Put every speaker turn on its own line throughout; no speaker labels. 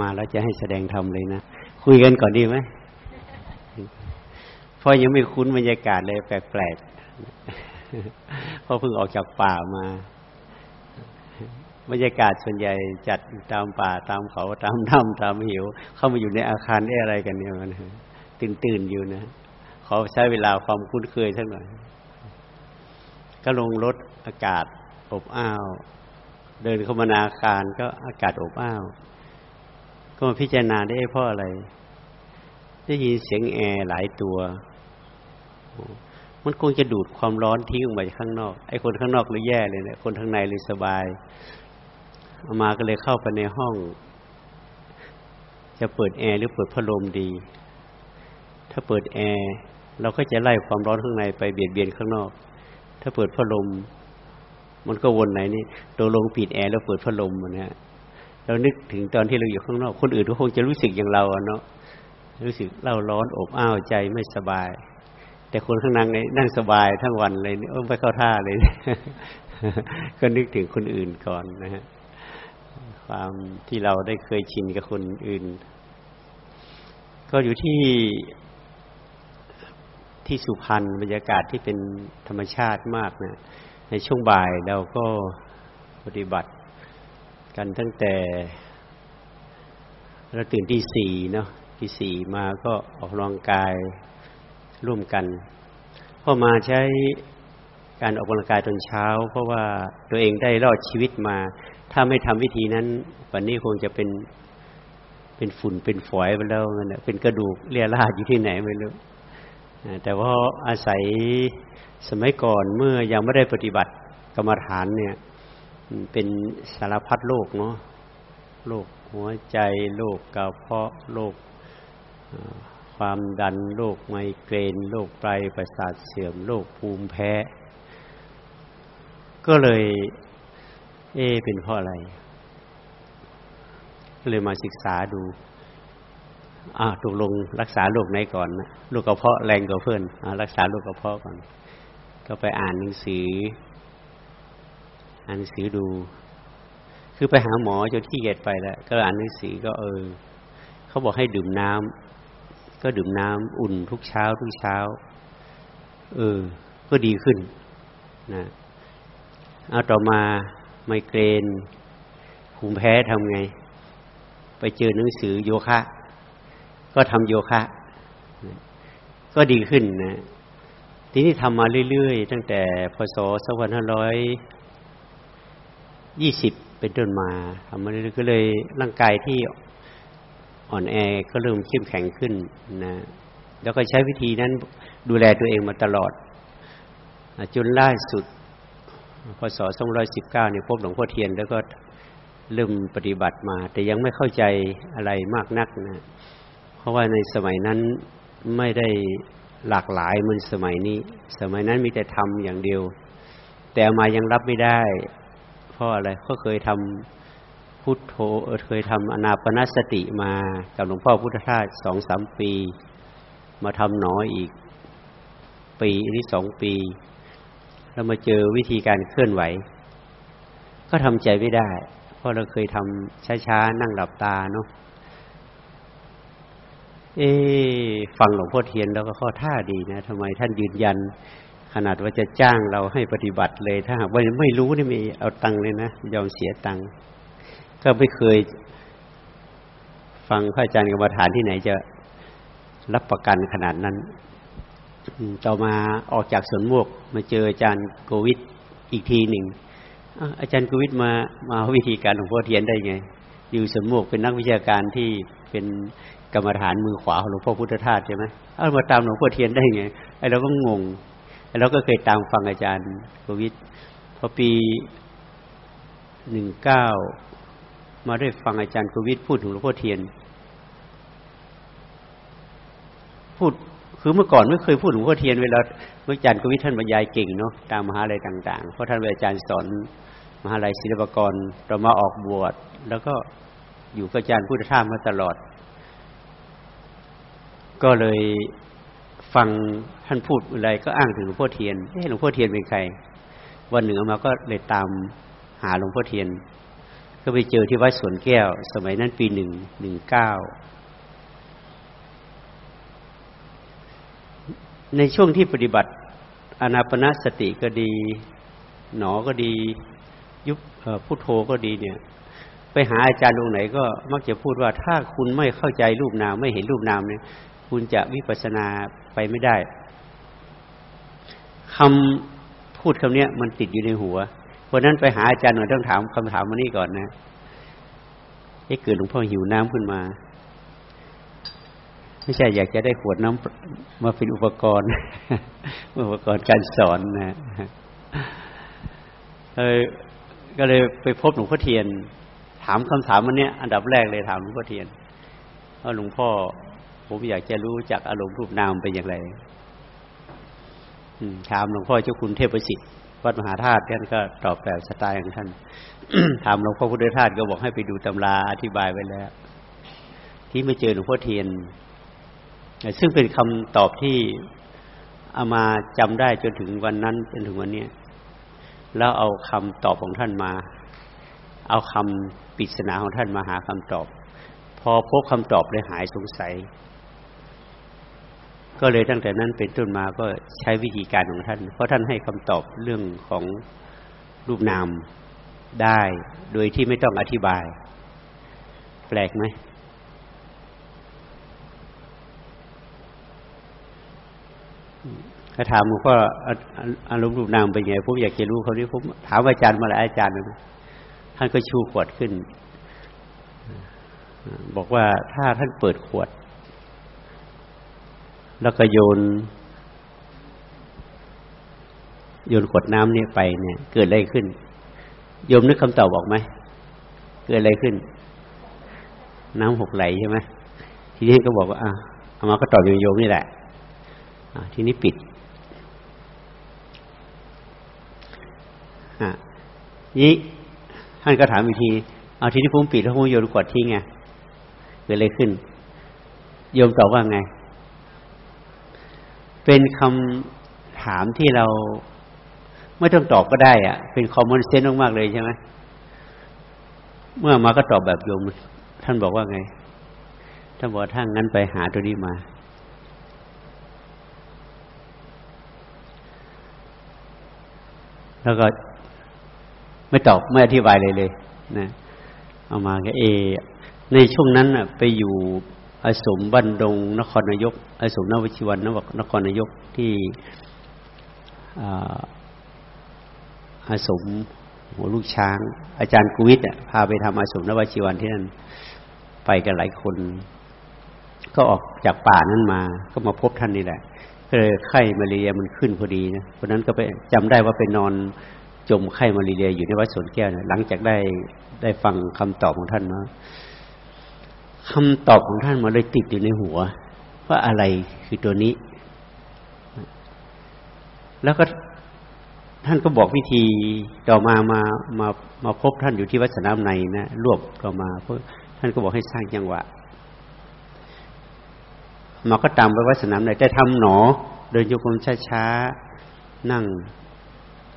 มาแล้วจะให้แสดงธรรมเลยนะ คุยกันก่อนดีไหมเพราะยังไม่คุ้นบรรยากาศเลยแปลกๆเพราะเพิ่งออกจากป่ามา บรรยากาศส่วนใหญ่จัดตามป่าตามเขาตามถ้ำตามหิว เข้ามาอยู่ในอาคารได้อะไรกันเนี่ยมันตื่นตื่นอยู่นะขาใช้เวลาความคุ้นเคยสักหน่อยก็ลงรถอากาศอบอ้าว เดินเข้ามานาคารก็อากาศอบอ้าว ก็มาพิจารณาได้เพราะอะไร ได้ยินเสียงแอร์หลายตัว มันคงจะดูดความร้อนทิ้งออกมาจากข้างนอก ไอ้คนข้างนอกเลยแย่เลยเนะคนข้างในเลยสบายเอามาก็เลยเข้าไปในห้อง จะเปิดแอร์หรือเปิดพัดลมดี ถ้าเปิดแอร์เราก็จะไล่ความร้อนข้างในไปเบียดเบียนข้างนอก ถ้าเปิดพัดลมมันก็วนไหนนี่ตัวลงปิดแอร์แล้วเปิดพัดลมนะฮะ เรานึกถึงตอนที่เราอยู่ข้างนอก คนอื่นก็คงจะรู้สึกอย่างเราเนาะรู้สึกเล่าร้อนอบอ้าวใจไม่สบาย แต่คนข้างนั่งนั่งสบายทั้งวันเลยเออไปเข้าท่าเลย ก็นึกถึงคนอื่นก่อนนะฮะความที่เราได้เคยชินกับคนอื่น ก็อยู่ที่ที่สุพรรณบรรยากาศที่เป็นธรรมชาติมากนะในช่วงบ่ายเราก็ปฏิบัติ กันตั้งแต่เราตื่นที่สี่เนาะที่สี่มาก็ออกกำลังกายร่วมกันพอมาใช้การออกกำลังกายตอนเช้า เพราะว่าตัวเองได้รอดชีวิตมา ถ้าไม่ทำวิธีนั้นวันนี้คงจะเป็นเป็นฝุ่นเป็นฝอยไปแล้วนะเป็นกระดูกเลียราดอยู่ที่ไหนไม่รู้แต่ว่าอาศัยสมัยก่อนเมื่อยังไม่ได้ปฏิบัติกรรมฐานเนี่ย เป็นสารพัดโรคเนาะโรคหัวใจโรคกระเพาะโรคความดันโรคไมเกรนโรคไตประสาทเสื่อมโรคภูมิแพ้ ก็เลย เอ เป็นเพราะอะไร เลยมาศึกษาดูอ่าตกลงรักษาโรคไหนก่อนนะโรคกระเพาะแรงกว่าเพื่อนอรักษาโรคกระเพาะก่อน ก็ไปอ่านหนังสือ อ่านหนังสือดู คือไปหาหมอจนที่เกียจไปแล้วก็อ่านหนังสือก็เออเขาบอกให้ดื่มน้ำก็ดื่มน้ำอุ่นทุกเช้าทุกเช้า เออ ก็ดีขึ้นนะเอาต่อมาไมเกรนภูมิแพ้ทำไง ไปเจอหนังสือโยคะ ก็ทำโยคะ ก็ดีขึ้นนะ ทีนี้ทำมาเรื่อยๆ ตั้งแต่พศ 2520เป็นต้นมาทำมาเรื่อยๆก็เลยร่างกายที่อ่อนแอก็เริ่มเข้มแข็งขึ้นนะ แล้วก็ใช้วิธีนั้นดูแลตัวเองมาตลอดจนล่าสุดพศ219เนี่ยพบหลวงพ่อเทียน แล้วก็เริ่มปฏิบัติมา แต่ยังไม่เข้าใจอะไรมากนักนะ เพราะว่าในสมัยนั้นไม่ได้หลากหลายเหมือนสมัยนี้ สมัยนั้นมีแต่ทำอย่างเดียว แต่มายังรับไม่ได้ เพราะอะไรก็เคยทำพุทโธเคยทำอนาปนสติมากับหลวงพ่อพุทธทาสสองสามปี มาทำหนออีก ปีที่สองปี แล้วมาเจอวิธีการเคลื่อนไหว ก็ทำใจไม่ได้ เพราะเราเคยทำช้าๆนั่งหลับตาเนาะเอ๊ฟังหลวงพ่อเทียนแล้วก็ข้อท่าดีนะทำไมท่านยืนยัน ขนาดว่าจะจ้างเราให้ปฏิบัติเลย ถ้าว่าไม่รู้นี่มีเอาตังค์เลยนะ ยอมเสียตังค์ก็ไม่เคย ฟังพระอาจารย์กรรมฐานที่ไหนจะรับประกันขนาดนั้น ต่อมาออกจากสวนมวกมาเจออาจารย์โควิดอีกทีหนึ่ง อาจารย์โควิดมามาวิธีการหลวงพ่อเทียนได้ไง อยู่สวนมวกเป็นนักวิชาการที่เป็นกรรมฐานมือขวาของหลวงพ่อพุทธทาสใช่ไหมเอามาตามหลวงพ่อเทียนได้ไงไอเราก็งง เราก็เคยตามฟังอาจารย์โควิดพอปีหนึ่งเก้ามาได้ฟังอาจารย์โควิดพูดถึงหลวงพ่อเทียน พูดคือเมื่อก่อนไม่เคยพูดถึงหลวงพ่อเทียนเวลาเมื่ออาจารย์โควิดท่านบรรยายเก่งเนาะตามมหาลัยต่างๆ เพราะท่านเป็นอาจารย์สอนมหาลัยศิลปากรเรามาออกบวชแล้วก็อยู่กับอาจารย์พุทธทาสมาตลอด ก็เลย ฟังท่านพูดอะไรก็อ้างถึงหลวงพ่อเทียนหลวงพ่อเทียนเป็นใคร วันหนึ่งมาก็เลยตามหาหลวงพ่อเทียน ก็ไปเจอที่วัดสวนแก้ว สมัยนั้นปีหนึ่งหนึ่งเก้าในช่วงที่ปฏิบัติอนาปนาสติก็ดี หนอก็ดี ยุบพุทโธก็ดีเนี่ย ไปหาอาจารย์องไหนก็มักจะพูดว่าถ้าคุณไม่เข้าใจรูปนามไม่เห็นรูปนามเนี่ย คุณจะวิปัสสนา ไปไม่ได้คำพูดคำนี้มันติดอยู่ในหัว เพราะนั้นไปหาอาจารย์หน่อยต้องถามคำถามมานี่ก่อนนะไอ้เกิดหลวงพ่อหิวน้ำขึ้นมา ไม่ใช่อยากจะได้ขวดน้ำมาเป็นอุปกรณ์ อุปกรณ์การสอนนะเออก็เลยไปพบหลวงพ่อเทียน ถามคำถามมันเนี้ยอันดับแรกเลยถามหลวงพ่อเทียนว่าหลวงพ่อ ผมอยากจะรู้จักอารมณ์รูปนามเป็นอย่างไรถามหลวงพ่อเจ้าคุณเทพประสิทธิ์วัดมหาธาตุท่านก็ตอบแบบสไตล์ของท่าน ถามหลวงพ่อพุทธทาสก็บอกให้ไปดูตำราอธิบายไว้แล้ว ที่ไม่เจอหลวงพ่อเทียน ซึ่งเป็นคำตอบที่เอามาจำได้จนถึงวันนั้นจนถึงวันนี้แล้วเอาคำตอบของท่านมา เอาคำปริศนาของท่านมาหาคำตอบ พอพบคำตอบเลยหายสงสัย ก็เลยตั้งแต่นั้นเป็นต้นมาก็ใช้วิธีการของท่าน เพราะท่านให้คำตอบเรื่องของรูปนามได้โดยที่ไม่ต้องอธิบาย แปลกไหมถ้าถามผมก็อารมณ์รูปนามเป็นไงผมอยากจะรู้เขานี้ผมถามอาจารย์มาหลายอาจารย์นะท่านก็ชูขวดขึ้น บอกว่าถ้าท่านเปิดขวด แล้วก็โยน โยนขวดน้ำเนี่ยไปเนี่ย เกิดอะไรขึ้น โยมนึกคำตอบบอกไหมเกิดอะไรขึ้น น้ำหกไหลใช่ไหมทีนี้ก็บอกว่าอะเอามาก็ตอบโยมนี่แหละทีนี้ปิดอะนี้ท่านก็ถามอีกที เอาทีนี้ผมปิดแล้วผมโยนขวดทิ้งไงเกิดอะไรขึ้น โยมตอบว่าไง เป็นคำถามที่เราไม่ต้องตอบก็ได้อะเป็นคอมมอนเซนต์มากๆเลยใช่ไหมเมื่อมาก็ตอบแบบโยม ท่านบอกว่าไง ท่านบอกถ้านงั้นไปหาตัวนี้มา แล้วก็ไม่ตอบไม่อธิบายเลยเลยนะเอามาก็เอ ในช่วงนั้นอะไปอยู่ อสมบันดง นครนายกอสมนวชิวันนนครนายกที่อาสมหัวลูกช้าง อาจารย์กุวิทย์พาไปทำอาสมนวชิวันที่นั่นไปกันหลายคน ก็ออกจากป่านั้นมา ก็มาพบท่านนี่แหละก็เลยไข้มาเรียมันขึ้นพอดีนะเพราะนั้นก็ไปจำได้ว่าไปนอนจมไข้มาเรียอยู่ในวัดสวนแก้วนะหลังจากได้ได้ฟังคำตอบของท่านเนาะ คำตอบของท่านมาเลยติดอยู่ในหัว ว่าอะไรคือตัวนี้ แล้วก็ท่านก็บอกวิธีต่อมามามามาพบท่านอยู่ที่วัดสนามในนะรวบต่อมาเพราะท่านก็บอกให้สร้างจังหวะมาก็ตามไปวัดสนามในแต่ทำหนอ เดินโยกมช้าๆนั่ง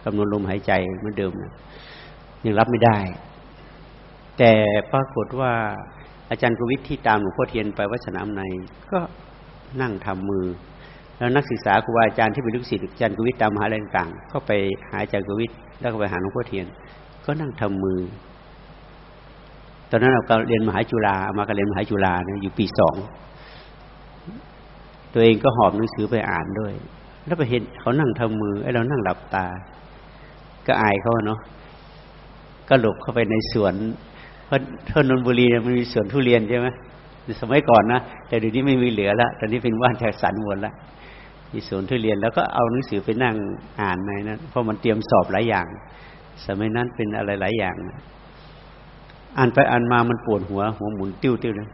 กำหนดลมหายใจเหมือนเดิมนะยังรับไม่ได้ แต่ปรากฏว่า อาจารย์กวิทที่ตามหลวงพ่อเทียนไปวัดสนามในก็นั่งทำมือ แล้วนักศึกษาครูบาอาจารย์ที่เป็นลูกศิษย์อาจารย์กวิทตามมหาลัยต่างก็ไปหาอาจารย์กวิทแล้วก็ไปหาหลวงพ่อเทียน ก็นั่งทำมือ ตอนนั้นเราก็เรียนมหาจุฬามาก็เรียนมหาจุฬานี่อยู่ปีสองตัวเองก็หอบหนังสือไปอ่านด้วย แล้วไปเห็นเขานั่งทำมือไอ้เรานั่งหลับตา ก็อายเขาเนาะก็หลบเข้าไปในสวน เพราะท่านนนบุรีเนี่ยมันมีสวนทุเรียนใช่ไหมสมัยก่อนนะแต่เดี๋ยวนี้ไม่มีเหลือละตอนนี้เป็นบ้านแถวสันหมดละมีสวนทุเรียนแล้วก็เอาหนังสือไปนั่งอ่านในนั้นเพราะมันเตรียมสอบหลายอย่าง สมัยนั้นเป็นอะไรหลายอย่างอ่านไปอ่านมามันปวดหัว หัวหมุนติ้วติ้วเลย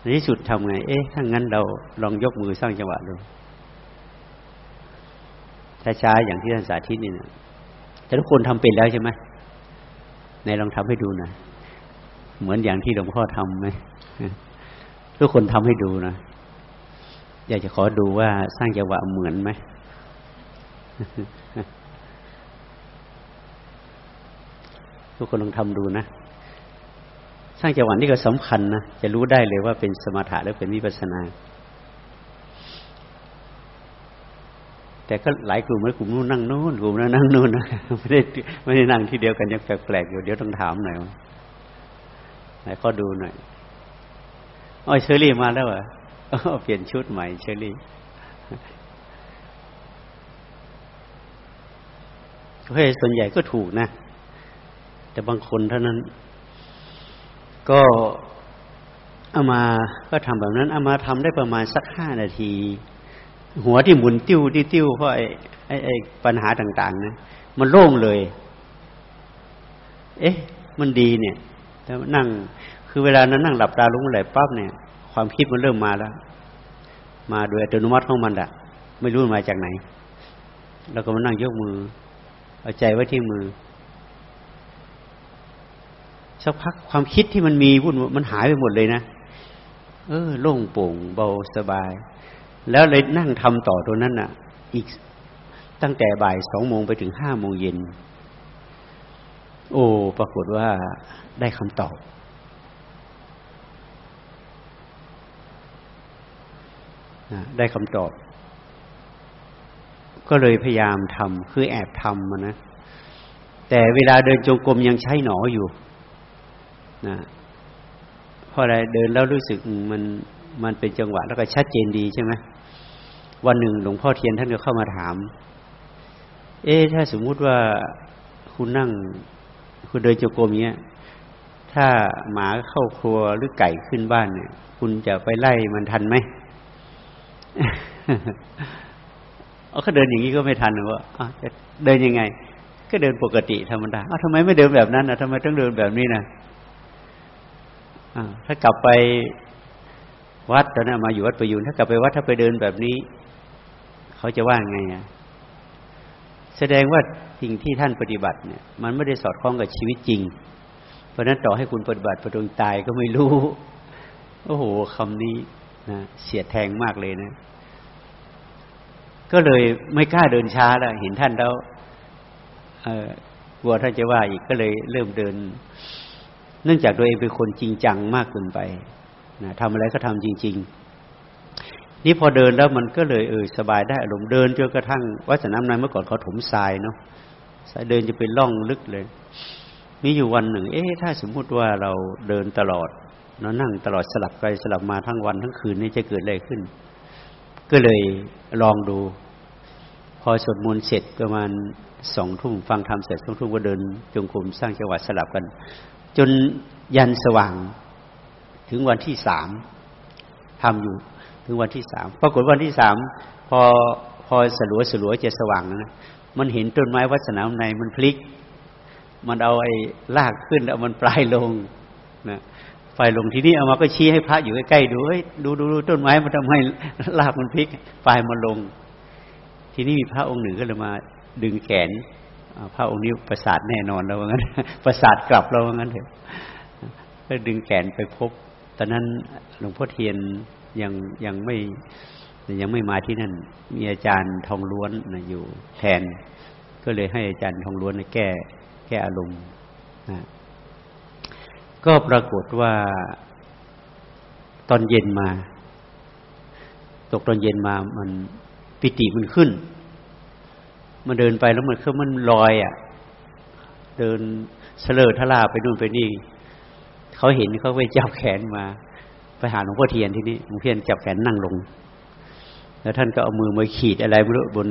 ในที่สุดทำไง เอ๊ะถ้างั้นเราลองยกมือสร้างจังหวะดูช้าๆอย่างที่ท่านสาธิตนี่นะแต่ทุกคนทำเป็นแล้วใช่ไหม ในลองทำให้ดูนะเหมือนอย่างที่หลวงพ่อทำไหมทุกคนทำให้ดูนะอยากจะขอดูว่าสร้างจังหวะเหมือนไหมทุกคนลองทำดูนะสร้างจังหวะนี่ก็สำคัญนะจะรู้ได้เลยว่าเป็นสมถะหรือเป็นวิปัสนา แต่ก็หลายกลุ่มหลยกลุ่มนู้นนั่งนู้นกลุ่มนั้นนั่งนู้นนะไม่ได้ไม่ได้นั่งที่เดียวกันยังแปลกๆอยู่เดี๋ยวต้องถามหน่อยไหนข้อดูหน่อยอ๋อเชอรี่มาแล้วเหรอเปลี่ยนชุดใหม่เชอรี่เฮ้ยส่วนใหญ่ก็ถูกนะ แต่บางคนเท่านั้น ก็เอามาก็ทำแบบนั้นเอามาทำได้ประมาณสักห้านาที หัวที่หมุนติ้วที่ติ้วเพราะไอ้ไอ้ไอ้ปัญหาต่างๆนะมันโล่งเลย เอ๊ะ มันดีเนี่ยแต่นั่ง คือเวลานั้นนั่งหลับตาลงไหลปั๊บเนี่ย ความคิดมันเริ่มมาแล้ว มาโดยอัตโนมัติของมันอะไม่รู้มาจากไหน แล้วก็มานั่งยกมือ เอาใจไว้ที่มือสักพักความคิดที่มันมีวุ่นมันหายไปหมดเลยนะ เออ โล่งโปร่งเบาสบาย แล้วเลยนั่งทำต่อตัวนั้นน่ะ อีกตั้งแต่บ่ายสองโมงไปถึงห้าโมงเย็น โอ้ปรากฏว่าได้คำตอบ ได้คำตอบ ก็เลยพยายามทำคือแอบทำมันนะ แต่เวลาเดินจงกรมยังใช้หนออยู่นะเพราะอะไรเดินแล้วรู้สึกมันมันเป็นจังหวะแล้วก็ชัดเจนดีใช่ไหม วันหนึ่งหลวงพ่อเทียนท่านก็เข้ามาถาม เอ๊ถ้าสมมุติว่าคุณนั่ง คุณเดินจงกรมเนี้ย ถ้าหมาเข้าครัวหรือไก่ขึ้นบ้านเนี่ย คุณจะไปไล่มันทันไหมเอาเขาเดินอย่างนี้ก็ไม่ทันหรือว่าเดินยังไง ก็เดินปกติธรรมดาอ้าวทำไมไม่เดินแบบนั้นนะทำไมต้องเดินแบบนี้นะถ้ากลับไปวัดตอนนั้นมาอยู่วัดประยุนถ้ากลับไปวัดถ้าไปเดินแบบนี้ เขาจะว่าไงอะแสดงว่าสิ่งที่ท่านปฏิบัติเนี่ย มันไม่ได้สอดคล้องกับชีวิตจริง เพราะนั้นต่อให้คุณปฏิบัติประดงตายก็ไม่รู้ โอ้โหคำนี้นะเสียแทงมากเลยนะ ก็เลยไม่กล้าเดินช้าแล้วเห็นท่านแล้วกลัวท่านจะว่าอีกก็เลยเริ่มเดิน เนื่องจากตัวเองเป็นคนจริงจังมากเกินไปนะทำอะไรก็ทำจริง ๆ นี่พอเดินแล้วมันก็เลยเออสบายได้อารมณ์เดินจนกระทั่งวัดสนามในเมื่อก่อนเขาถมทรายเนาะสายเดินจะเป็นล่องลึกเลยมีอยู่วันหนึ่ง เอ๊ะถ้าสมมุติว่าเราเดินตลอดเรานั่งตลอดสลับไปสลับมาทั้งวันทั้งคืนนี่จะเกิดอะไรขึ้น ก็เลยลองดู พอสวดมนต์เสร็จประมาณสองทุ่มฟังธรรมเสร็จสองทุ่มก็เดิน จงกรมสร้างจังหวัดสลับกัน จนยันสว่าง ถึงวันที่สามทำอยู่ ถึงวันที่สามปรากฏวันที่สามพอพอสลัวสลัวจะสว่างนะมันเห็นต้นไม้วัสนามในมันพลิก มันเอาไอ้ลากขึ้นเอามันปลายลงนะไฟลงทีนี้เอามาก็ชี้ให้พระอยู่ใกล้ๆดูเฮ้ยดูดูดูต้นไม้มันทำให้ลากมันพลิกปลายมันลง ทีนี้มีพระองค์หนึ่งก็เลยมาดึงแขนพระองค์นี้ประสาทแน่นอนแล้วว่างั้น ประสาทกลับแล้วว่างั้นเถอะก็ดึงแขนไปพบ ตอนนั้นหลวงพ่อเทียน ยังยังไม่ยังไม่มาที่นั่น มีอาจารย์ทองล้วนนะอยู่แทน ก็เลยให้อาจารย์ทองล้วนแก้แก้อารมณ์นะก็ปรากฏว่าตอนเย็นมา ตกตอนเย็นมามันปิติมันขึ้น มันเดินไปแล้วมันคือมันลอยอะ เดินเสลอทลาไปนู่นไปนี่เขาเห็นเขาไปจับแขนมา ไปหาหลวงพ่อเทียนที่นี่หลวงพ่อเทียนจับแขนนั่งลง แล้วท่านก็เอามือมาขีดอะไรไม่รู้บน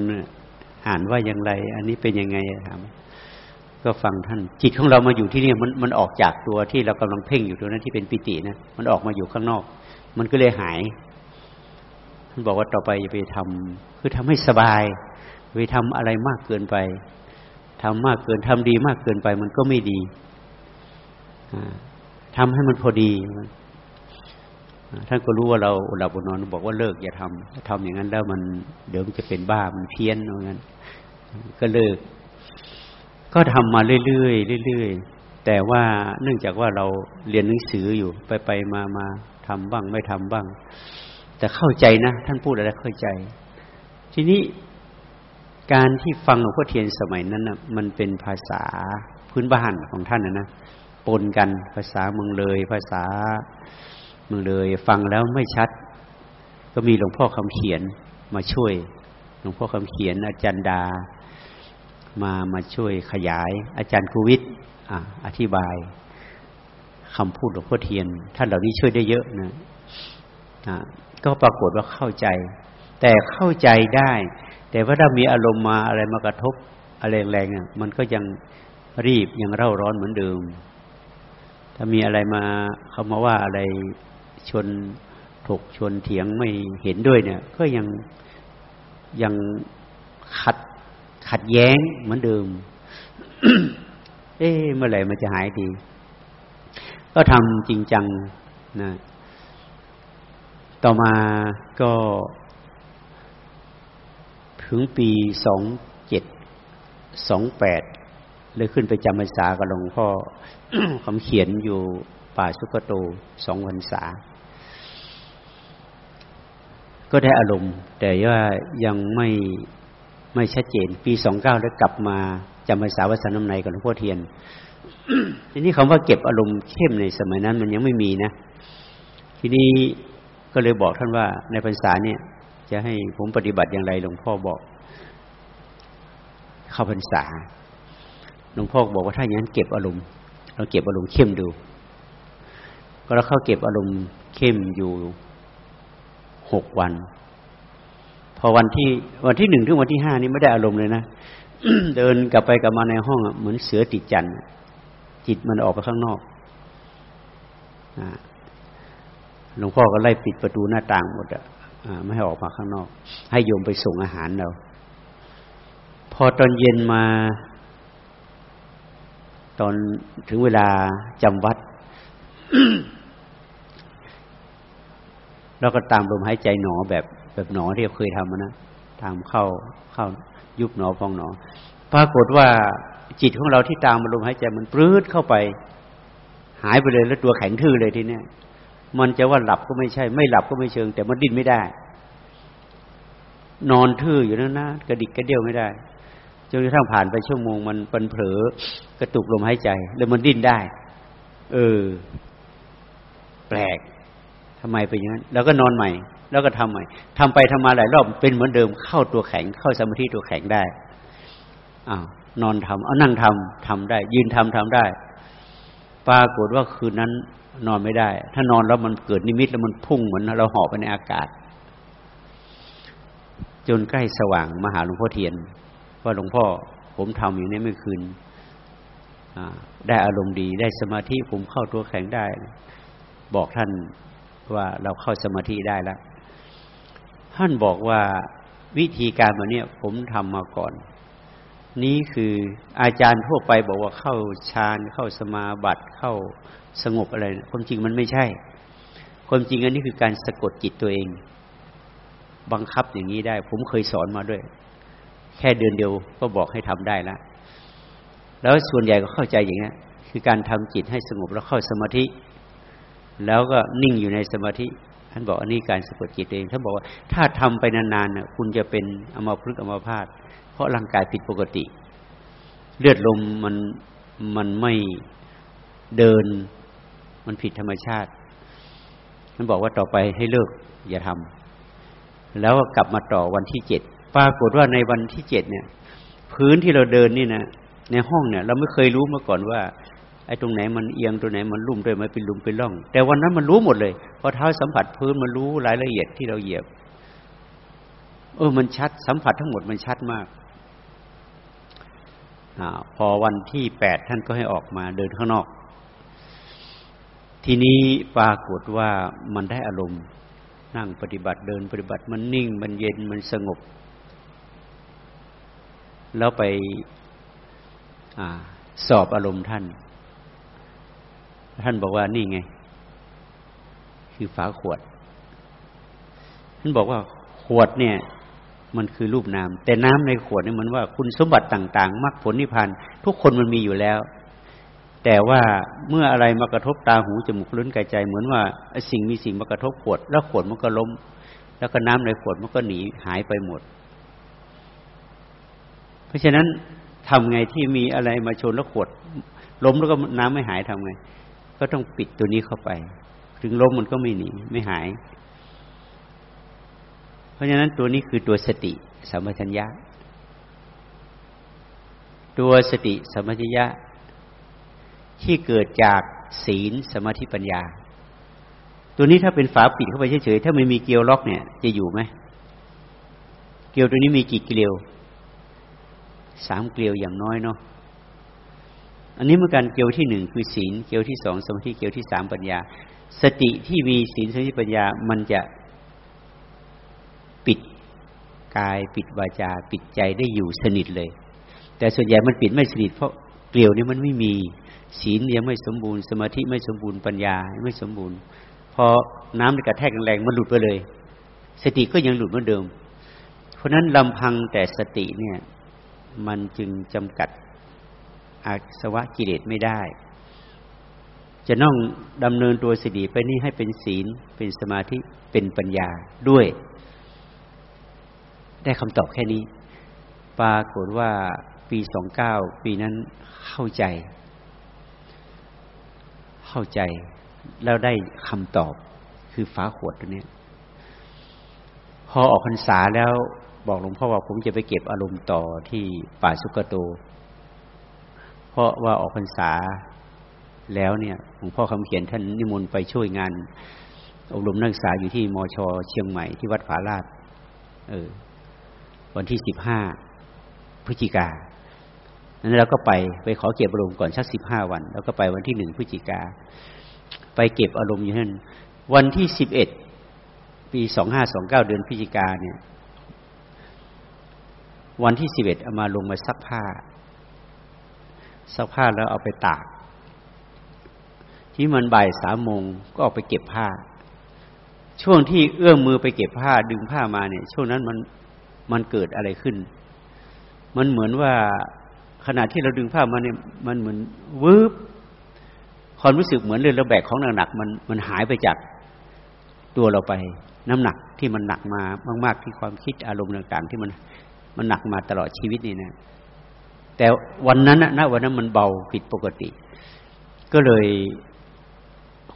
อ่านว่าอย่างไร อันนี้เป็นยังไงถามก็ฟังท่าน จิตของเรามาอยู่ที่นี่มันมันออกจากตัวที่เรากำลังเพ่งอยู่ตัวนั้นที่เป็นปิตินะมันออกมาอยู่ข้างนอก มันก็เลยหายท่านบอกว่าต่อไปอย่าไปทำคือทำให้สบายไปทำอะไรมากเกินไปทำมากเกินทำดีมากเกินไป มันก็ไม่ดีทำให้มันพอดี ท่านก็รู้ว่าเราหลับนนอนบอกว่าเลิกอย่าทำทำอย่างนั้นแล้วมันเดี๋ยวมันจะเป็นบ้ามันเพี้ยนอย่างนั้น ก็เลิก ก็ทำมาเรื่อยๆเรื่อยๆแต่ว่าเนื่องจากว่าเราเรียนหนังสืออยู่ไปไปมามาทำบ้างไม่ทำบ้าง แต่เข้าใจนะท่านพูดอะไรเข้าใจ ทีนี้การที่ฟังหลวงพ่อเทียนสมัยนั้นนะมันเป็นภาษาพื้นบ้านของท่านนะนะปนกันภาษาเมืองเลย ภาษา มืองเลย ฟังแล้วไม่ชัด ก็มีหลวงพ่อคำเขียนมาช่วย หลวงพ่อคำเขียน อาจารย์ดา มามาช่วยขยาย อาจารย์กุวิทย์อธิบายคำพูดหลวงพ่อเทียน ท่านเหล่านี้ช่วยได้เยอะนะก็ปรากฏว่าเข้าใจ แต่เข้าใจได้ แต่ว่าถ้ามีอารมณ์มาอะไรมากระทบอะไรแรงๆมันก็ยังรีบยังเร่าร้อนเหมือนเดิม ถ้ามีอะไรมาเขามาว่าอะไร ชนถกชนเถียงไม่เห็นด้วยเนี่ย ก็ยังยังขัดขัดแย้งเหมือนเดิม เอ๊ะเมื่อไหร่มันจะหายดี ก็ทำจริงจังนะ ต่อมาก็ถึงปีสองเจ็ดสองแปดเลยขึ้นไปจำพรรษากับหลวงพ่อคำเขียนอยู่ป่าสุกโตสองพรรษา ก็ได้อารมณ์ แต่ว่ายังไม่ไม่ชัดเจน ปีสองเก้าแล้กลับมาจำพรรษาวัดสันน้ำในกับหลวงพ่อเทียน ทีนี้คำว่าเก็บอารมณ์เข้มในสมัยนั้น มันยังไม่มีนะ ทีนี้ก็เลยบอกท่านว่า ในพรรษาเนี่ย จะให้ผมปฏิบัติอย่างไรหลวงพ่อบอก เข้าพรรษาหลวงพ่อบอกว่าถ้าอย่างนั้นเก็บอารมณ์เราเก็บอารมณ์เข้มดู ก็เราเข้าเก็บอารมณ์เข้มอยู่ หกวัน พอวันที่วันที่หนึ่งถึงวันที่ห้านี่ไม่ได้อารมณ์เลยนะเดินกลับไปกลับมาในห้องเหมือนเสือติดจันจิตมันออกไปข้างนอกหลวงพ่อก็ไล่ปิดประตูหน้าต่างหมดอะไม่ให้ออกมาข้างนอก ให้โยมไปส่งอาหารเรา พอตอนเย็นมา ตอนถึงเวลาจำวัด แล้วก็ตามลมหายใจหนอแบบแบบหนอที่เคยทำนะตามเข้าเข้ายุบหนอฟองหนอปรากฏว่าจิตของเราที่ตามลมหายใจมันปลื้ดเข้าไป หายไปเลยแล้วตัวแข็งทื่อเลยทีเนี้ยมันจะว่าหลับก็ไม่ใช่ ไม่หลับก็ไม่เชิง แต่มันดิ้นไม่ได้ นอนทื่ออยู่นั่นนะกระดิกกระเดี่ยวไม่ได้จนกระทั่งผ่านไปชั่วโมงมันปันเผลอกระตุกลมหายใจ แล้วมันดิ้นได้ เออ แปลก ทำไมเป็นอย่างนั้น แล้วก็นอนใหม่ แล้วก็ทำใหม่ทำไปทำมาหลายรอบเป็นเหมือนเดิมเข้าตัวแข็ง เข้าสมาธิตัวแข็งได้อ้าวนอนทำเอานั่งทำทำได้ ยืนทำทำได้ ปรากฏว่าคืนนั้นนอนไม่ได้ ถ้านอนแล้วมันเกิดนิมิตแล้วมันพุ่งเหมือนเราหอบไปในอากาศ จนใกล้สว่างมาหาหลวงพ่อเทียน ว่าหลวงพ่อผมทำอยู่ในเมื่อคืนได้อารมณ์ดีได้สมาธิผมเข้าตัวแข็งได้ บอกท่าน ว่าเราเข้าสมาธิได้แล้ว ท่านบอกว่าวิธีการแบบนี้ผมทำมาก่อน นี้คืออาจารย์ทั่วไปบอกว่าเข้าฌานเข้าสมาบัติเข้าสงบอะไรความจริงมันไม่ใช่ ความจริงอันนี้คือการสะกดจิตตัวเอง บังคับอย่างนี้ได้ ผมเคยสอนมาด้วย แค่เดือนเดียวก็บอกให้ทำได้แล้วแล้วส่วนใหญ่ก็เข้าใจอย่างนี้คือการทำจิตให้สงบแล้วเข้าสมาธิ แล้วก็นิ่งอยู่ในสมาธิท่านบอกอันนี้การสะกดจิตเองท่านบอกว่าถ้าทำไปนานๆคุณจะเป็นอมพลึกอมาพาตเพราะร่างกายผิดปกติ เลือดลมมันมันไม่เดิน มันผิดธรรมชาติท่านบอกว่าต่อไปให้เลิก อย่าทำแล้วกลับมาต่อวันที่เจ็ดปรากฏว่าในวันที่เจ็ดเนี่ย พื้นที่เราเดินนี่นะในห้องเนี่ย เราไม่เคยรู้มาก่อนว่า ไอ้ตรงไหนมันเอียงตรงไหนมันลุ่มด้วยมันเป็นลุ่มเป็นร่อง แต่วันนั้นมันรู้หมดเลยพอเท้าสัมผัสพื้นมันรู้รายละเอียดที่เราเหยียบ เออมันชัด สัมผัสทั้งหมดมันชัดมากอพอวันที่แปดท่านก็ให้ออกมาเดินข้างนอก ทีนี้ปรากฏว่ามันได้อารมณ์ นั่งปฏิบัติเดินปฏิบัติมันนิ่ง มันเย็นมันสงบ แล้วไปอสอบอารมณ์ท่าน ท่านบอกว่านี่ไง คือฝาขวด ท่านบอกว่าขวดเนี่ย มันคือรูปน้ำแต่น้ำในขวดเนี่ยมันว่าคุณสมบัติต่างๆมรรคผลนิพพานทุกคนมันมีอยู่แล้ว แต่ว่าเมื่ออะไรมากระทบตาหูจมูกลิ้นกายใจ เหมือนว่าสิ่งมีสิ่งมากระทบขวด แล้วขวดมันก็ล้ม แล้วก็น้ำในขวดมันก็หนีหายไปหมด เพราะฉะนั้นทำไงที่มีอะไรมาชนแล้วขวดล้มแล้วก็น้ำไม่หายทำไง ก็ต้องปิดตัวนี้เข้าไป ถึงล้มมันก็ไม่หนีไม่หาย เพราะฉะนั้นตัวนี้คือตัวสติสัมปชัญญะ ตัวสติสัมปชัญญะ ที่เกิดจากศีลสมาธิปัญญา ตัวนี้ถ้าเป็นฝาปิดเข้าไปเฉยๆถ้าไม่มีเกลียวล็อกเนี่ย จะอยู่ไหมเกลียวตัวนี้มีกี่เกลียวสามเกลียวอย่างน้อยเนาะ อันนี้เมื่อการเกลียวที่หนึ่งคือศีลเกลียวที่สองสมาธิเกลียวที่สามปัญญา สติที่มีศีลสมาธิปัญญามันจะปิดกายปิดวาจา ปิดใจได้อยู่สนิทเลย แต่ส่วนใหญ่มันปิดไม่สนิทเพราะเกลียวนี้มันไม่มีศีลยังไม่สมบูรณ์สมาธิไม่สมบูรณ์ปัญญาไม่สมบูรณ์ พอน้ำในกระแทกแรงมันหลุดไปเลย สติก็ยังหลุดเหมือนเดิม เพราะนั้นลำพังแต่สติเนี่ย มันจึงจำกัด อาสวะกิเลสไม่ได้ จะต้องดำเนินตัวสติไปนี่ให้เป็นศีล เป็นสมาธิเป็นปัญญาด้วย ได้คำตอบแค่นี้ ปรากฏว่าปีสองเก้าปีนั้นเข้าใจ เข้าใจแล้วได้คำตอบคือฟ้าขวดตัวนี้พอออกพรรษาแล้วบอกหลวงพ่อว่าผมจะไปเก็บอารมณ์ต่อที่ป่าสุกโต เพราะว่าออกพรรษาแล้วเนี่ยหลวงพ่อคำเขียนท่านนิมนต์ไปช่วยงาน อบรมนักศึกษาอยู่ที่มอชอเชียงใหม่ที่วัดผาลาดเออ วันที่สิบห้าพฤศจิกานั้นเราก็ไปไปขอเก็บอารมณ์ก่อนสักสิบห้าวัน แล้วก็ไปวันที่หนึ่งพฤศจิกา ไปเก็บอารมณ์อยู่นั่นวันที่สิบเอ็ดปีสองห้าสองเก้าเดือนพฤศจิกาเนี่ย วันที่สิบเอ็ดเอามาลงมาซักผ้า ซักผ้าแล้วเอาไปตาก ที่มันบ่ายสามโมงก็ออกไปเก็บผ้า ช่วงที่เอื้อมมือไปเก็บผ้าดึงผ้ามาเนี่ย ช่วงนั้นมันมันเกิดอะไรขึ้น มันเหมือนว่าขณะที่เราดึงผ้ามาเนี่ยมันเหมือนวืบความรู้สึกเหมือนเรือเราแบกของหนักๆมันมันหายไปจากตัวเราไป น้ำหนักที่มันหนักมามาก ๆ ที่ความคิดอารมณ์ต่าง ๆ ที่มันมันหนักมาตลอดชีวิตนี่นะ แต่วันนั้นนะวันนั้นมันเบาผิดปกติ ก็เลย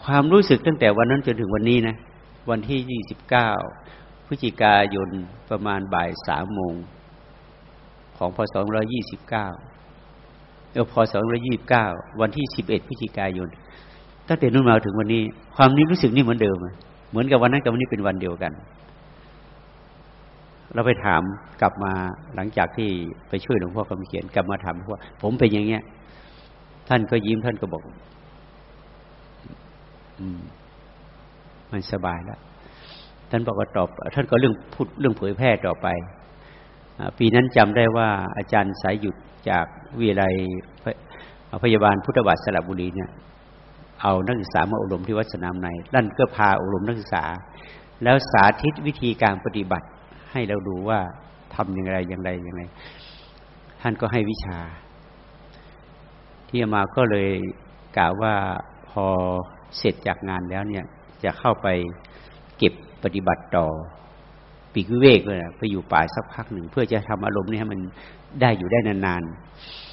ความรู้สึกตั้งแต่วันนั้นจนถึงวันนี้นะ วันที่ยี่สิบเก้าพฤศจิกายนประมาณบ่ายสามโมง ของพศสองร้อยี่สิบเก้าเออพศสองร้อยี่บเก้าวันที่สิบเอ็ดพฤศจิกายนตั้งแต่นู้นมาถึงวันนี้ ความนี้รู้สึกนี่เหมือนเดิม เหมือนกับวันนั้นกับวันนี้เป็นวันเดียวกัน เราไปถามกลับมาหลังจากที่ไปช่วยหลวงพ่อคำเขียนกลับมาถามว่า ผมเป็นอย่างเงี้ย ท่านก็ยิ้มท่านก็บอก อืม มันสบายแล้วท่านบอกว่าตอบท่านก็เรื่องพูดเรื่องเผยแพร่ต่อไปปีนั้นจำได้ว่าอาจารย์สายหยุดจากวิทยาลัยพยาบาลพุทธบาทสระบุรีเนี่ย เอานักศึกษามาอบรมที่วัดสนามในนั่นก็พาอบรมนักศึกษา แล้วสาธิตวิธีการปฏิบัติ ให้เราดูว่าทำอย่างไรอย่างไรอย่างไร ท่านก็ให้วิชา ที่มาก็เลยกล่าวว่าพอเสร็จจากงานแล้วเนี่ย จะเข้าไปเก็บปฏิบัติต่อปีกวิเวกเลยนะไปอยู่ป่าสักพักหนึ่ง เพื่อจะทำอารมณ์นี้ให้มันได้อยู่ได้นาน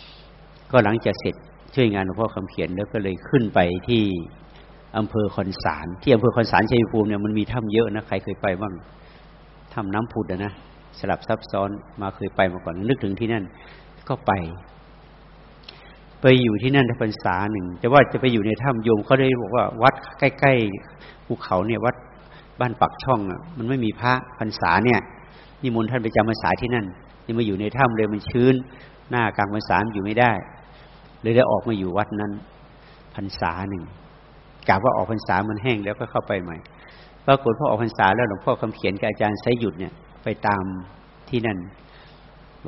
ๆ ก็หลังจากเสร็จช่วยงานหลวงพ่อคำเขียนแล้วก็เลยขึ้นไปที่อำเภอคอนสาร ที่อำเภอคอนสารชัยภูมิเนี่ยมันมีถ้ำเยอะนะใครเคยไปบ้าง ทำน้ำผุดนะสลับซับซ้อนมาเคยไปมาก่อนนึกถึงที่นั่น ก็ไป ไปอยู่ที่นั่นพรรษาหนึ่งแต่ว่าจะไปอยู่ในถ้ำโยมเขาได้บอกว่า วัดใกล้ๆภูเขาเนี่ย วัดบ้านปักช่องอะ มันไม่มีพระพรรษาเนี่ยนิมนต์ท่านไปจำพรรษาที่นั่นนี่มาอยู่ในถ้ำเลยมันชื้น หน้ากลางพรรษาอยู่ไม่ได้ เลยได้ออกมาอยู่วัดนั้นพรรษาหนึ่งกะว่าออกพรรษามันแห้งแล้วก็เข้าไปใหม่ ปรากฏพอออกพรรษาแล้วหลวงพ่อคำเขียนกับอาจารย์ไซหยุดเนี่ยไปตามที่นั่น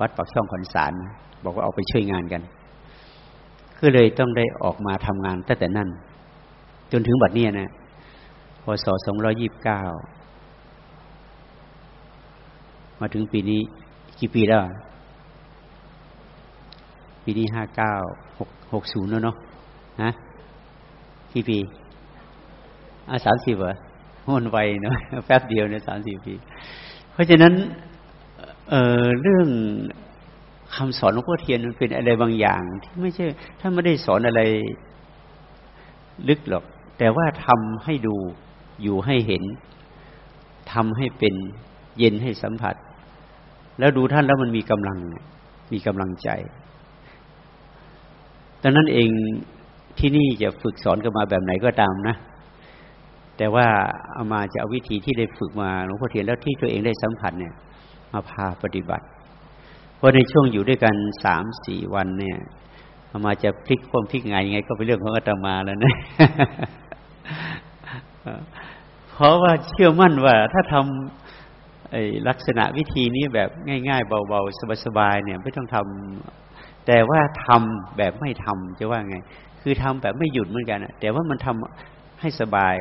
วัดปักช่องขอนสาร บอกว่าเอาไปช่วยงานกัน ก็เลยต้องได้ออกมาทำงานตั้งแต่นั้นจนถึงบัดนี้นะพศสองร้อยิบเก้ามาถึงปีนี้กี่ปีแล้ว ปีนี้ห้าเก้าหกหกศูนย์แล้วเนาะนะกี่ปีอะสามสิบเหรอ มันไวเนาะแป๊บเดียวในสามสี่ปี เพราะฉะนั้นเเรื่องคำสอนหลวงพ่อเทียนมันเป็นอะไรบางอย่าง ที่ไม่ใช่ถ้าไม่ได้สอนอะไรลึกหรอก แต่ว่าทำให้ดูอยู่ให้เห็นทำให้เป็นเย็นให้สัมผัส แล้วดูท่านแล้วมันมีกำลัง มีกำลังใจดังนั้นเองที่นี่จะฝึกสอนกันมาแบบไหนก็ตามนะ แต่ว่าเอามาจะเอาวิธีที่ได้ฝึกมาหลวงพ่อเทียนแล้วที่ตัวเองได้สัมผัสเนี่ย มาพาปฏิบัติ เพราะในช่วงอยู่ด้วยกันสามสี่วันเนี่ยเอามาจะพลิกความพลิกไงยังไง ก็เป็นเรื่องของอาตมาแล้วนะเพราะว่าเชื่อมั่นว่าถ้าทำลักษณะวิธีนี้แบบง่าย ๆ เบาๆสบายๆเนี่ย ไม่ต้องทำแต่ว่าทำแบบไม่ทำจะว่าไง คือทำแบบไม่หยุดเหมือนกันแต่ว่ามันทำให้สบาย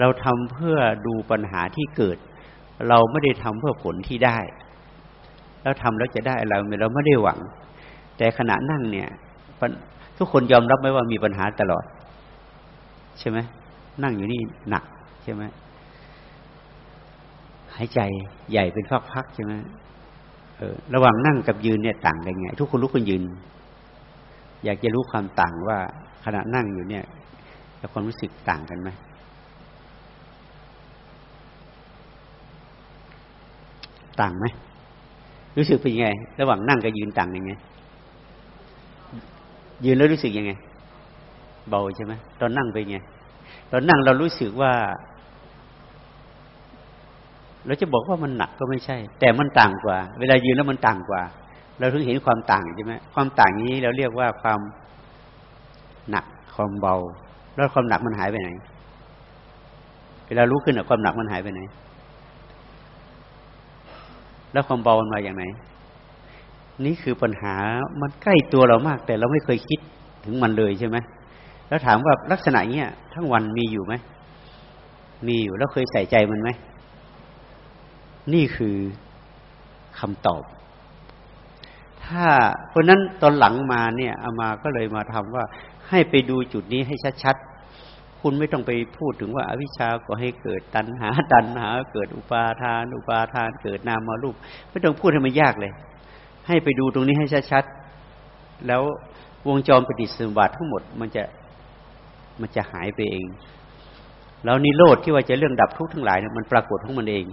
เราทำเพื่อดูปัญหาที่เกิด เราไม่ได้ทำเพื่อผลที่ได้ แล้วทำแล้วจะได้อะไรเราไม่ได้หวัง แต่ขณะนั่งเนี่ย ทุกคนยอมรับไหมว่ามีปัญหาตลอด ใช่ไหมนั่งอยู่นี่หนักใช่ไหมหายใจใหญ่เป็นพักๆใช่ไหมเออระหว่างนั่งกับยืนเนี่ยต่างกันไง ทุกคนลุกขึ้นยืน อยากจะรู้ความต่างว่าขณะนั่งอยู่เนี่ยความรู้สึกต่างกันไหม ต่างไหมรู้สึกเป็นยังไง ระหว่างนั่งกับยืนต่างยังไง ยืนแล้วรู้สึกยังไง เบาใช่ไหมตอนนั่งเป็นไงตอนนั่งเรารู้สึกว่า เราจะบอกว่ามันหนักก็ไม่ใช่ แต่มันต่างกว่า เวลายืนแล้วมันต่างกว่า เราถึงเห็นความต่างใช่ไหมความต่างนี้เราเรียกว่าความหนักความเบา แล้วความหนักมันหายไปไหน เวลารู้ขึ้นความหนักมันหายไปไหน แล้วความเบามันมาอย่างไหน นี่คือปัญหามันใกล้ตัวเรามาก แต่เราไม่เคยคิดถึงมันเลยใช่ไหมแล้วถามว่าลักษณะเนี้ยทั้งวันมีอยู่ไหมมีอยู่แล้วเคยใส่ใจมันไหมนี่คือคำตอบ ถ้าเพราะนั้นตอนหลังมาเนี่ยอามาก็เลยมาทำว่าให้ไปดูจุดนี้ให้ชัด คุณไม่ต้องไปพูดถึงว่าอวิชชาก็ให้เกิดตัณหา ตัณหา เกิดอุปาทาน อุปาทาน เกิดนามารูป ไม่ต้องพูดให้มันยากเลย ให้ไปดูตรงนี้ให้ชัดๆแล้ววงจรปฏิสมบัติทั้งหมดมันจะมันจะหายไปเอง แล้วนิโรธที่ว่าจะเรื่องดับทุกข์ทั้งหลายเนี่ยมันปรากฏของมันเอง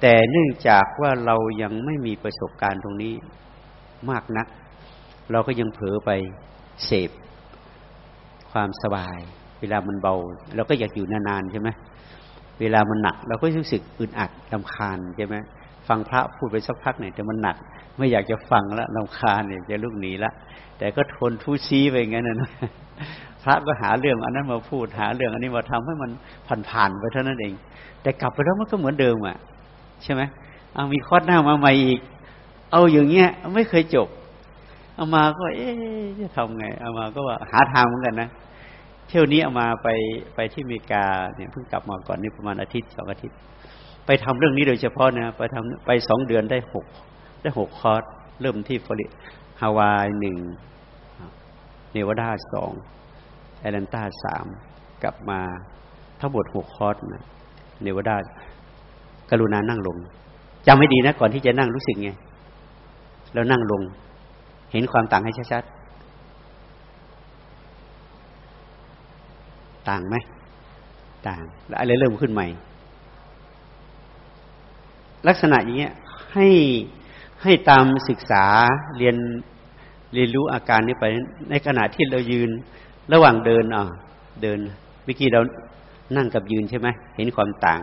แต่เนื่องจากว่าเรายังไม่มีประสบการณ์ตรงนี้มากนัก เราก็ยังเผลอไปเสพความสบาย เวลามันเบา เราก็อยากอยู่นานๆใช่ไหมเวลามันหนัก เราก็รู้สึกอึดอัดลำคาญใช่ไหมฟังพระพูดไปสักพักหนึ่งแต่มันหนัก ไม่อยากจะฟังแล้วลำคาญเนี่ยจะลุกหนีละแต่ก็ทนทุชี้ไปงั้นนะพระก็หาเรื่องอันนั้นมาพูดหาเรื่องอันนี้มาทำให้มันผ่านๆไปเท่านั้นเอง แต่กลับไปแล้วมันก็เหมือนเดิมอะ ใช่ไหมเอามีคอหน้ามาใหม่อีก เอาอย่างเงี้ย ไม่เคยจบเอามาก็ เอ๊ะจะทำไงเอามาก็ว่าหาทางเหมือนกันนะ เที่ยวนี้เอามาไปไปที่อเมริกาเนี่ยเพิ่งกลับมาก่อนนี่ประมาณอาทิตย์สองอาทิตย์ ไปทำเรื่องนี้โดยเฉพาะนะไปทำไปสองเดือนได้หกได้หกคอร์สเริ่มที่ฟลอริฮาวายหนึ่งเนวาดาสองแอตแลนตาสามกลับมาทั้งหมดหกคอร์สนะเนวาดากรุณานั่งลงจำให้ดีนะ ก่อนที่จะนั่งรู้สึกไง แล้วนั่งลง เห็นความต่างให้ชัดๆ ต่างไหมต่าง แล้วอะไรเริ่มขึ้นใหม่ ลักษณะอย่างเงี้ยให้ให้ตามศึกษาเรียนเรียนรู้อาการนี้ไป ในขณะที่เรายืนระหว่างเดินอะเดินเมื่อกี้เรานั่งกับยืนใช่ไหมเห็นความต่าง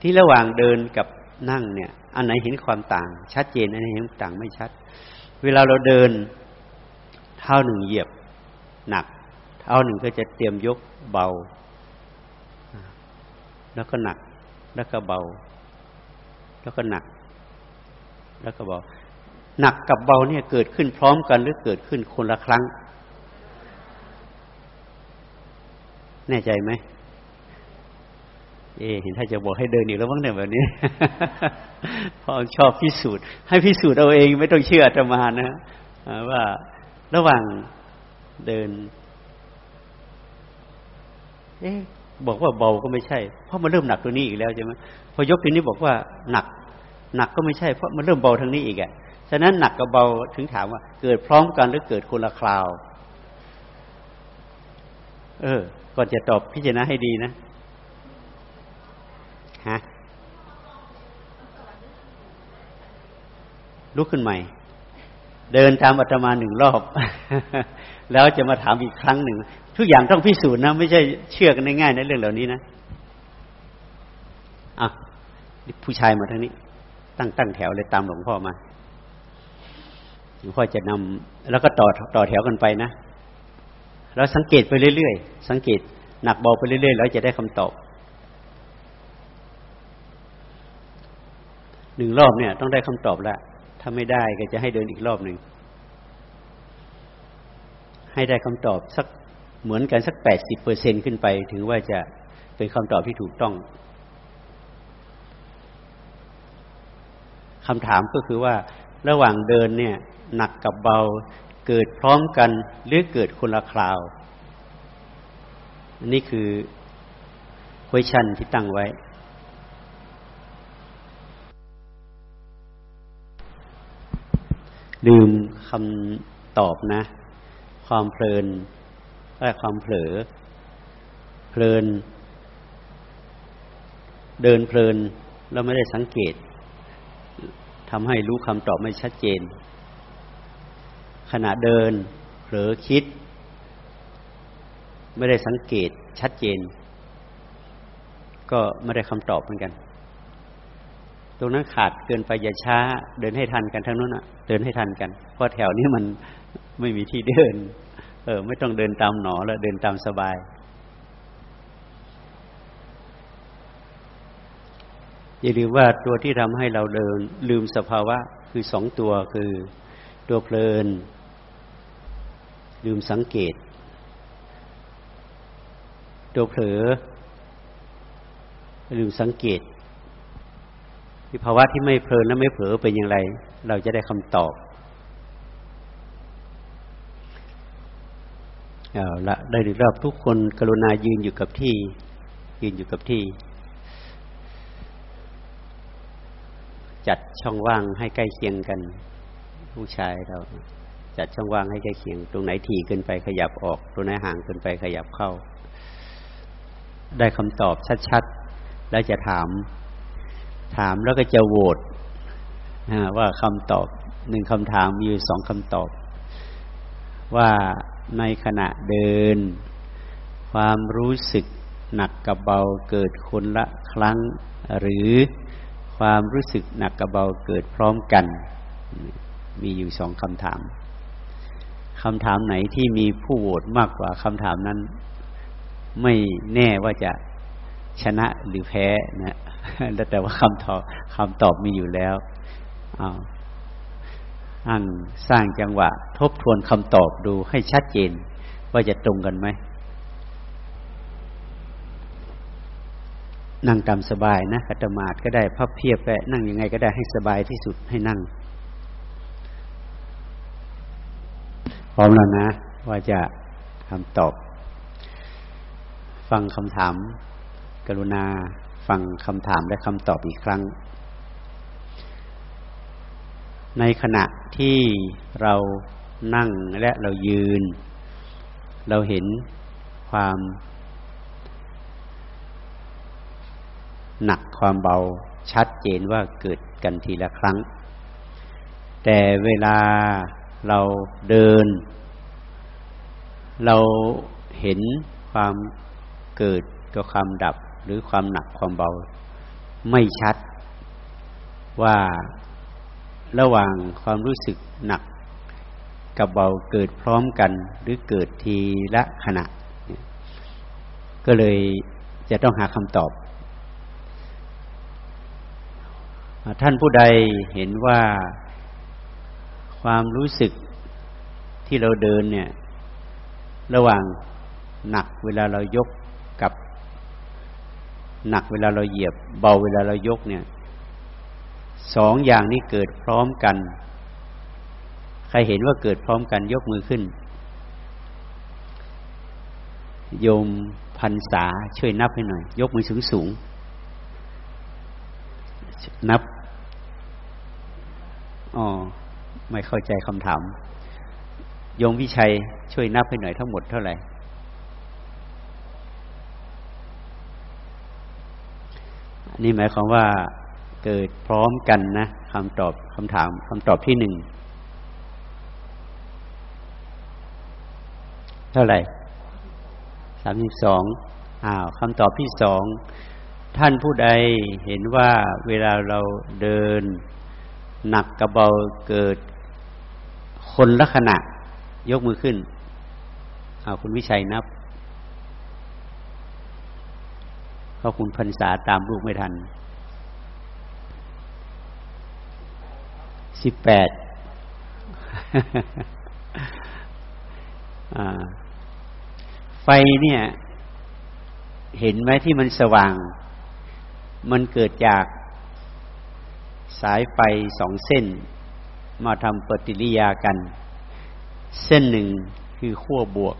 ที่ระหว่างเดินกับนั่งเนี่ย อันไหนเห็นความต่าง ชัดเจนอันไหนเห็นต่างไม่ชัด เวลาเราเดินเท้าหนึ่งเหยียบหนัก เท้าหนึ่งก็จะเตรียมยกเบา แล้วก็หนัก แล้วก็เบา แล้วก็หนัก แล้วก็เบา หนักกับเบาเนี่ยเกิดขึ้นพร้อมกันหรือเกิดขึ้นคนละครั้ง แน่ใจไหมเอเห็นถ้าจะบอกให้เดินอีกแล้วบ้างเนี่ยแบบนี้พอชอบพิสูจน์ ให้พิสูจน์เอาเองไม่ต้องเชื่ออาตมานะว่าระหว่างเดิน เอ๊บอกว่าเบาก็ไม่ใช่ เพราะมันเริ่มหนักตัวนี้อีกแล้วใช่ไหมพอยกตัวนี้บอกว่าหนัก หนักก็ไม่ใช่เพราะมันเริ่มเบาทางนี้อีกอะฉะนั้นหนักกับเบาถึงถามว่า เกิดพร้อมกันหรือเกิดคนละคราว เออ ก่อนจะตอบพิจารณาให้ดีนะฮะลุกขึ้นใหม่ เดินตามอาตมาหนึ่งรอบ แล้วจะมาถามอีกครั้งหนึ่ง ทุกอย่างต้องพิสูจน์นะ ไม่ใช่เชื่อกันง่ายๆในเรื่องเหล่านี้นะอะผู้ชายมาทางนี้ ตั้งตั้งแถวเลยตามหลวงพ่อมาหลวงพ่อจะนำแล้วก็ต่อต่อแถวกันไปนะแล้วสังเกตไปเรื่อยๆสังเกตหนักเบาไปเรื่อยๆแล้วจะได้คำตอบหนึ่งรอบเนี่ย ต้องได้คำตอบแล้วถ้าไม่ได้ก็จะให้เดินอีกรอบหนึ่งให้ได้คำตอบสัก เหมือนกันสักแปดสิบเปอร์เซ็นขึ้นไปถึงว่าจะเป็นคำตอบที่ถูกต้องคำถามก็คือว่าระหว่างเดินเนี่ย หนักกับเบาเกิดพร้อมกันหรือเกิดคนละคราวนนี้คือ question ที่ตั้งไว้ ลืมคำตอบนะ ความเพลิน ความเผลอ เพลิน เดินเพลินแล้วไม่ได้สังเกตทำให้รู้คำตอบไม่ชัดเจน ขณะเดิน เผลอคิด ไม่ได้สังเกตชัดเจน ก็ไม่ได้คำตอบเหมือนกัน ตรงนั้นขาดเกินไปอย่าช้า เดินให้ทันกันทั้งนั้นอะ เดินให้ทันกัน เพราะแถวนี้มันไม่มีที่เดิน เออ ไม่ต้องเดินตามหนอแล้วเดินตามสบาย อย่าลืมว่าตัวที่ทำให้เราเดิน ลืมสภาวะคือสองตัวคือตัวเพลิน ลืมสังเกต ตัวเผลอ ลืมสังเกตภาวะที่ไม่เพลินและไม่เผลอเป็นอย่างไร เราจะได้คำตอบ เอาละได้รอบทุกคนกรุณายืนอยู่กับที่ ยืนอยู่กับที่ จัดช่องว่างให้ใกล้เคียงกัน ผู้ชายเรา จัดช่องว่างให้ใกล้เคียง ตรงไหนถี่เกินไปขยับออก ตรงไหนห่างเกินไปขยับเข้า ได้คำตอบชัดๆ แล้วจะถาม ถามแล้วก็จะโหวตว่าคำตอบหนึ่งคำถามมีอยู่สองคำตอบว่า ในขณะเดิน ความรู้สึกหนักกับเบาเกิดคนละครั้ง หรือความรู้สึกหนักกับเบาเกิดพร้อมกัน มีอยู่สองคำถามคำถามไหนที่มีผู้โหวตมากกว่าคำถามนั้น ไม่แน่ว่าจะชนะหรือแพ้นะแล้วแต่ว่าคำตอบคำตอบมีอยู่แล้วอั นสร้างจังหวะ ทบทวนคำตอบดูให้ชัดเจน ว่าจะตรงกันไหมนั่งตามสบายนะคัตมาดก็ได้พับเพียบไปนั่งยังไงก็ได้ให้สบายที่สุดให้นั่ง พร้อมแล้วนะ ว่าจะคำตอบ ฟังคำถาม กรุณา ฟังคำถามและคำตอบอีกครั้ง ในขณะที่เรานั่งและเรายืน เราเห็นความหนักความเบาชัดเจนว่าเกิดกันทีละครั้ง แต่เวลาเราเดิน เราเห็นความเกิดกับความดับหรือความหนักความเบา ไม่ชัดว่า ระหว่างความรู้สึกหนักกับเบาเกิดพร้อมกัน หรือเกิดทีละขณะ ก็เลยจะต้องหาคำตอบ ท่านผู้ใดเห็นว่าความรู้สึกที่เราเดินเนี่ย ระหว่างหนักเวลาเรายกกับ หนักเวลาเราเหยียบ เบาเวลาเรายกเนี่ย สองอย่างนี้เกิดพร้อมกัน ใครเห็นว่าเกิดพร้อมกันยกมือขึ้น โยมพันษาช่วยนับให้หน่อย ยกมือสูงสูง นับ อ๋อ ไม่เข้าใจคำถาม โยมวิชัยช่วยนับให้หน่อยทั้งหมดเท่าไหร่นี่หมายความว่า เกิดพร้อมกันนะคำตอบคำถามคำตอบที่หนึ่งเท่าไหร่สามสิบสองอ้าวคำตอบที่สองท่านผู้ใดเห็นว่าเวลาเราเดิน หนักกระเบาเกิดคนละขณะ ยกมือขึ้นเอาคุณวิชัยนับเขาคุณพันษาตามลูกไม่ทัน สิบแปดไฟเนี่ย เห็นไหมที่มันสว่าง มันเกิดจากสายไฟสองเส้น มาทำปฏิริยากัน เส้นหนึ่งคือขั้วบวก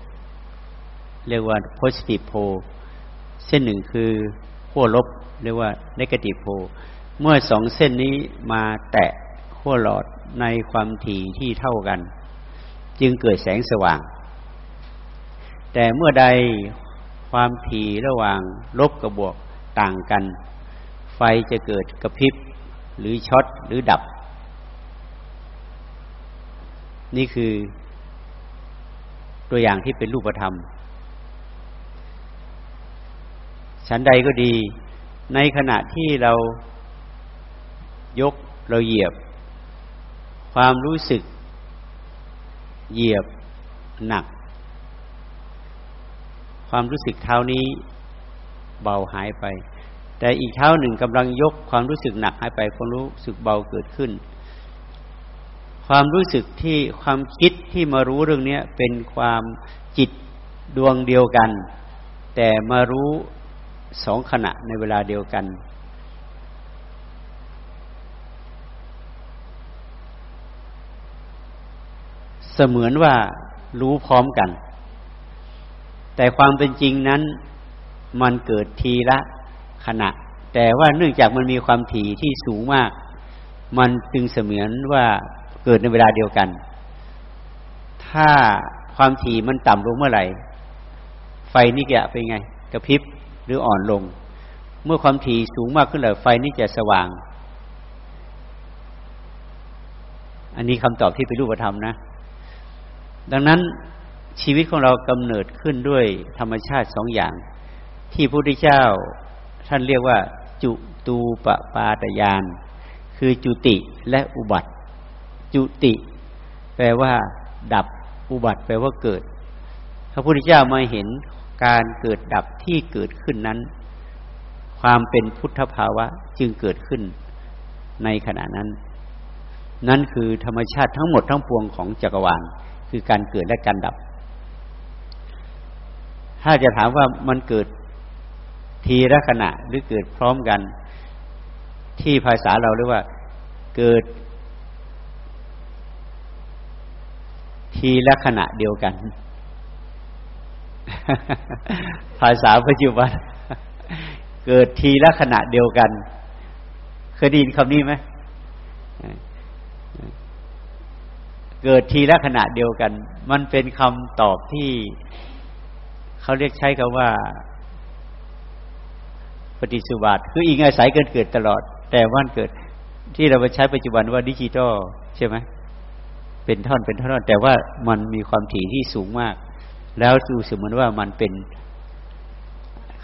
เรียกว่า positive pole เส้นหนึ่งคือขั้วลบ เรียกว่า negative pole เมื่อสองเส้นนี้มาแตะ ขั้วหลอดในความถี่ที่เท่ากัน จึงเกิดแสงสว่าง แต่เมื่อใดความถี่ระหว่างลบกับบวกต่างกัน ไฟจะเกิดกระพริบหรือช็อตหรือดับ นี่คือตัวอย่างที่เป็นรูปธรรม ชั้นใดก็ดี ในขณะที่เรายกเราเหยียบ ความรู้สึกเหยียบหนัก ความรู้สึกเท้านี้เบาหายไป แต่อีกเท้าหนึ่งกำลังยกความรู้สึกหนักหายไปความรู้สึกเบาเกิดขึ้น ความรู้สึกที่ความคิดที่มารู้เรื่องนี้เป็นความจิตดวงเดียวกัน แต่มารู้สองขณะในเวลาเดียวกัน เสมือนว่ารู้พร้อมกัน แต่ความเป็นจริงนั้นมันเกิดทีละขณะ แต่ว่าเนื่องจากมันมีความถี่ที่สูงมาก มันจึงเสมือนว่าเกิดในเวลาเดียวกัน ถ้าความถี่มันต่ำลงเมื่อไหร่ ไฟนี่จะเป็นไง กระพริบหรืออ่อนลง เมื่อความถี่สูงมากขึ้นเลยไฟนี่จะสว่าง อันนี้คำตอบที่เป็นรูปธรรมนะ ดังนั้นชีวิตของเรากำเนิดขึ้นด้วยธรรมชาติสองอย่าง ที่พระพุทธเจ้าท่านเรียกว่า จุตูปปาตยาน คือจุติและอุบัติ จุติ แปลว่า ดับอุบัติ แปลว่าเกิด พระพุทธเจ้ามาเห็นการเกิดดับที่เกิดขึ้นนั้น ความเป็นพุทธภาวะจึงเกิดขึ้นในขณะนั้น นั่นคือธรรมชาติทั้งหมดทั้งปวงของจักรวาล คือการเกิดและการดับ ถ้าจะถามว่ามันเกิดทีละขณะหรือเกิดพร้อมกัน ที่ภาษาเราเรียกว่า เกิด ทีละขณะเดียวกัน ภาษาปัจจุบันเกิดทีละขณะเดียวกัน เคยได้ยินคำนี้ไหม เกิดทีละขณะเดียวกัน มันเป็นคำตอบที่เขาเรียกใช้คำว่า ปฏิสุบัติคืออิงอาศัยเกินเกิดตลอด แต่ว่าเกิดที่เราไปใช้ปัจจุบันว่าดิจิตอลใช่ไหมเป็นท่อนเป็นท่อน แต่ว่ามันมีความถี่ที่สูงมาก แล้วดูเสมือนว่ามันเป็น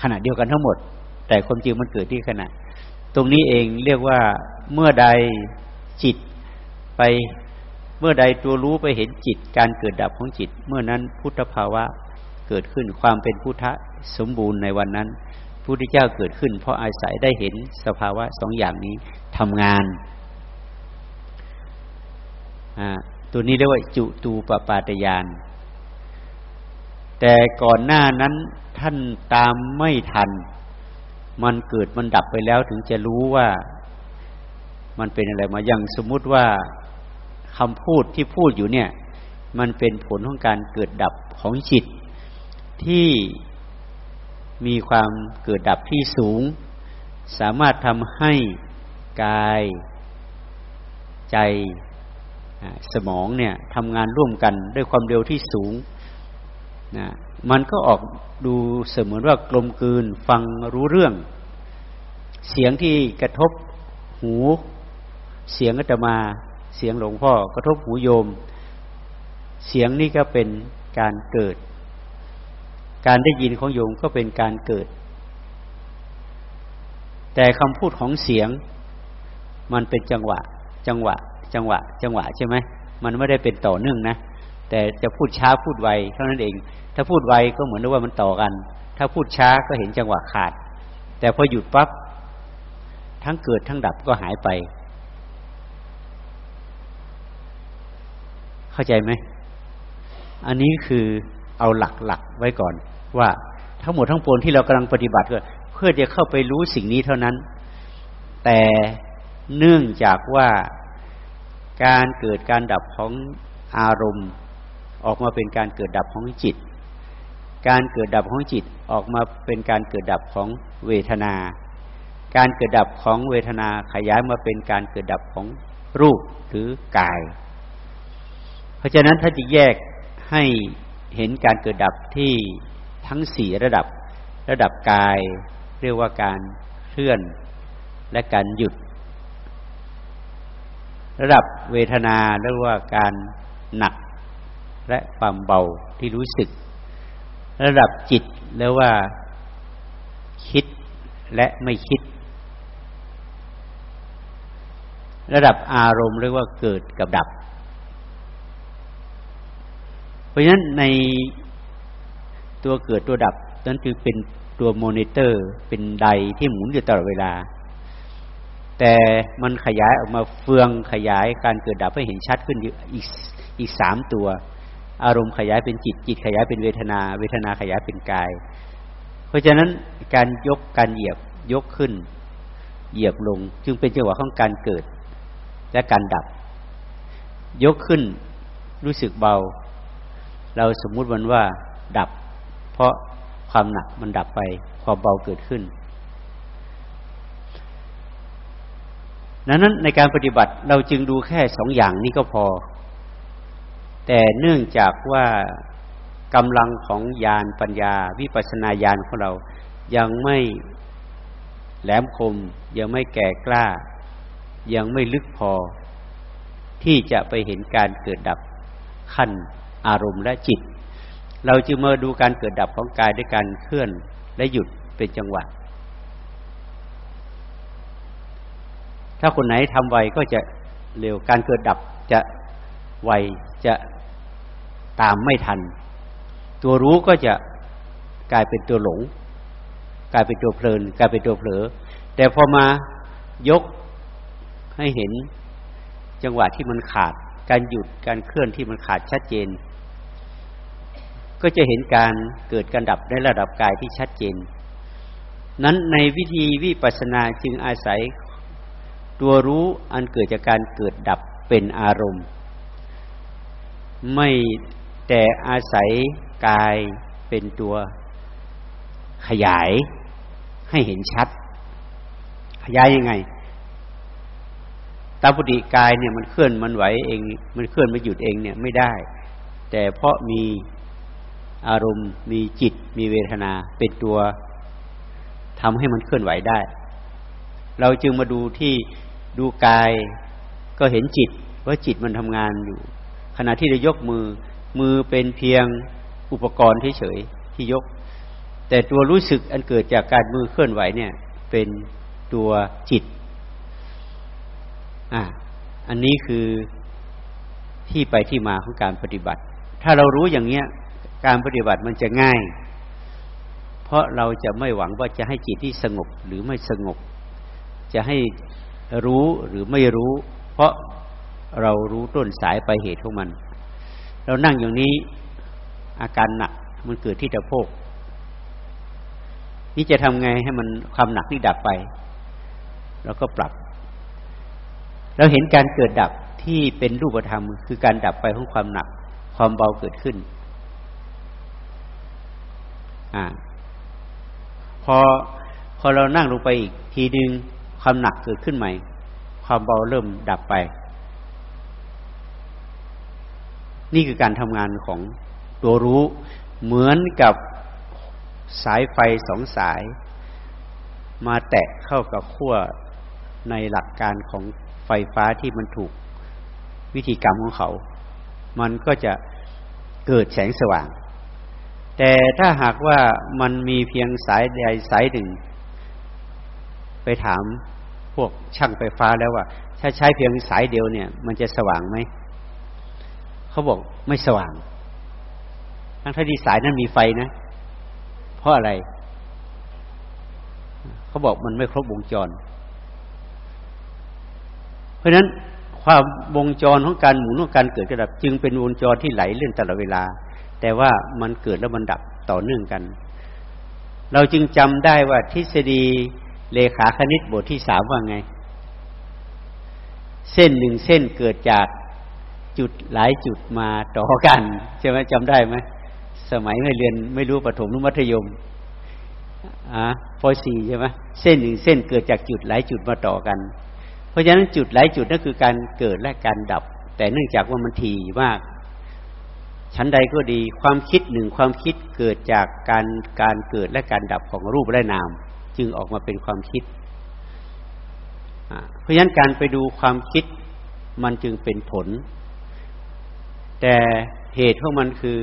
ขณะเดียวกันทั้งหมด แต่ความจริงมันเกิดที่ขณะ ตรงนี้เองเรียกว่าเมื่อใดจิตไป เมื่อใดตัวรู้ไปเห็นจิตการเกิดดับของจิต เมื่อนั้นพุทธภาวะเกิดขึ้นความเป็นพุทธสมบูรณ์ในวันนั้นพุทธเจ้าเกิดขึ้น เพราะอาศัยได้เห็นสภาวะสองอย่างนี้ทำงานตัวนี้เรียกว่าจุตูปปาตยาน แต่ก่อนหน้านั้นท่านตามไม่ทัน มันเกิดมันดับไปแล้วถึงจะรู้ว่ามันเป็นอะไรมาอย่างสมมุติว่า คำพูดที่พูดอยู่เนี่ย มันเป็นผลของการเกิดดับของจิต ที่มีความเกิดดับที่สูง สามารถทำให้กายใจสมองเนี่ยทำงานร่วมกันด้วยความเร็วที่สูงนะมันก็ออกดูเสมือนว่ากลมกลืนฟังรู้เรื่อง เสียงที่กระทบหู เสียงก็จะมา เสียงหลวงพ่อกระทบหูโยม เสียงนี่ก็เป็นการเกิด การได้ยินของโยมก็เป็นการเกิด แต่คำพูดของเสียง มันเป็นจังหวะ จังหวะ จังหวะ จังหวะใช่ไหมมันไม่ได้เป็นต่อเนื่องนะแต่จะพูดช้าพูดไวเท่านั้นเอง ถ้าพูดไวก็เหมือนว่ามันต่อกัน ถ้าพูดช้าก็เห็นจังหวะขาด แต่พอหยุดปั๊บทั้งเกิดทั้งดับก็หายไป เข้าใจไหม อันนี้คือเอาหลักๆไว้ก่อน ว่าทั้งหมดทั้งปวงที่เรากำลังปฏิบัติก็เพื่อจะเข้าไปรู้สิ่งนี้เท่านั้น แต่เนื่องจากว่าการเกิดการดับของอารมณ์ ออกมาเป็นการเกิดดับของจิต การเกิดดับของจิตออกมาเป็นการเกิดดับของเวทนา การเกิดดับของเวทนาขยายมาเป็นการเกิดดับของรูปหรือกาย เพราะฉะนั้นถ้าจะแยกให้เห็นการเกิดดับที่ทั้งสี่ระดับ ระดับกาย เรียกว่าการเคลื่อนและการหยุด ระดับเวทนาเรียกว่าการหนักและความเบาที่รู้สึก ระดับจิตเรียกว่าคิดและไม่คิด ระดับอารมณ์เรียกว่าเกิดกับดับ เพราะฉะนั้นในตัวเกิดตัวดับนั้นคือเป็นตัวโมนิเตอร์ เป็นไดที่หมุนอยู่ตลอดเวลา แต่มันขยายออกมาเฟืองขยายการเกิดดับให้เห็นชัดขึ้นอีกอีกสามตัว อารมณ์ขยายเป็นจิต จิตขยายเป็นเวทนา เวทนาขยายเป็นกาย เพราะฉะนั้นการยกการเหยียบยกขึ้น เหยียบลง จึงเป็นจังหวะของการเกิดและการดับ ยกขึ้นรู้สึกเบา เราสมมุติวันว่าดับ เพราะความหนักมันดับไป ความเบาเกิดขึ้นดังนั้นในการปฏิบัติเราจึงดูแค่สองอย่างนี้ก็พอ แต่เนื่องจากว่ากำลังของญาณปัญญา วิปัสนาญาณของเรายังไม่แหลมคม ยังไม่แก่กล้า ยังไม่ลึกพอ ที่จะไปเห็นการเกิดดับขั้น อารมณ์และจิต เราจึงมาดูการเกิดดับของกายด้วยการเคลื่อนและหยุดเป็นจังหวะ ถ้าคนไหนทำไวก็จะเร็วการเกิดดับจะไวจะตามไม่ทัน ตัวรู้ก็จะกลายเป็นตัวหลง กลายเป็นตัวเพลิน กลายเป็นตัวเผลอ แต่พอมายกให้เห็นจังหวะที่มันขาด การหยุดการเคลื่อนที่มันขาดชัดเจน ก็จะเห็นการเกิดการดับในระดับกายที่ชัดเจน นั้นในวิธีวิปัสสนาจึงอาศัยตัวรู้อันเกิดจากการเกิดดับเป็นอารมณ์ ไม่แต่อาศัยกายเป็นตัวขยายให้เห็นชัด ขยายยังไง ตาปุติกายเนี่ยมันเคลื่อนมันไหวเอง มันเคลื่อนมาหยุดเองเนี่ยไม่ได้ แต่เพราะมี อารมณ์ มีจิต มีเวทนา เป็นตัวทำให้มันเคลื่อนไหวได้ เราจึงมาดูที่ดูกายก็เห็นจิตว่าจิตมันทำงานอยู่ ขณะที่เรายกมือ มือเป็นเพียงอุปกรณ์เฉยๆที่ยก แต่ตัวรู้สึกอันเกิดจากการมือเคลื่อนไหวเนี่ย เป็นตัวจิต อ่าอันนี้คือที่ไปที่มาของการปฏิบัติ ถ้าเรารู้อย่างเนี้ย การปฏิบัติมันจะง่าย เพราะเราจะไม่หวังว่าจะให้จิตที่สงบหรือไม่สงบ จะให้รู้หรือไม่รู้ เพราะเรารู้ต้นสายไปเหตุของมัน เรานั่งอย่างนี้อาการหนักมันเกิดที่ตะโพก นี่จะทำไงให้มันความหนักนี่ดับไป เราก็ปรับ เราเห็นการเกิดดับที่เป็นรูปธรรม คือการดับไปของความหนัก ความเบาเกิดขึ้น อ่า พอพอเรานั่งลงไปอีก ทีหนึ่งความหนักเกิดขึ้นใหม่ ความเบาเริ่มดับไป นี่คือการทำงานของตัวรู้เหมือนกับสายไฟสองสาย มาแตะเข้ากับขั้วในหลักการของไฟฟ้าที่มันถูกวิธีกรรมของเขา มันก็จะเกิดแสงสว่าง แต่ถ้าหากว่ามันมีเพียงสายใดสายหนึ่ง ไปถามพวกช่างไฟฟ้าแล้วว่า ถ้าใช้เพียงสายเดียวเนี่ย มันจะสว่างไหม เขาบอกไม่สว่าง ทั้งที่สายนั้นมีไฟนะ เพราะอะไร เขาบอกมันไม่ครบวงจร เพราะนั้นความวงจรของการหมุนของการเกิดกระดับ จึงเป็นวงจรที่ไหลเลื่อนตลอดเวลา แต่ว่ามันเกิดแล้วมันดับต่อเนื่องกัน เราจึงจำได้ว่าทฤษฎีเลขาคณิตบทที่สามว่าไง เส้นหนึ่งเส้นเกิดจากจุดหลายจุดมาต่อกัน ใช่ไหมจำได้ไหมสมัยไม่เรียนไม่รู้ประถมหรือมัธยมอ่าปสี่ใช่ไหมเส้นหนึ่งเส้นเกิดจากจุดหลายจุดมาต่อกัน เพราะฉะนั้นจุดหลายจุดนั่นคือการเกิดและการดับ แต่เนื่องจากว่ามันถี่มาก ชั้นใดก็ดีความคิดหนึ่งความคิดเกิดจากการการเกิดและการดับของรูปและนาม จึงออกมาเป็นความคิด เพราะฉะนั้นการไปดูความคิดมันจึงเป็นผล แต่เหตุของมันคือ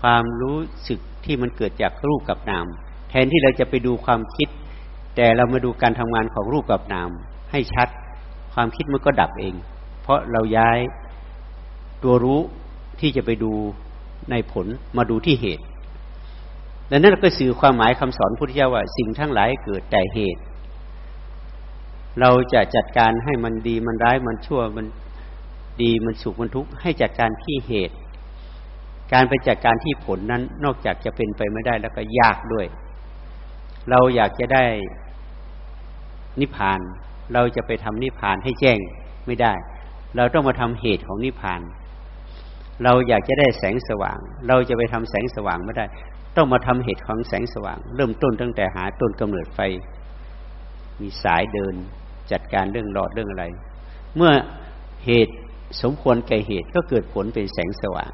ความรู้สึกที่มันเกิดจากรูปกับนาม แทนที่เราจะไปดูความคิด แต่เรามาดูการทำงานของรูปกับนาม ให้ชัด ความคิดมันก็ดับเอง เพราะเราย้ายตัวรู้ ที่จะไปดูในผลมาดูที่เหตุ ดังนั้นก็สื่อความหมายคำสอนพุทธเจ้าว่า สิ่งทั้งหลายเกิดแต่เหตุ เราจะจัดการให้มันดีมันร้ายมันชั่วมันดีมันสุขมันทุกข์ให้จัดการที่เหตุ การไปจัดการที่ผลนั้นนอกจากจะเป็นไปไม่ได้แล้วก็ยากด้วย เราอยากจะได้นิพพาน เราจะไปทำนิพพานให้แจ้งไม่ได้ เราต้องมาทำเหตุของนิพพาน เราอยากจะได้แสงสว่าง เราจะไปทำแสงสว่างไม่ได้ ต้องมาทำเหตุของแสงสว่าง เริ่มต้นตั้งแต่หาต้นกำเนิดไฟ มีสายเดินจัดการเรื่องหลอดเรื่องอะไร เมื่อเหตุสมควรแก่เหตุก็เกิดผลเป็นแสงสว่าง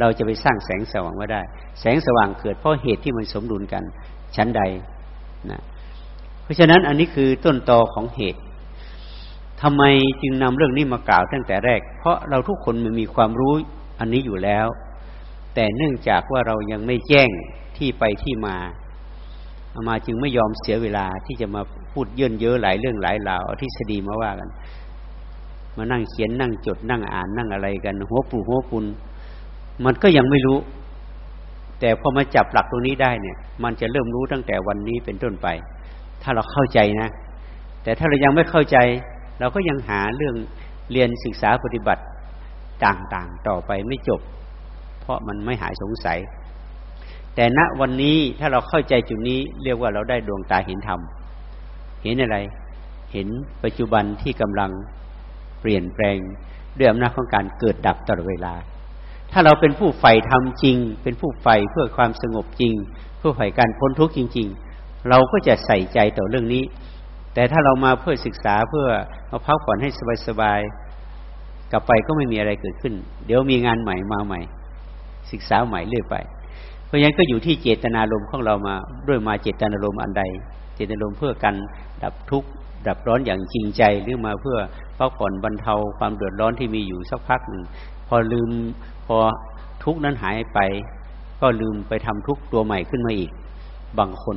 เราจะไปสร้างแสงสว่างไม่ได้ แสงสว่างเกิดเพราะเหตุที่มันสมดุลกันชั้นใดนะเพราะฉะนั้นอันนี้คือต้นตอของเหตุทำไมจึงนำเรื่องนี้มากล่าวตั้งแต่แรก เพราะเราทุกคนมันมีความรู้ อันนี้อยู่แล้ว แต่เนื่องจากว่าเรายังไม่แจ้งที่ไปที่มาอามาจึงไม่ยอมเสียเวลาที่จะมาพูดเยื่นเยอะหลายเรื่องหลายราวเอาทฤษฎีมาว่ากัน มานั่งเขียนนั่งจดนั่งอ่านนั่งอะไรกัน หัวปูหัวปุนมันก็ยังไม่รู้ แต่พอมาจับหลักตรงนี้ได้เนี่ย มันจะเริ่มรู้ตั้งแต่วันนี้เป็นต้นไป ถ้าเราเข้าใจนะ แต่ถ้าเรายังไม่เข้าใจ เราก็ยังหาเรื่องเรียนศึกษาปฏิบัติ ต่างๆ ต่อไปไม่จบ เพราะมันไม่หายสงสัย แต่ณวันนี้ถ้าเราเข้าใจจุดนี้เรียกว่าเราได้ดวงตาเห็นธรรม เห็นอะไร เห็นปัจจุบันที่กำลังเปลี่ยนแปลงด้วยอำนาจของการเกิดดับตลอดเวลา ถ้าเราเป็นผู้ใฝ่ทำจริง เป็นผู้ใฝ่เพื่อความสงบจริง เพื่อใฝ่การพ้นทุกข์จริง ๆ เราก็จะใส่ใจต่อเรื่องนี้ แต่ถ้าเรามาเพื่อศึกษาเพื่อมาพักผ่อนให้สบายๆ กลับไปก็ไม่มีอะไรเกิดขึ้น เดี๋ยวมีงานใหม่มาใหม่ ศึกษาใหม่เรื่อยไป เพราะฉะนั้นก็อยู่ที่เจตนารมณ์ของเรามา ด้วยมาเจตนารมณ์อันใด เจตนารมณ์เพื่อกันดับทุกข์ดับร้อนอย่างจริงใจหรือมาเพื่อพักผ่อนบรรเทาความเดือดร้อนที่มีอยู่สักพักหนึ่งพอลืมพอทุกข์นั้นหายไป ก็ลืมไปทำทุกข์ตัวใหม่ขึ้นมาอีก บางคน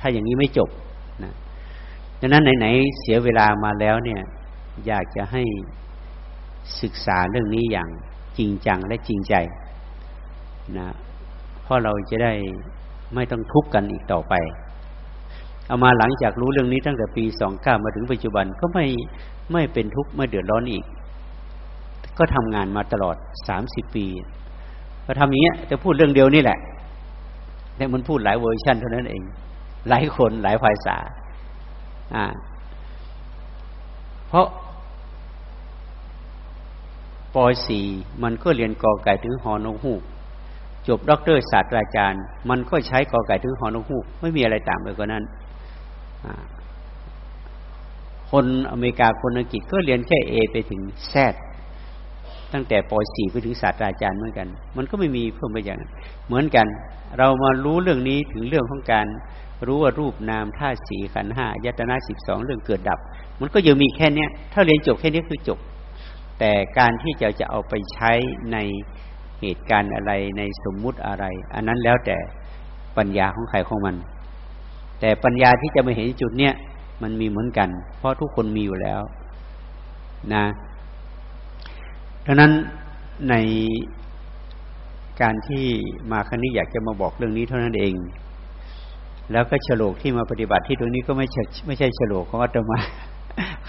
ถ้าอย่างนี้ไม่จบนะดังนั้นไหนๆเสียเวลามาแล้วเนี่ย อยากจะให้ ศึกษาเรื่องนี้อย่างจริงจังและจริงใจนะเพราะเราจะได้ไม่ต้องทุกข์กันอีกต่อไป เอามาหลังจากรู้เรื่องนี้ตั้งแต่ปีสองเก้ามาถึงปัจจุบันก็ไม่ไม่เป็นทุกข์ไม่เดือดร้อนอีก ก็ทำงานมาตลอดสามสิบปีก็ทำอย่างเงี้ยจะพูดเรื่องเดียวนี่แหละแต่มันพูดหลายเวอร์ชันเท่านั้นเอง หลายคนหลายภาษาอ่า เพราะ ปอสี่มันก็เรียนกอไก่ถึงหอนกฮูก จบด็อกเตอร์ศาสตราจารย์ มันก็ใช้กอไก่ถึงหอนกฮูก ไม่มีอะไรต่างไปกว่านั้นคนอเมริกาคนอังกฤษก็เรียนแค่ A ไปถึงแซดตั้งแต่ป .4 ไปถึงศาสตราจารย์เหมือนกัน มันก็ไม่มีเพิ่มไปอย่างนั้นเหมือนกัน เรามารู้เรื่องนี้ถึงเรื่องของการรู้ว่ารูปนามธาตุสีขันห้ายตนาสิบสองเรื่องเกิดดับ มันก็ยังมีแค่เนี้ย ถ้าเรียนจบแค่นี้คือจบ แต่การที่จะจะเอาไปใช้ในเหตุการณ์อะไรในสมมุติอะไร อันนั้นแล้วแต่ปัญญาของใครของมัน แต่ปัญญาที่จะมาเห็นจุดเนี้ยมันมีเหมือนกัน เพราะทุกคนมีอยู่แล้วนะดังนั้นในการที่มาครั้งนี้อยากจะมาบอกเรื่องนี้เท่านั้นเอง แล้วก็ฉลกที่มาปฏิบัติที่ตรงนี้ก็ไม่ใช่ไม่ใช่ฉลกของอาตมา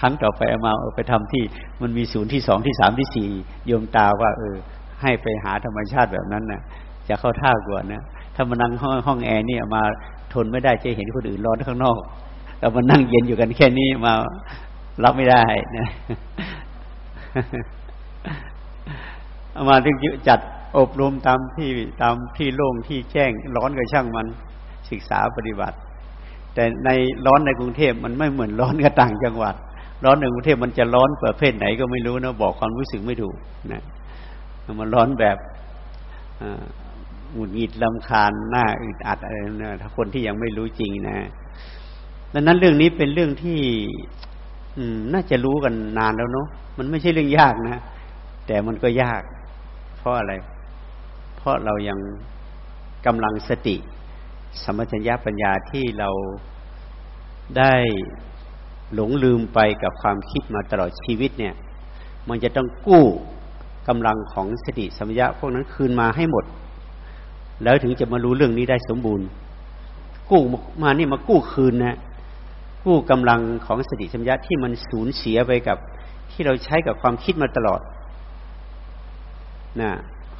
ครั้งต่อไปเอามาเอาไปทำที่ มันมีศูนย์ที่สองที่สามที่สี่โยมตาว่า เออ ให้ไปหาธรรมชาติแบบนั้นนะ่ะจะเข้าท่ากว่านะถ้ามานั่งห้องห้องแอร์นี่มาทนไม่ได้จะเห็นคนอื่นร้อนข้างนอกเรามานั่งเย็นอยู่กันแค่นี้มารับไม่ได้นะมาถึงจัดอบรมตามที่ตามที่โล่งที่แจ้งร้อนกับช่างมันศึกษาปฏิบัติ แต่ในร้อนในกรุงเทพมันไม่เหมือนร้อนกับต่างจังหวัด ร้อนในกรุงเทพมันจะร้อนประเภทไหนก็ไม่รู้นะบอกความรู้สึกไม่ถูกนะมันร้อนแบบหงุดหงิดลำคาญหน้าอึดอัดอะไรนะถ้าคนที่ยังไม่รู้จริงนะดังนั้นเรื่องนี้เป็นเรื่องที่ อืม น่าจะรู้กันนานแล้วเนาะมันไม่ใช่เรื่องยากนะแต่มันก็ยาก เพราะอะไร เพราะเรายังกำลังสติ สมัชัญญาปัญญาที่เราได้หลงลืมไปกับความคิดมาตลอดชีวิตเนี่ย มันจะต้องกู้กำลังของสติสัมยาพวกนั้นคืนมาให้หมด แล้วถึงจะมารู้เรื่องนี้ได้สมบูรณ์ กู้มานี่มากู้คืนนะกู้กำลังของสติสัมยาที่มันสูญเสียไปกับที่เราใช้กับความคิดมาตลอดนะ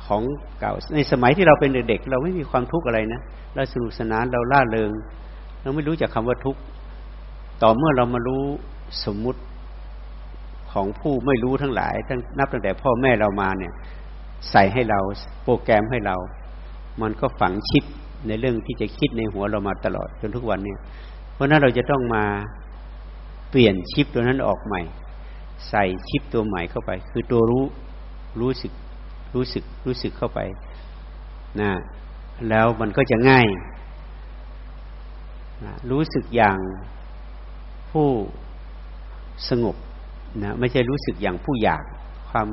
ของเก่า ในสมัยที่เราเป็นเด็กเราไม่มีความทุกข์อะไรนะเราสนุกสนานเราล่าเริง เราไม่รู้จักคำว่าทุกข์ต่อเมื่อเรามารู้สมมุติของผู้ไม่รู้ทั้งหลายตั้งนับตั้งแต่พ่อแม่เรามาเนี่ย ใส่ให้เราโปรแกรมให้เรา มันก็ฝังชิปในเรื่องที่จะคิดในหัวเรามาตลอดจนทุกวันเนี่ยเพราะนั้นเราจะต้องมาเปลี่ยนชิปตัวนั้นออกใหม่ ใส่ชิปตัวใหม่เข้าไป คือตัวรู้รู้สึก รู้สึกรู้สึกเข้าไปนะแล้วมันก็จะง่ายนะรู้สึกอย่างผู้สงบนะไม่ใช่รู้สึกอย่างผู้อยากความ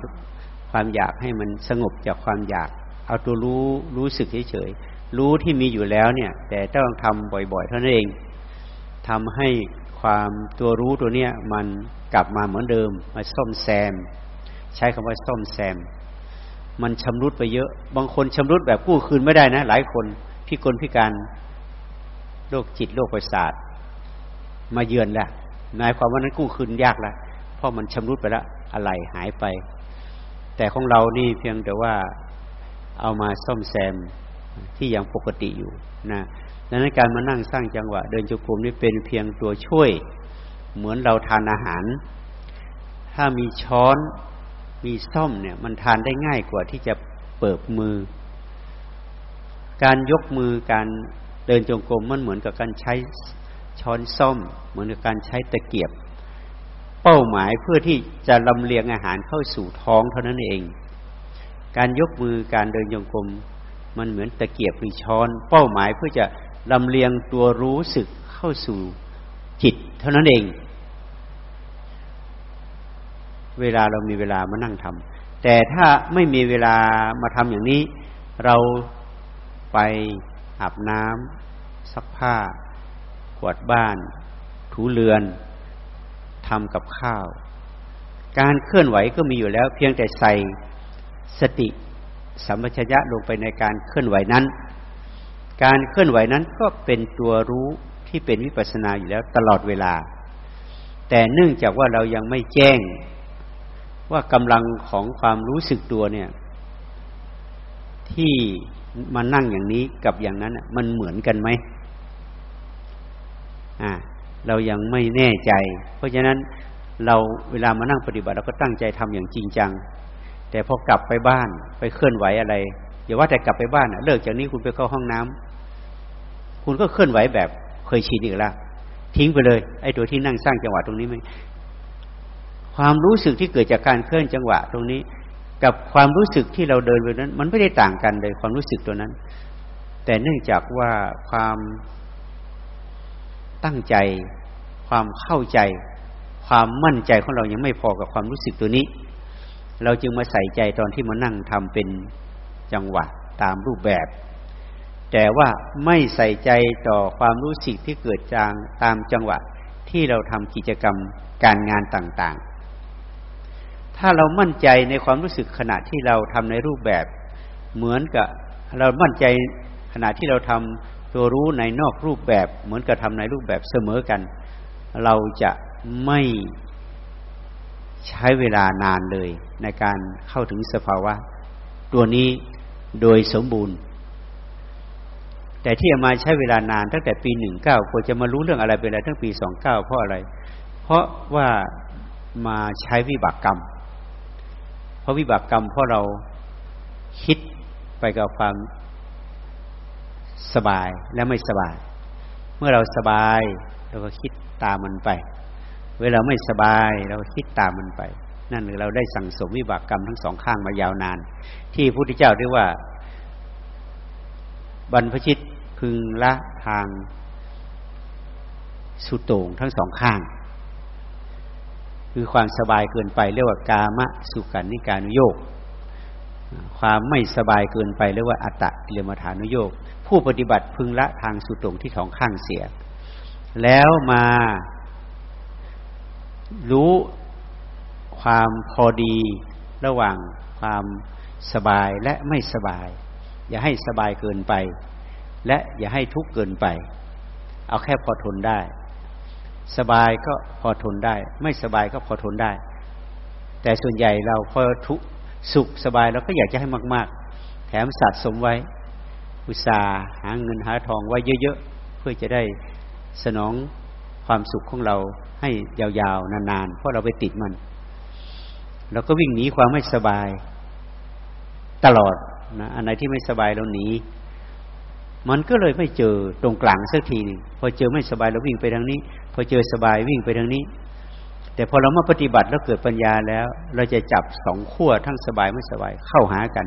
ความอยากให้มันสงบจากความอยาก เอาตัวรู้รู้สึกเฉยๆรู้ที่มีอยู่แล้วเนี่ย แต่ต้องทำบ่อยๆเท่านั้นเองทำให้ความตัวรู้ตัวเนี้ยมันกลับมาเหมือนเดิม มาซ่อมแซม ใช้คำว่าซ่อมแซม มันชำรุดไปเยอะ บางคนชำรุดแบบกู้คืนไม่ได้นะ หลายคนพิกลพิการโรคจิตโรคประสาทมาเยือนแล้วหมายความว่านั้นกู้คืนยากแล้วเพราะมันชำรุดไปแล้วอะไรหายไป แต่ของเรานี่เพียงแต่ว่าเอามาซ่อมแซมที่ยังปกติอยู่นะดังนั้นการมานั่งสร้างจังหวะ เดินจุกรมนี่เป็นเพียงตัวช่วย เหมือนเราทานอาหาร ถ้ามีช้อน มีซ่อมเนี่ย มันทานได้ง่ายกว่าที่จะเปิดมือ การยกมือการเดินจงกรมมันเหมือนกับการใช้ช้อนซ่อม เหมือนกับการใช้ตะเกียบ เป้าหมายเพื่อที่จะลำเลียงอาหารเข้าสู่ท้องเท่านั้นเอง การยกมือการเดินจงกรมมันเหมือนตะเกียบหรือช้อน เป้าหมายเพื่อจะลำเลียงตัวรู้สึกเข้าสู่จิต เท่านั้นเอง เวลาเรามีเวลามานั่งทำแต่ถ้าไม่มีเวลามาทำอย่างนี้ เราไปอาบน้ำซักผ้ากวาดบ้าน ถูเรือนทำกับข้าว การเคลื่อนไหวก็มีอยู่แล้ว เพียงแต่ใส่สติสัมปชัญญะลงไปในการเคลื่อนไหวนั้น การเคลื่อนไหวนั้นก็เป็นตัวรู้ที่เป็นวิปัสสนาอยู่แล้วตลอดเวลา แต่เนื่องจากว่าเรายังไม่แจ้ง ว่ากำลังของความรู้สึกตัวเนี่ย ที่มานั่งอย่างนี้กับอย่างนั้นมันเหมือนกันไหมอ่า เรายังไม่แน่ใจ เพราะฉะนั้นเราเวลามานั่งปฏิบัติ เราก็ตั้งใจทำอย่างจริงจัง แต่พอกลับไปบ้านไปเคลื่อนไหวอะไรอย่าว่าแต่กลับไปบ้านเลิกจากนี้คุณไปเข้าห้องน้ำคุณก็เคลื่อนไหวแบบเคยชินอีกแล้วทิ้งไปเลย ไอ้ตัวที่นั่งสร้างจังหวะตรงนี้ไม่ ความรู้สึกที่เกิดจากการเคลื่อนจังหวะตรงนี้ กับความรู้สึกที่เราเดินไปนั้น มันไม่ได้ต่างกันเลยความรู้สึกตัวนั้น แต่เนื่องจากว่าความตั้งใจ ความเข้าใจ ความมั่นใจของเรายังไม่พอกับความรู้สึกตัวนี้ เราจึงมาใส่ใจตอนที่มานั่งทำเป็นจังหวะตามรูปแบบ แต่ว่าไม่ใส่ใจต่อความรู้สึกที่เกิดจางตามจังหวะที่เราทำกิจกรรมการงานต่าง ๆ ถ้าเรามั่นใจในความรู้สึกขณะที่เราทำในรูปแบบ เหมือนกับเรามั่นใจขณะที่เราทำตัวรู้ในนอกรูปแบบ เหมือนกับทำในรูปแบบเสมอกัน เราจะไม่ใช้เวลานานเลย ในการเข้าถึงสภาวะ ตัวนี้โดยสมบูรณ์ แต่ที่มาใช้เวลานานตั้งแต่ปีหนึ่งเก้ากว่าจะมารู้เรื่องอะไรเป็นอะไรทั้งปีสองเก้าเพราะอะไร เพราะว่ามาใช้วิบากกรรม เพราะวิบากกรรมเพราะเราคิดไปกับความสบายและไม่สบาย เมื่อเราสบายเราก็คิดตามมันไป เวลาไม่สบายเราก็คิดตามมันไป นั่นหรือเราได้สั่งสมวิบากกรรมทั้งสองข้างมายาวนาน ที่พระพุทธเจ้าเรียกว่า บรรพชิตพึงละทางสุดโต่งทั้งสองข้าง คือความสบายเกินไปเรียกว่ากามะสุกันนิการุโยกความไม่สบายเกินไปเรียกว่าอัตตะเรมฐานุโยกผู้ปฏิบัติพึงละทางสุดตรงที่สองข้างเสีย แล้วมารู้ความพอดีระหว่างความสบายและไม่สบาย อย่าให้สบายเกินไป และอย่าให้ทุกข์เกินไป เอาแค่พอทนได้ สบายก็พอทนได้ ไม่สบายก็พอทนได้ แต่ส่วนใหญ่เราพอทุกสุขสบายเราก็อยากจะให้มาก ๆ แถมสะสมไว้ อุตสาห์หาเงินหาทองไว้เยอะๆ เพื่อจะได้สนองความสุขของเราให้ยาวๆ นานๆ เพราะเราไปติดมัน เราก็วิ่งหนีความไม่สบายตลอดนะอันไหนที่ไม่สบายเราหนี มันก็เลยไม่เจอตรงกลางสักทีนึงพอเจอไม่สบายเราวิ่งไปทางนี้ พอเจอสบายวิ่งไปทางนี้ แต่พอเรามาปฏิบัติแล้วเกิดปัญญาแล้ว เราจะจับสองขั้วทั้งสบายไม่สบายเข้าหากัน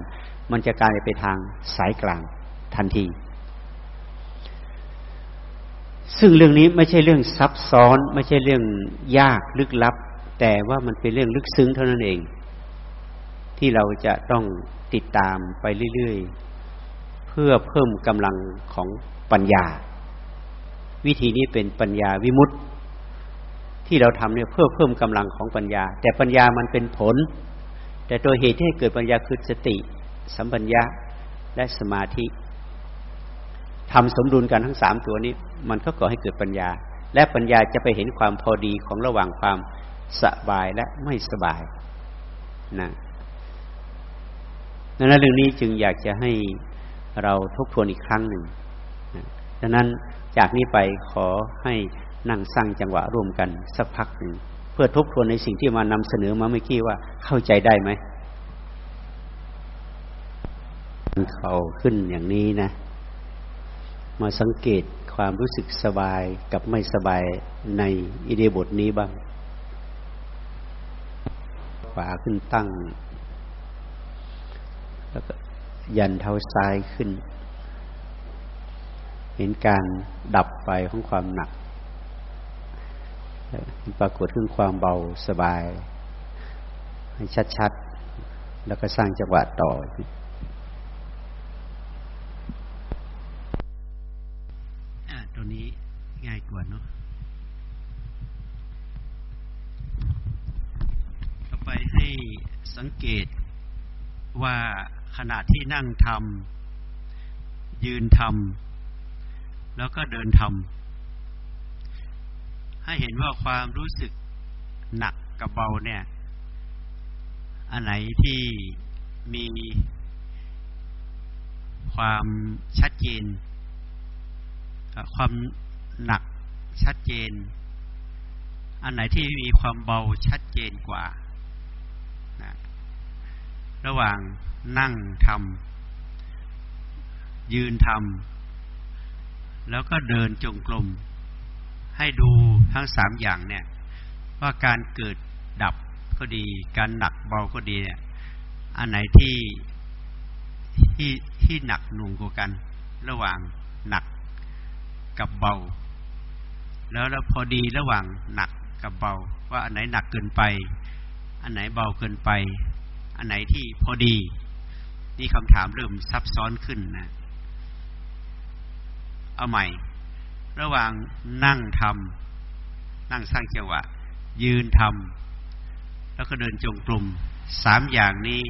มันจะกลายไปทางสายกลางทันที ซึ่งเรื่องนี้ไม่ใช่เรื่องซับซ้อน ไม่ใช่เรื่องยากลึกลับ แต่ว่ามันเป็นเรื่องลึกซึ้งเท่านั้นเอง ที่เราจะต้องติดตามไปเรื่อยๆ พื่อเพิ่มกำลังของปัญญา วิธีนี้เป็นปัญญาวิมุตติ ที่เราทำเนี่ยเพื่อเพิ่มกำลังของปัญญา แต่ปัญญามันเป็นผล แต่ตัวเหตุที่ให้เกิดปัญญาคือสติ สัมปัญญาและสมาธิทำสมดุลกันทั้งสามตัวนี้ มันก็ก่อให้เกิดปัญญา และปัญญาจะไปเห็นความพอดีของระหว่างความสบายและไม่สบายนะดังนั้นเรื่องนี้จึงอยากจะให้ เราทบทวนอีกครั้งหนึ่งดังนั้นจากนี้ไปขอให้นั่งสร้างจังหวะร่วมกันสักพักหนึ่งเพื่อทบทวนในสิ่งที่มานำเสนอมาเมื่อกี้ว่าเข้าใจได้ไหมเขาขึ้นอย่างนี้นะ มาสังเกตความรู้สึกสบายกับไม่สบายในอิเดียบทนี้บ้างขวาขึ้นตั้ง แล้วก็ ยันเท้าซ้ายขึ้น เห็นการดับไปของความหนัก ปรากฏขึ้นความเบาสบาย ให้ชัดๆ แล้วก็สร้างจังหวะต่อตัวนี้ง่ายกว่าเนาะต่อไปให้สังเกตว่า ขณะที่นั่งทำยืนทำแล้วก็เดินทำให้เห็นว่าความรู้สึกหนักกับเบาเนี่ย อันไหนที่มีความชัดเจน ความหนักชัดเจน อันไหนที่มีความเบาชัดเจนกว่านะ ระหว่างนั่งทำยืนทำแล้วก็เดินจงกรมให้ดูทั้งสามอย่างเนี่ย ว่าการเกิดดับก็ดี การหนักเบาก็ดีเนี่ย อันไหนที่ที่ที่หนักหน่วงกว่ากัน ระหว่างหนักกับเบา แล้วแล้วพอดีระหว่างหนักกับเบา ว่าอันไหนหนักเกินไป อันไหนเบาเกินไป อันไหนที่พอดี นี่คำถามเริ่มซับซ้อนขึ้นนะ เอาใหม่ ระหว่างนั่งทำนั่งสร้างจังหวะ ยืนทำแล้วก็เดินจงกรมสามอย่างนี้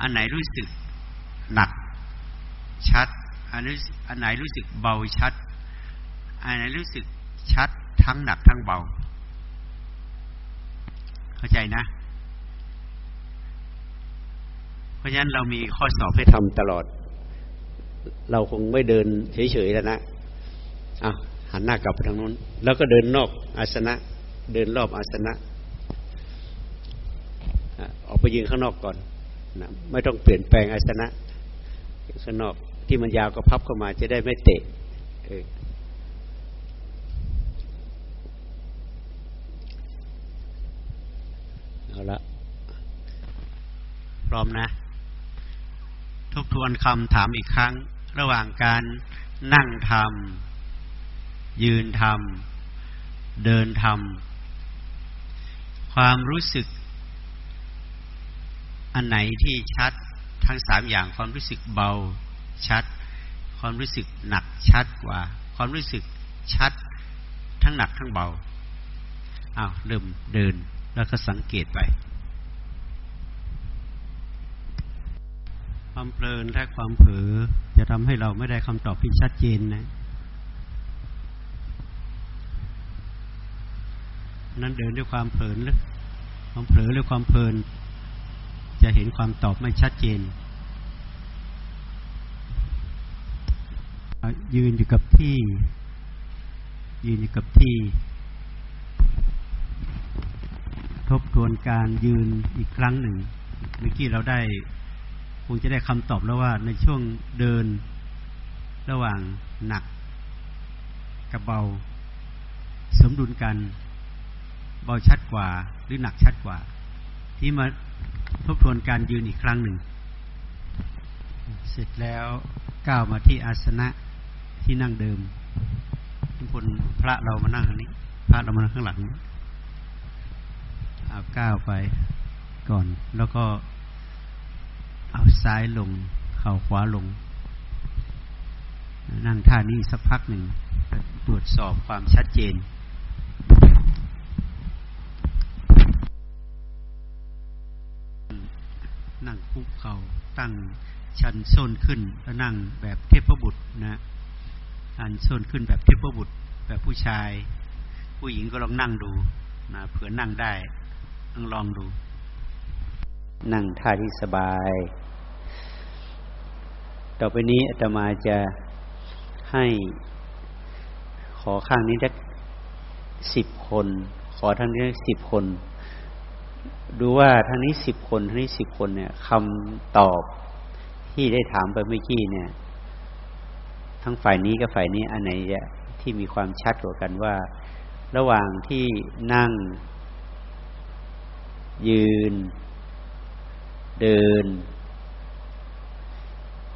อันไหนรู้สึกหนักชัด อันอันไหนรู้สึกเบาชัด อันไหนรู้สึกชัดทั้งหนักทั้งเบา เข้าใจนะ เพราะฉะนั้นเรามีข้อสอบให้ทำตลอด เราคงไม่เดินเฉยๆแล้วนะอะหันหน้ากลับไปทางนู้น แล้วก็เดินนอกอาสนะ เดินรอบอาสนะออกไปยืนข้างนอกก่อนนะไม่ต้องเปลี่ยนแปลงอาสนะข้างนอกที่มันยาวก็พับเข้ามาจะได้ไม่เตะเอาละ พร้อมนะ ทบทวนคำถามอีกครั้ง ระหว่างการนั่งทำยืนทำเดินทำความรู้สึก อันไหนที่ชัดทั้งสามอย่างความรู้สึกเบาชัด ความรู้สึกหนักชัดกว่า ความรู้สึกชัด ทั้งหนักทั้งเบาอ้าวเริ่มเดินแล้วก็สังเกตไป ความเพลินและความเผลอจะทำให้เราไม่ได้คำตอบที่ชัดเจนนะ นั้นเดินด้วยความเพลินหรือความเผลอหรือความเพลิน จะเห็นความตอบไม่ชัดเจน ยืนอยู่กับที่ ยืนอยู่กับที่ ทบทวนการยืนอีกครั้งหนึ่ง เมื่อกี้เราได้ คงจะได้คำตอบแล้วว่าในช่วงเดินระหว่างหนักกับเบา สมดุลกัน เบาชัดกว่า หรือหนักชัดกว่า ที่มาทบทวนการยืนอีกครั้งหนึ่ง เสร็จแล้วก้าวมาที่อาสนะที่นั่งเดิมทุกคนพระเรามานั่งทางนี้ พระเรามานั่งข้างหลังเอาก้าวไปก่อนแล้วก็ เอาซ้ายลง เข่าขวาลง นั่งท่านี้สักพักหนึ่งตรวจสอบความชัดเจนนั่งคุกเข่าตั้งชันโซนขึ้นแล้วนั่งแบบเทพบุตรนะอันโซนขึ้นแบบเทพบุตร แบบผู้ชาย ผู้หญิงก็ลองนั่งดูนะเผื่อนั่งได้ลองลองดู นั่งท่าที่สบาย ต่อไปนี้อาตมาจะให้ขอข้างนี้ได้สิบคน ขอทั้งนี้สิบคน ดูว่าทั้งนี้สิบคนทั้งนี้สิบคนเนี่ยคำตอบที่ได้ถามไปเมื่อกี้เนี่ย ทั้งฝ่ายนี้กับฝ่ายนี้อันไหนจะที่มีความชัดกว่ากันว่า ระหว่างที่นั่ง ยืน เดิน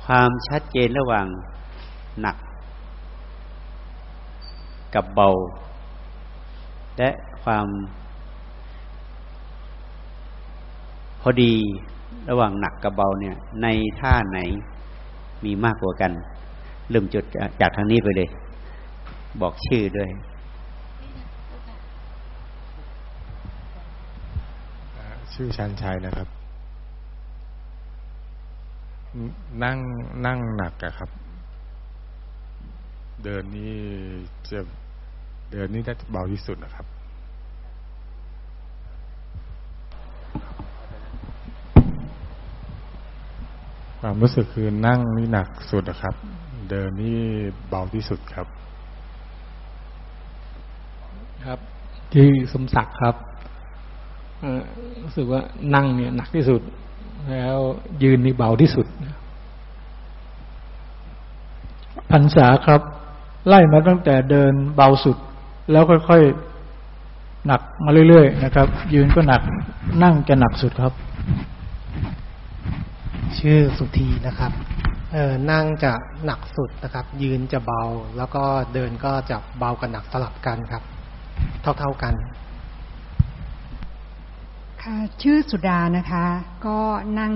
ความชัดเจนระหว่างหนัก กับเบา และความพอดีระหว่างหนักกับเบาเนี่ย ในท่าไหนมีมากกว่ากัน เริ่มจุดจากทางนี้ไปเลย บอกชื่อด้วย
ชื่อชันชัยนะครับ นั่งนั่งหนักอะครับ เดินนี่จะเดินนี่ได้เบาที่สุดนะครับ ความรู้สึกคือนั่งนี่หนักสุดนะครับ เดินนี่เบาที่สุดครับ
ครับที่สมศักดิ์ครับรู้สึกว่านั่งเนี่ยหนักที่สุด แล้วยืนนี่เบาที่สุดพันษาครับ ไล่มาตั้งแต่เดินเบาสุด แล้วค่อยๆหนักมาเรื่อยๆนะครับ ยืนก็หนักนั่งจะหนักสุดครับ
ชื่อสุธีนะครับเออนั่งจะหนักสุดนะครับ ยืนจะเบา แล้วก็เดินก็จะเบากับหนักสลับกันครับ เท่าๆกัน
ชื่อสุดานะคะ ก็นั่ง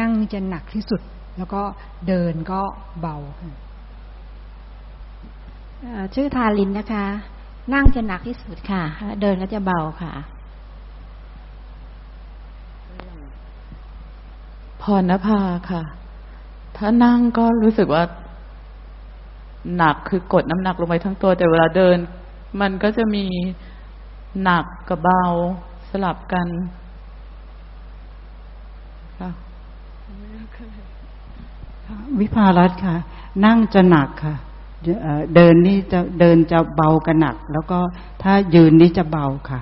นั่งจะหนักที่สุด แล้วก็เดินก็เบาค่ะ
เอ่อชื่อทารินนะคะ นั่งจะหนักที่สุดค่ะแล้วเดินก็จะเบาค่ะ
พรณภาค่ะ ถ้านั่งก็รู้สึกว่าหนักคือกดน้ำหนักลงไปทั้งตัว แต่เวลาเดิน มันก็จะมีหนักกับเบาสลับกันค่ะ
วิภารัตน์ค่ะ นั่งจะหนักค่ะเอ่อเดินนี่จะเดินจะเบากันหนัก แล้วก็ถ้ายืนนี่จะเบาค่ะ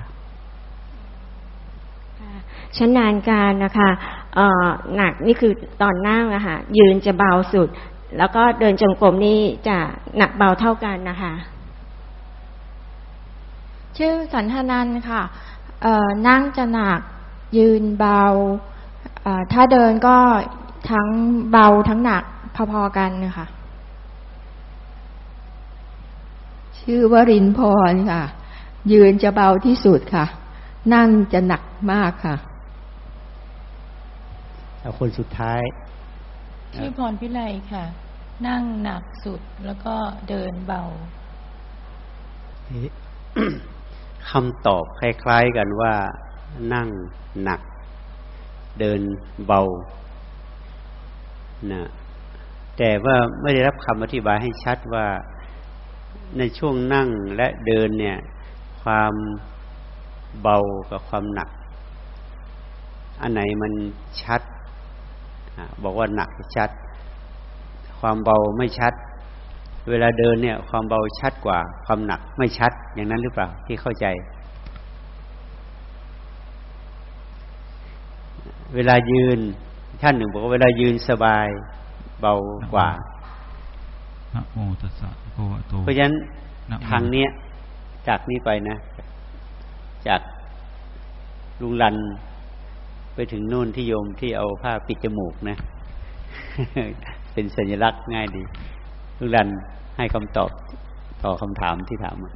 ชนานการนะคะเอ่อหนักนี่คือตอนนั่งอะค่ะยืนจะเบาสุด แล้วก็เดินจงกรมนี่จะหนักเบาเท่ากันนะคะ
ชื่อสันทนันค่ะเอ่อนั่งจะหนักยืนเบาเอ่อถ้าเดินก็ทั้งเบาทั้งหนัก พอๆกันนะคะ
ชื่อวรินทร์พรค่ะ ยืนจะเบาที่สุดค่ะ นั่งจะหนักมากค่ะ
เอาคนสุดท้าย
ชื่อพรพิไลค่ะ นั่งหนักสุดแล้วก็เดินเบา
คำตอบคล้ายๆกันว่า นั่งหนัก เดินเบานะ แต่ว่าไม่ได้รับคำอธิบายให้ชัดว่าในช่วงนั่งและเดินเนี่ย ความเบากับความหนัก อันไหนมันชัด บอกว่าหนักชัด ความเบาไม่ชัด เวลาเดินเนี่ย ความเบาชัดกว่า ความหนักไม่ชัด อย่างนั้นหรือเปล่าที่เข้าใจ เวลายืนท่านหนึ่งบอกว่าเวลายืนสบาย เบากว่า
นะโมตัสสะภะคะวะโต
เพราะฉะนั้น
นะโม
ทางเนี้ย จากนี้ไปนะ จากลุงลันไปถึงนู่นที่โยมที่เอาผ้าปิดจมูกนะ เป็นสัญลักษณ์ง่ายดี ลุงลันให้คำตอบต่อคำถามที่ถามมา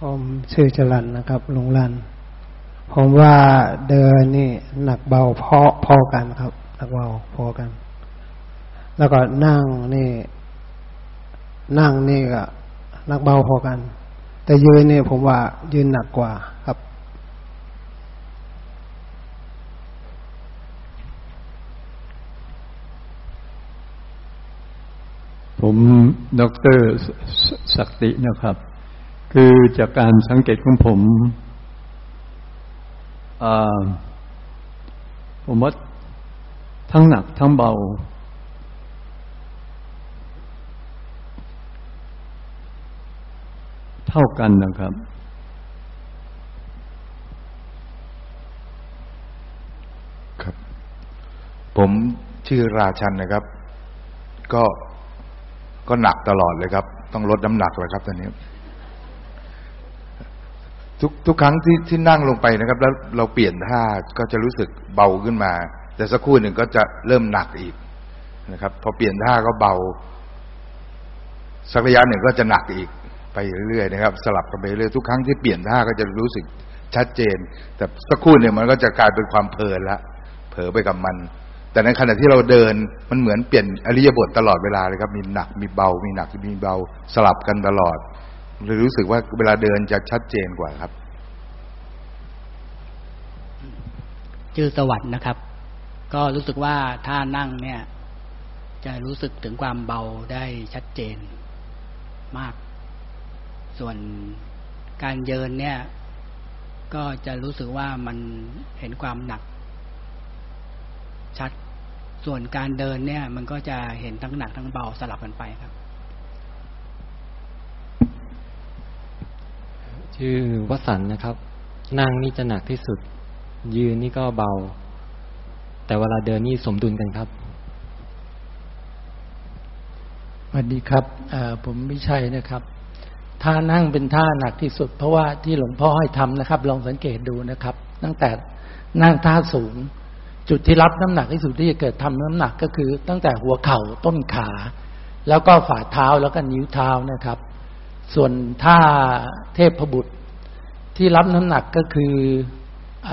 ผมชื่อจรันนะครับ ลุงรัน ผมว่าเดินนี่หนักเบาพอพอกันครับ หนักเบาพอกัน แล้วก็นั่งนี่ นั่งนี่ก็นักเบาพอกัน แต่ยืนนี่ผมว่ายืนหนักกว่าครับ
ผมดอกเตอรสศักตินะครับ คือจากการสังเกตของผม ผมว่า ทั้งหนักทั้งเบา เท่ากันนะครับ
ครับ ผมชื่อราชันนะครับ ก็ก็หนักตลอดเลยครับ ต้องลดน้ำหนักเลยครับตอนนี้ทุกทุกครั้งที่ที่นั่งลงไปนะครับ แล้วเราเปลี่ยนท่าก็จะรู้สึกเบาขึ้นมา แต่สักครู่หนึ่งก็จะเริ่มหนักอีกนะครับ พอเปลี่ยนท่าก็เบา สักระยะหนึ่งก็จะหนักอีกไปเรื่อยๆนะครับ สลับกันไปเรื่อยทุกครั้งที่เปลี่ยนท่าก็จะรู้สึกชัดเจน แต่สักครู่หนึ่งมันก็จะกลายเป็นความเพลินละเผลอไปกับมัน แต่ในขณะที่เราเดินมันเหมือนเปลี่ยนอริยบทตลอดเวลาเลยครับ มีหนักมีเบา มีหนักมีเบาสลับกันตลอดเลยรู้สึกว่าเวลาเดินจะชัดเจนกว่าครับ
ชื่อสวัสด์นะครับ ก็รู้สึกว่าถ้านั่งเนี่ย จะรู้สึกถึงความเบาได้ชัดเจนมาก ส่วนการเยินเนี่ย ก็จะรู้สึกว่ามันเห็นความหนัก ชัด ส่วนการเดินเนี่ย มันก็จะเห็นทั้งหนักทั้งเบาสลับกันไปครับ
ชื่อวสันนะครับ นั่งนี่จะหนักที่สุด ยืนนี่ก็เบา แต่เวลาเดินนี่สมดุลกันครับ
สวัสดีครับผมไม่ใช่นะครับท่านั่งเป็นท่าหนักที่สุด เพราะว่าที่หลวงพ่อให้ทำนะครับ ลองสังเกตดูนะครับ ตั้งแต่นั่งท่าสูง
จุดที่รับน้ำหนักที่สุดที่จะเกิดทำน้ำหนักก็คือ ตั้งแต่หัวเข่าต้นขา แล้วก็ฝ่าเท้าแล้วก็นิ้วเท้านะครับ ส่วนท่าเทพบุตรที่รับน้ำหนักก็คืออ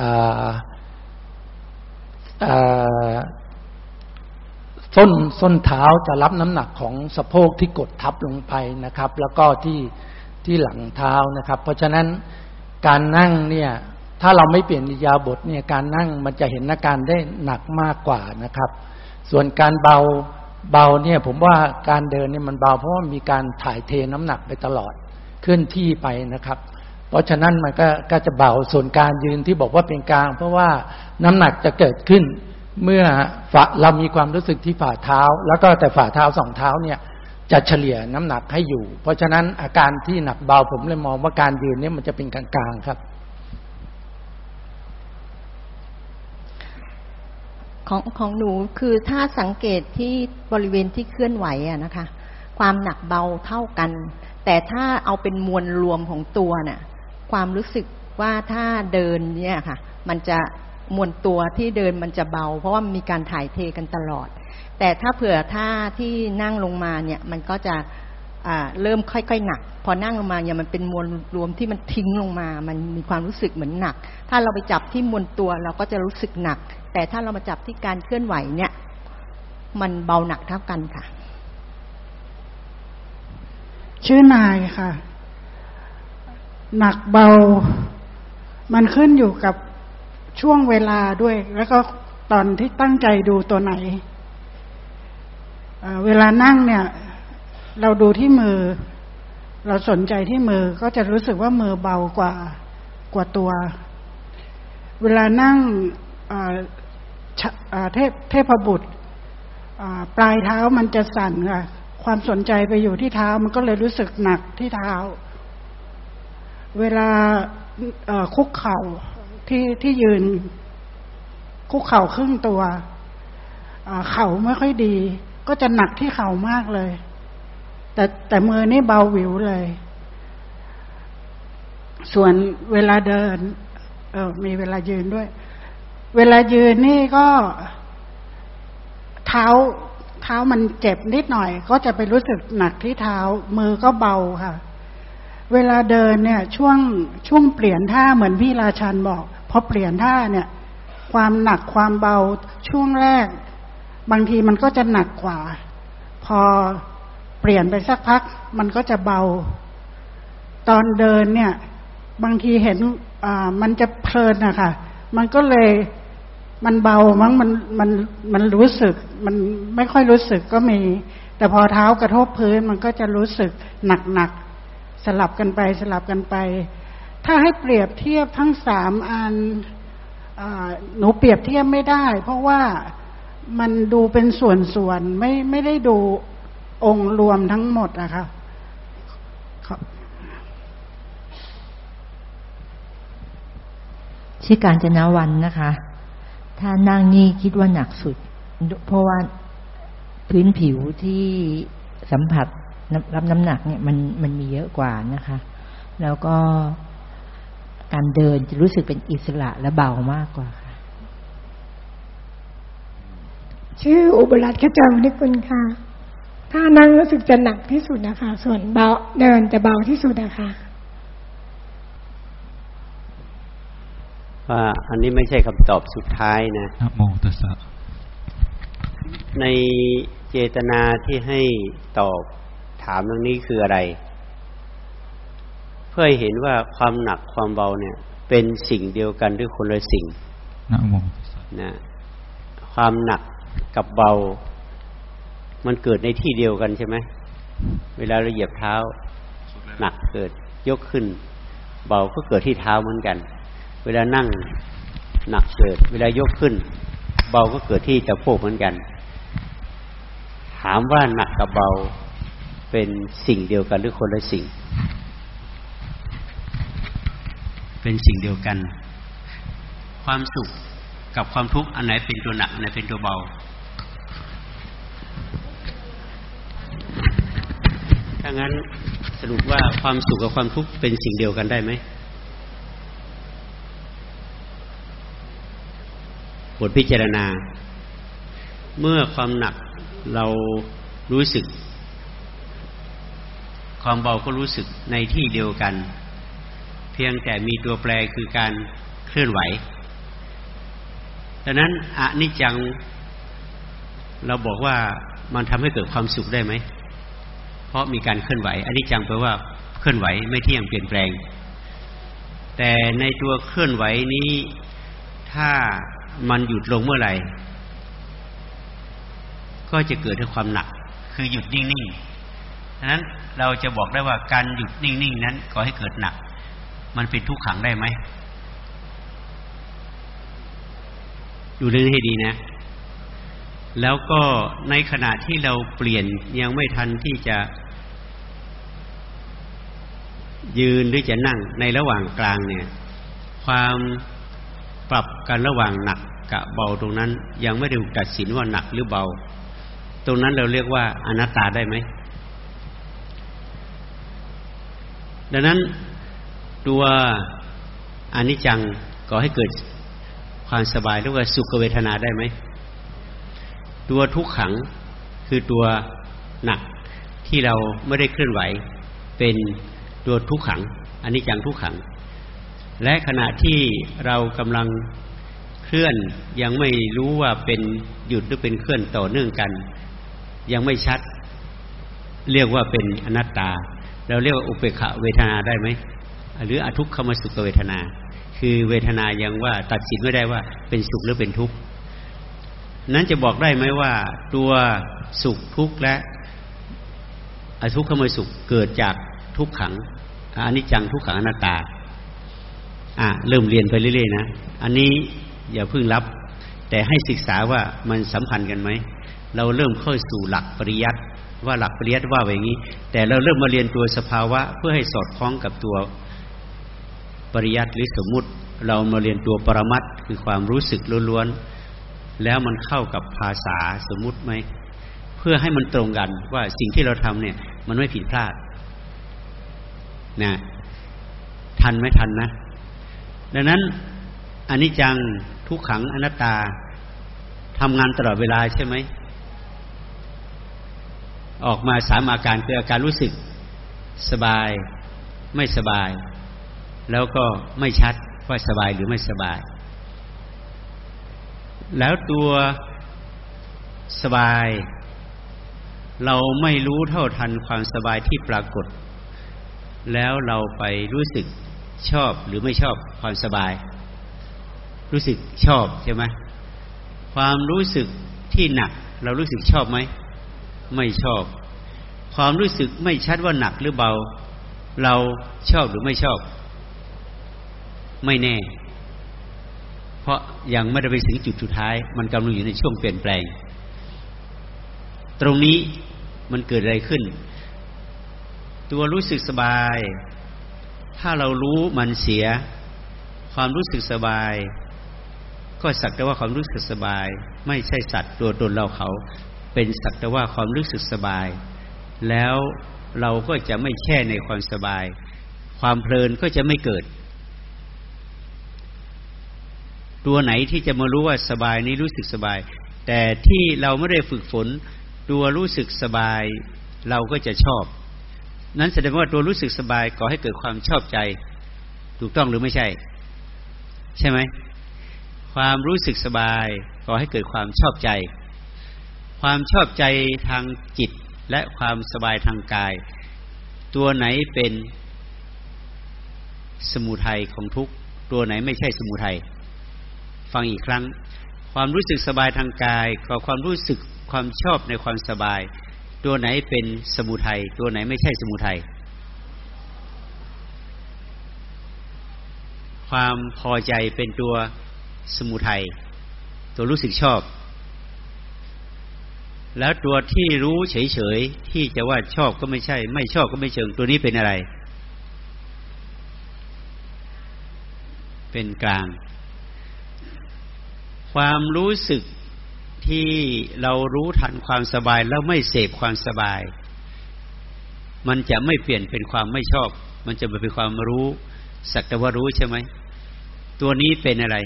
ส้นส้นเท้าจะรับน้ำหนักของสะโพกที่กดทับลงไปนะครับ แล้วก็ที่ที่หลังเท้านะครับ เพราะฉะนั้นการนั่งเนี่ย ถ้าเราไม่เปลี่ยนอิยาบทเนี่ยการนั่งมันจะเห็นอาการได้หนักมากกว่านะครับ ส่วนการเบาเบาเนี่ย ผมว่าการเดินเนี่ยมันเบาเพราะว่ามีการถ่ายเทน้ำหนักไปตลอดเคลื่อนที่ไปนะครับ เพราะฉะนั้นมันก็ก็จะเบาส่วนการยืนที่บอกว่าเป็นกลาง เพราะว่าน้ำหนักจะเกิดขึ้น เมื่อเรามีความรู้สึกที่ฝ่าเท้า แล้วก็แต่ฝ่าเท้าสองเท้าเนี่ยจะเฉลี่ยน้ำหนักให้อยู่ เพราะฉะนั้นอาการที่หนักเบาผมเลยมองว่าการยืนเนี่ยมันจะเป็นกลางๆครับ
ของของหนูคือถ้าสังเกตที่บริเวณที่เคลื่อนไหวอะนะคะ ความหนักเบาเท่ากัน แต่ถ้าเอาเป็นมวลรวมของตัวเนี่ย ความรู้สึกว่าถ้าเดินเนี่ยค่ะ มันจะมวลตัวที่เดินมันจะเบา เพราะว่ามีการถ่ายเทกันตลอด แต่ถ้าเผื่อท่าที่นั่งลงมาเนี่ยมันก็จะเริ่มค่อยๆหนัก พอนั่งลงมาเนี่ยมันเป็นมวลรวมที่มันทิ้งลงมา มันมีความรู้สึกเหมือนหนัก ถ้าเราไปจับที่มวลตัวเราก็จะรู้สึกหนัก แต่ถ้าเรามาจับที่การเคลื่อนไหวเนี่ย มันเบาหนักเท่ากันค่ะ
ชื่อนายค่ะ หนักเบา มันขึ้นอยู่กับช่วงเวลาด้วย แล้วก็ตอนที่ตั้งใจดูตัวไหน เวลานั่งเนี่ย เราดูที่มือ เราสนใจที่มือก็จะรู้สึกว่ามือเบากว่ากว่าตัว เวลานั่งเทพเทพบุตรปลายเท้ามันจะสั่นค่ะ ความสนใจไปอยู่ที่เท้ามันก็เลยรู้สึกหนักที่เท้า เวลาคุกเข่าที่ที่ยืน คุกเข่าครึ่งตัวเข่าไม่ค่อยดี ก็จะหนักที่เข่ามากเลย แต่แต่มือนี่เบาหวิวเลย ส่วนเวลาเดิน เออมีเวลายืนด้วย เวลายืนนี่ก็เท้าเท้ามันเจ็บนิดหน่อย ก็จะไปรู้สึกหนักที่เท้า มือก็เบาค่ะ เวลาเดินเนี่ยช่วงช่วงเปลี่ยนท่าเหมือนพี่ราชันบอกพอเปลี่ยนท่าเนี่ย ความหนักความเบาช่วงแรก บางทีมันก็จะหนักกว่า พอเปลี่ยนไปสักพัก มันก็จะเบา ตอนเดินเนี่ย บางทีเห็นอ่ามันจะเพลินนะคะมันก็เลยมันเบามั้งมันมันมันรู้สึก มันไม่ค่อยรู้สึกก็มี แต่พอเท้ากระทบพื้นมันก็จะรู้สึกหนักหนัก สลับกันไปสลับกันไป ถ้าให้เปรียบเทียบทั้งสามอันหนูเปรียบเทียบไม่ได้ เพราะว่ามันดูเป็นส่วนๆไม่ไม่ได้ดูองค์รวมทั้งหมดอะค่ะ
ชื่อการจนาวันนะคะ ถ้านั่งนี่คิดว่าหนักสุด เพราะว่าพื้นผิวที่สัมผัส รับน้ำหนักเนี่ยมันมันมีเยอะกว่านะคะ แล้วก็การเดินจะรู้สึกเป็นอิสระและเบามากกว่าค่ะ
ชื่ออุบลัตขจรนิกุลค่ะถ้านั่งรู้สึกจะหนักที่สุดนะคะ ส่วนเบาเดินจะเบาที่สุดนะคะ
ว่าอันนี้ไม่ใช่คำตอบสุดท้ายนะ
นะโมตัสสะ
ในเจตนาที่ให้ตอบ ถามเรื่องนี้คืออะไร เพื่อเห็นว่าความหนักความเบาเนี่ย เป็นสิ่งเดียวกันหรือคนละสิ่ง
นะโม
นะความหนักกับเบา มันเกิดในที่เดียวกันใช่ไหมเวลาเราเหยียบเท้า หนักเกิดยกขึ้น เบาก็เกิดที่เท้าเหมือนกัน เวลานั่งหนักเกิด เวลายกขึ้น เบาก็เกิดที่จะโพกเหมือนกัน ถามว่าหนักกับเบา เป็นสิ่งเดียวกันหรือคนละสิ่ง เป็นสิ่งเดียวกัน ความสุขกับความทุกข์อันไหนเป็นตัวหนักอันไหนเป็นตัวเบาถ้างั้นสรุปว่าความสุขกับความทุกข์เป็นสิ่งเดียวกันได้ไหมบทพิจารณา เมื่อความหนักเรารู้สึก ความเบาก็รู้สึกในที่เดียวกัน เพียงแต่มีตัวแปรคือการเคลื่อนไหวดังนั้นอนิจจังเราบอกว่ามันทำให้เกิดความสุขได้ไหม เพราะมีการเคลื่อนไหวอนิจจังแปลว่าเคลื่อนไหวไม่เที่ยงเปลี่ยนแปลง แต่ในตัวเคลื่อนไหวนี้ถ้ามันหยุดลงเมื่อไหร่ ก็จะเกิดด้วยความหนัก คือหยุดนิ่งๆดังนั้น เราจะบอกได้ว่าการหยุดนิ่งๆนั้นก็ให้เกิดหนัก มันเป็นทุกขังได้ไหมดูเรื่องให้ดีนะ แล้วก็ในขณะที่เราเปลี่ยนยังไม่ทันที่จะ ยืนหรือจะนั่งในระหว่างกลางเนี่ย ความปรับกันระหว่างหนักกับเบาตรงนั้น ยังไม่ได้ถูกตัดสินว่าหนักหรือเบา ตรงนั้นเราเรียกว่าอนัตตาได้ไหม ดังนั้นตัวอนิจจังก่อให้เกิดความสบายเรียกว่าสุขเวทนาได้ไหม ตัวทุกขังคือตัวหนักที่เราไม่ได้เคลื่อนไหว เป็นตัวทุกขังอันนี้จังทุกขัง และขณะที่เรากำลังเคลื่อนยังไม่รู้ว่าเป็นหยุดหรือเป็นเคลื่อนต่อเนื่องกัน ยังไม่ชัด เรียกว่าเป็นอนัตตา เราเรียกว่าอุเบกขเวทนาได้ไหมหรืออทุกขมสุขเวทนา คือเวทนายังว่าตัดสินไม่ได้ว่าเป็นสุขหรือเป็นทุกข์นั้นจะบอกได้ไหมว่า ตัวสุขทุกข์และอทุกขมสุขเกิดจากทุกขังอันนี้จังทุกขังอนัตตา อะเริ่มเรียนไปเรื่อยๆนะอันนี้อย่าเพิ่งรับ แต่ให้ศึกษาว่ามันสัมพันธ์กันไหมเราเริ่มเข้าสู่หลักปริยัติ ว่าหลักปริยัติว่าอย่างนี้ แต่เราเริ่มมาเรียนตัวสภาวะ เพื่อให้สอดคล้องกับตัวปริยัติหรือสมมุติ เรามาเรียนตัวปรมัตคือความรู้สึกล้วนๆแล้วมันเข้ากับภาษาสมมุติไหมเพื่อให้มันตรงกันว่าสิ่งที่เราทำเนี่ย มันไม่ผิดพลาดนะทันไหมทันนะ ดังนั้นอนนี้จังทุกขังอนัตตาทำงานตลอดเวลาใช่ไหม ออกมาสามอาการคืออาการรู้สึกสบายไม่สบาย แล้วก็ไม่ชัดว่าสบายหรือไม่สบาย แล้วตัวสบาย เราไม่รู้เท่าทันความสบายที่ปรากฏ แล้วเราไปรู้สึกชอบหรือไม่ชอบความสบาย รู้สึกชอบใช่ไหมความรู้สึกที่หนัก เรารู้สึกชอบไหม ไม่ชอบ ความรู้สึกไม่ชัดว่าหนักหรือเบา เราชอบหรือไม่ชอบ ไม่แน่ เพราะยังไม่ได้ไปถึงจุดสุดท้าย มันกำลังอยู่ในช่วงเปลี่ยนแปลง ตรงนี้มันเกิดอะไรขึ้น ตัวรู้สึกสบาย ถ้าเรารู้มันเสีย ความรู้สึกสบายก็สักแต่ว่าความรู้สึกสบาย ไม่ใช่สัตว์ตัวตนเราเขา เป็นสักแต่ว่าความรู้สึกสบาย แล้วเราก็จะไม่แช่ในความสบาย ความเพลินก็จะไม่เกิด ตัวไหนที่จะมารู้ว่าสบายนี้รู้สึกสบาย แต่ที่เราไม่ได้ฝึกฝน ตัวรู้สึกสบาย เราก็จะชอบ นั้นแสดงว่าตัวรู้สึกสบายก่อให้เกิดความชอบใจ ถูกต้องหรือไม่ใช่ ใช่ไหมความรู้สึกสบายก่อให้เกิดความชอบใจ ความชอบใจทางจิตและความสบายทางกาย ตัวไหนเป็นสมุทัยของทุกตัวไหนไม่ใช่สมุทัยฟังอีกครั้ง ความรู้สึกสบายทางกายกับความรู้สึกความชอบในความสบาย ตัวไหนเป็นสมุทัยตัวไหนไม่ใช่สมุทัยความพอใจเป็นตัวสมุทัยตัวรู้สึกชอบ แล้วตัวที่รู้เฉยๆที่จะว่าชอบก็ไม่ใช่ ไม่ชอบก็ไม่เชิงตัวนี้เป็นอะไร เป็นกลาง ความรู้สึกที่เรารู้ทันความสบายแล้วไม่เสพความสบาย มันจะไม่เปลี่ยนเป็นความไม่ชอบ มันจะเป็นความรู้ สักแต่ว่ารู้ใช่ไหมตัวนี้เป็นอะไร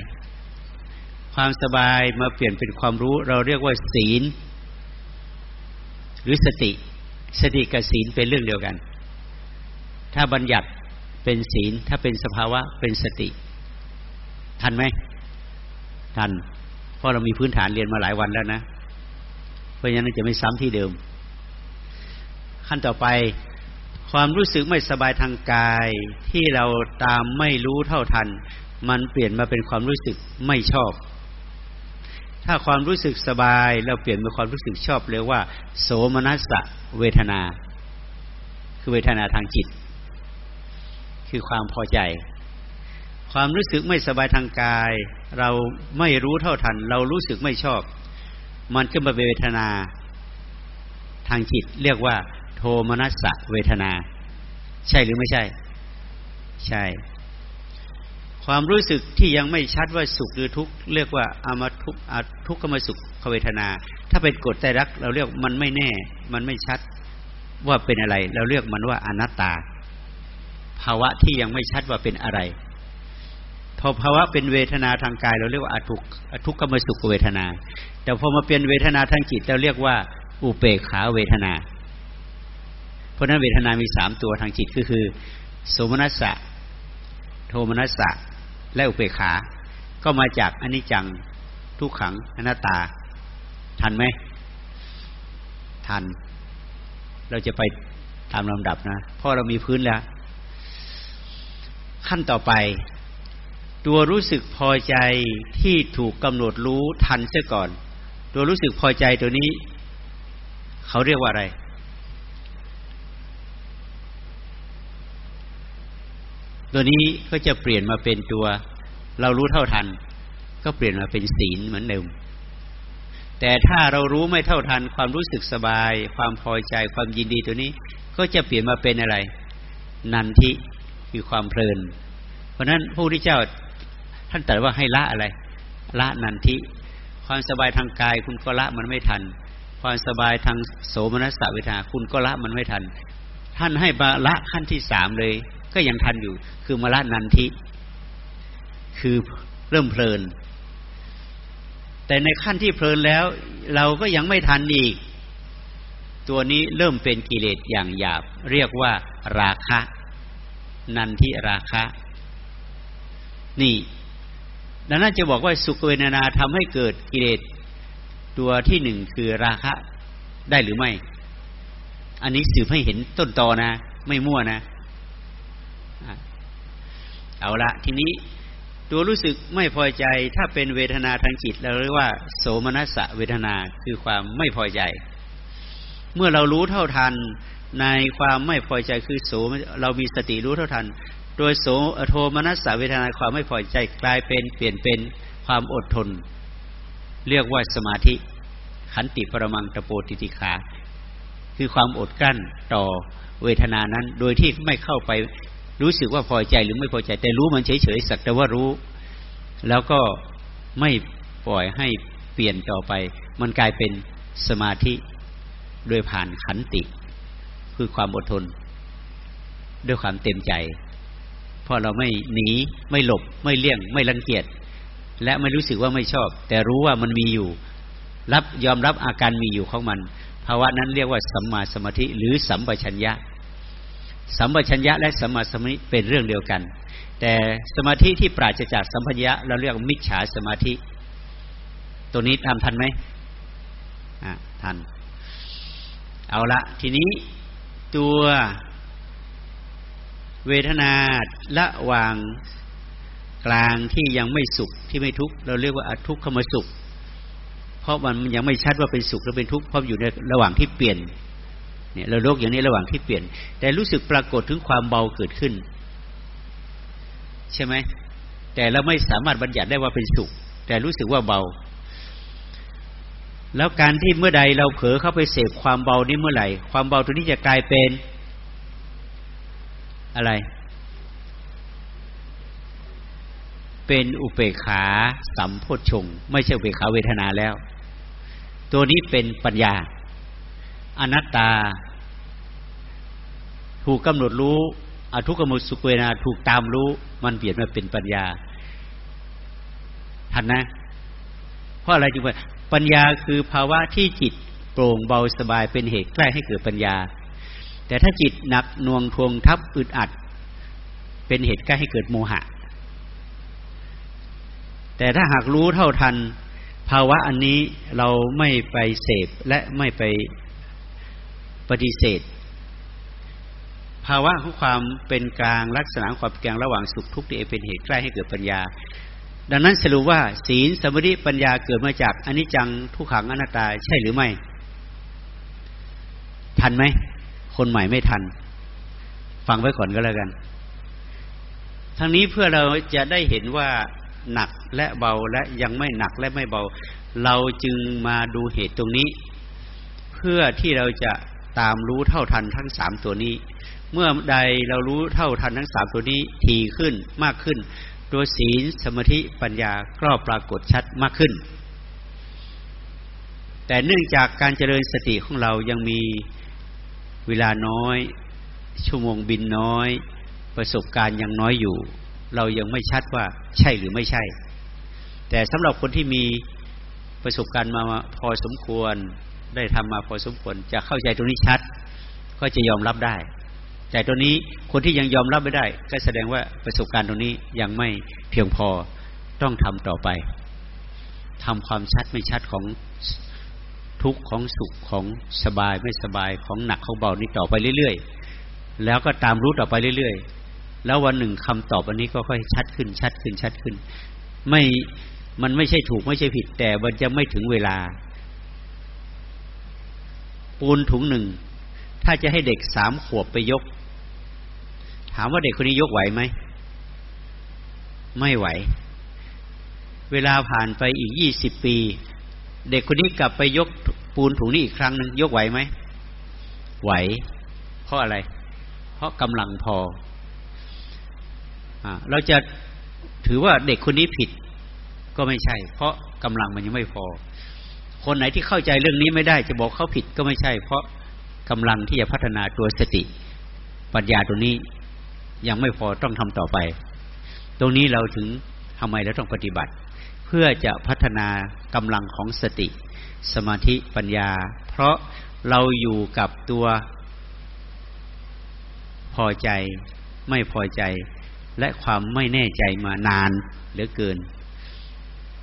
คความสบายมาเปลี่ยนเป็นความรู้ เราเรียกว่าศีล หรือสติ สติกับศีลเป็นเรื่องเดียวกัน ถ้าบัญญัติเป็นศีล ถ้าเป็นสภาวะเป็นสติ ทันไหมทัน เพราะเรามีพื้นฐานเรียนมาหลายวันแล้วนะ เพราะฉะนั้นจะไม่ซ้ำที่เดิม ขั้นต่อไปความรู้สึกไม่สบายทางกายที่เราตามไม่รู้เท่าทัน มันเปลี่ยนมาเป็นความรู้สึกไม่ชอบ ถ้าความรู้สึกสบาย เราเปลี่ยนเป็นความรู้สึกชอบเรียกว่า โสมนัสเวทนา คือเวทนาทางจิต คือความพอใจ ความรู้สึกไม่สบายทางกาย เราไม่รู้เท่าทัน เรารู้สึกไม่ชอบ มันก็มาเป็นเวทนาทางจิต เรียกว่า โทมนัสเวทนา ใช่หรือไม่ใช่ ใช่ ความรู้สึกที่ยังไม่ชัดว่าสุขหรือทุกข์เรียกว่าอามาทุกอาทุกขมสุขเวทนา ถ้าเป็นกฎใจรัก เราเรียกมันไม่แน่ มันไม่ชัดว่าเป็นอะไร เราเรียกมันว่าอนัตตา ภาวะที่ยังไม่ชัดว่าเป็นอะไรพอภาวะเป็นเวทนาทางกาย เราเรียกว่าอทุกอทุกขมสุขเวทนา แต่พอมาเป็นเวทนาทางจิตเราเรียกว่าอุเปกขาเวทนา เพราะนั้นเวทนามีสามตัวทางจิตก็คือ สมนัสสะ โทมนัสสะ และอุเบกขา ก็มาจากอนิจจังทุกขังอนัตตา ทันไหม ทัน เราจะไปตามลำดับนะเพราะเรามีพื้นแล้ว ขั้นต่อไป ตัวรู้สึกพอใจที่ถูกกำหนดรู้ทันเสียก่อน ตัวรู้สึกพอใจตัวนี้ เขาเรียกว่าอะไร ตัวนี้ก็จะเปลี่ยนมาเป็นตัว เรารู้เท่าทัน ก็เปลี่ยนมาเป็นศีลเหมือนเดิม แต่ถ้าเรารู้ไม่เท่าทัน ความรู้สึกสบาย ความพอใจความยินดีตัวนี้ ก็จะเปลี่ยนมาเป็นอะไร นันทิคือความเพลิน เพราะนั้นพระพุทธเจ้าท่านตรัสว่าให้ละอะไร ละนันทิความสบายทางกายคุณก็ละมันไม่ทัน ความสบายทางโสมนัสเวทนาคุณก็ละมันไม่ทัน ท่านให้ละขั้นที่สามเลย ก็ยังทันอยู่ คือมละนันทิ คือเริ่มเพลิน แต่ในขั้นที่เพลินแล้ว เราก็ยังไม่ทันอีก ตัวนี้เริ่มเป็นกิเลสอย่างหยาบ เรียกว่า ราคะ นันทิราคะ นี่ดังนั้นจะบอกว่าสุขเวทนาทำให้เกิดกิเลสตัวที่หนึ่งคือราคะได้หรือไม่ อันนี้สืบให้เห็นต้นตอนะ ไม่มั่วนะ เอาละทีนี้ตัวรู้สึกไม่พอใจถ้าเป็นเวทนาทางจิตเราเรียกว่า โสมนัสเวทนาคือความไม่พอใจ เมื่อเรารู้เท่าทันในความไม่พอใจคือโสมเรามีสติรู้เท่าทัน โดยโสโทมนัสเวทนาความไม่พอใจกลายเป็นเปลี่ยนเป็นความอดทน เรียกว่าสมาธิ ขันติปรมังตโปติติขา คือความอดกั้นต่อเวทนานั้น โดยที่ไม่เข้าไป รู้สึกว่าพอใจหรือไม่พอใจ แต่รู้มันเฉยๆสักแต่ว่ารู้ แล้วก็ไม่ปล่อยให้เปลี่ยนต่อไป มันกลายเป็นสมาธิโดยผ่านขันติ คือความอดทน ด้วยความเต็มใจเพราะเราไม่หนีไม่หลบ ไม่เลี่ยง ไม่รังเกียจและไม่รู้สึกว่าไม่ชอบ แต่รู้ว่ามันมีอยู่ รับยอมรับอาการมีอยู่ของมัน ภาวะนั้นเรียกว่าสัมมาสมาธิหรือสัมปชัญญะ สัมปชัญญะและสมาสมาธิเป็นเรื่องเดียวกัน แต่สมาธิที่ปราศจากสัมปชัญญะเราเรียกมิจฉาสมาธิ ตัวนี้ทำทันไหมอ่าทัน เอาละทีนี้ตัวเวทนาละวางกลางที่ยังไม่สุขที่ไม่ทุกข์เราเรียกว่าอทุกขมสุข เพราะมันยังไม่ชัดว่าเป็นสุขหรือเป็นทุกข์เพราะอยู่ในระหว่างที่เปลี่ยน เนี่ยเราโลกอย่างนี้ระหว่างที่เปลี่ยน แต่รู้สึกปรากฏถึงความเบาเกิดขึ้น ใช่ไหมแต่เราไม่สามารถบัญญัติได้ว่าเป็นสุข แต่รู้สึกว่าเบา แล้วการที่เมื่อใดเราเผลอเข้าไปเสพความเบานี้เมื่อไหร่ ความเบาตัวนี้จะกลายเป็นอะไร เป็นอุเบกขาสัมโพชงไม่ใช่อุเบกขาเวทนาแล้ว ตัวนี้เป็นปัญญา อนัตตา ถูกกำหนดรู้อทุกขมุสุเวนาถูกตามรู้ มันเปลี่ยนมาเป็นปัญญาทันนะ เพราะอะไรจึงว่าปัญญาคือภาวะที่จิตโปร่งเบาสบายเป็นเหตุใกล้ให้เกิดปัญญา แต่ถ้าจิตหนักน่วงทวงทับอึดอัด เป็นเหตุใกล้ให้เกิดโมหะ แต่ถ้าหากรู้เท่าทัน ภาวะอันนี้เราไม่ไปเสพและไม่ไปปฏิเสธ ภาวะของความเป็นกลางลักษณะความเป็นกลางระหว่างสุขทุกข์ที่เป็นเหตุใกล้ให้เกิดปัญญา ดังนั้นสรุปว่า ศีลสมาธิปัญญาเกิดมาจากอนิจจังทุกขังอนัตตาใช่หรือไม่ ทันไหมคนใหม่ไม่ทัน ฟังไว้ก่อนก็แล้วกัน ทั้งนี้เพื่อเราจะได้เห็นว่าหนักและเบาและยังไม่หนักและไม่เบา เราจึงมาดูเหตุตรงนี้ เพื่อที่เราจะตามรู้เท่าทันทั้งสามตัวนี้ เมื่อใดเรารู้เท่าทันทั้งสามตัวนี้ทีขึ้นมากขึ้นตัวศีลสมาธิปัญญาก็ปรากฏชัดมากขึ้น แต่เนื่องจากการเจริญสติของเรายังมีเวลาน้อย ชั่วโมงบินน้อย ประสบการณ์ยังน้อยอยู่ เรายังไม่ชัดว่าใช่หรือไม่ใช่ แต่สำหรับคนที่มีประสบการณ์มาพอสมควรได้ทำมาพอสมควรจะเข้าใจตรงนี้ชัด ก็จะยอมรับได้ แต่ตรงนี้คนที่ยังยอมรับไม่ได้ ก็แสดงว่าประสบการณ์ตรงนี้ยังไม่เพียงพอต้องทำต่อไปทำความชัดไม่ชัดของทุกข์ของสุขของสบายไม่สบายของหนักของเบานี้ต่อไปเรื่อยๆ แล้วก็ตามรู้ต่อไปเรื่อยๆ แล้ววันหนึ่งคำตอบอันนี้ก็ค่อยชัดขึ้นชัดขึ้นชัดขึ้น ไม่มันไม่ใช่ถูกไม่ใช่ผิด แต่มันจะไม่ถึงเวลา ปูนถุงหนึ่ง ถ้าจะให้เด็กสามขวบไปยก ถามว่าเด็กคนนี้ยกไหวไหม ไม่ไหว เวลาผ่านไปอีกยี่สิบปี เด็กคนนี้กลับไปยกปูนถุงนี้อีกครั้งหนึ่งยกไหวไหม ไหว เพราะอะไร เพราะกำลังพออเราจะถือว่าเด็กคนนี้ผิดก็ไม่ใช่ เพราะกำลังมันยังไม่พอ คนไหนที่เข้าใจเรื่องนี้ไม่ได้ จะบอกเขาผิดก็ไม่ใช่ เพราะ กำลังที่จะพัฒนาตัวสติ ปัญญาตัวนี้ยังไม่พอต้องทำต่อไป ตรงนี้เราถึงทำไมเราต้องปฏิบัติ เพื่อจะพัฒนากำลังของสติ สมาธิปัญญา เพราะเราอยู่กับตัวพอใจไม่พอใจ และความไม่แน่ใจมานานเหลือเกิน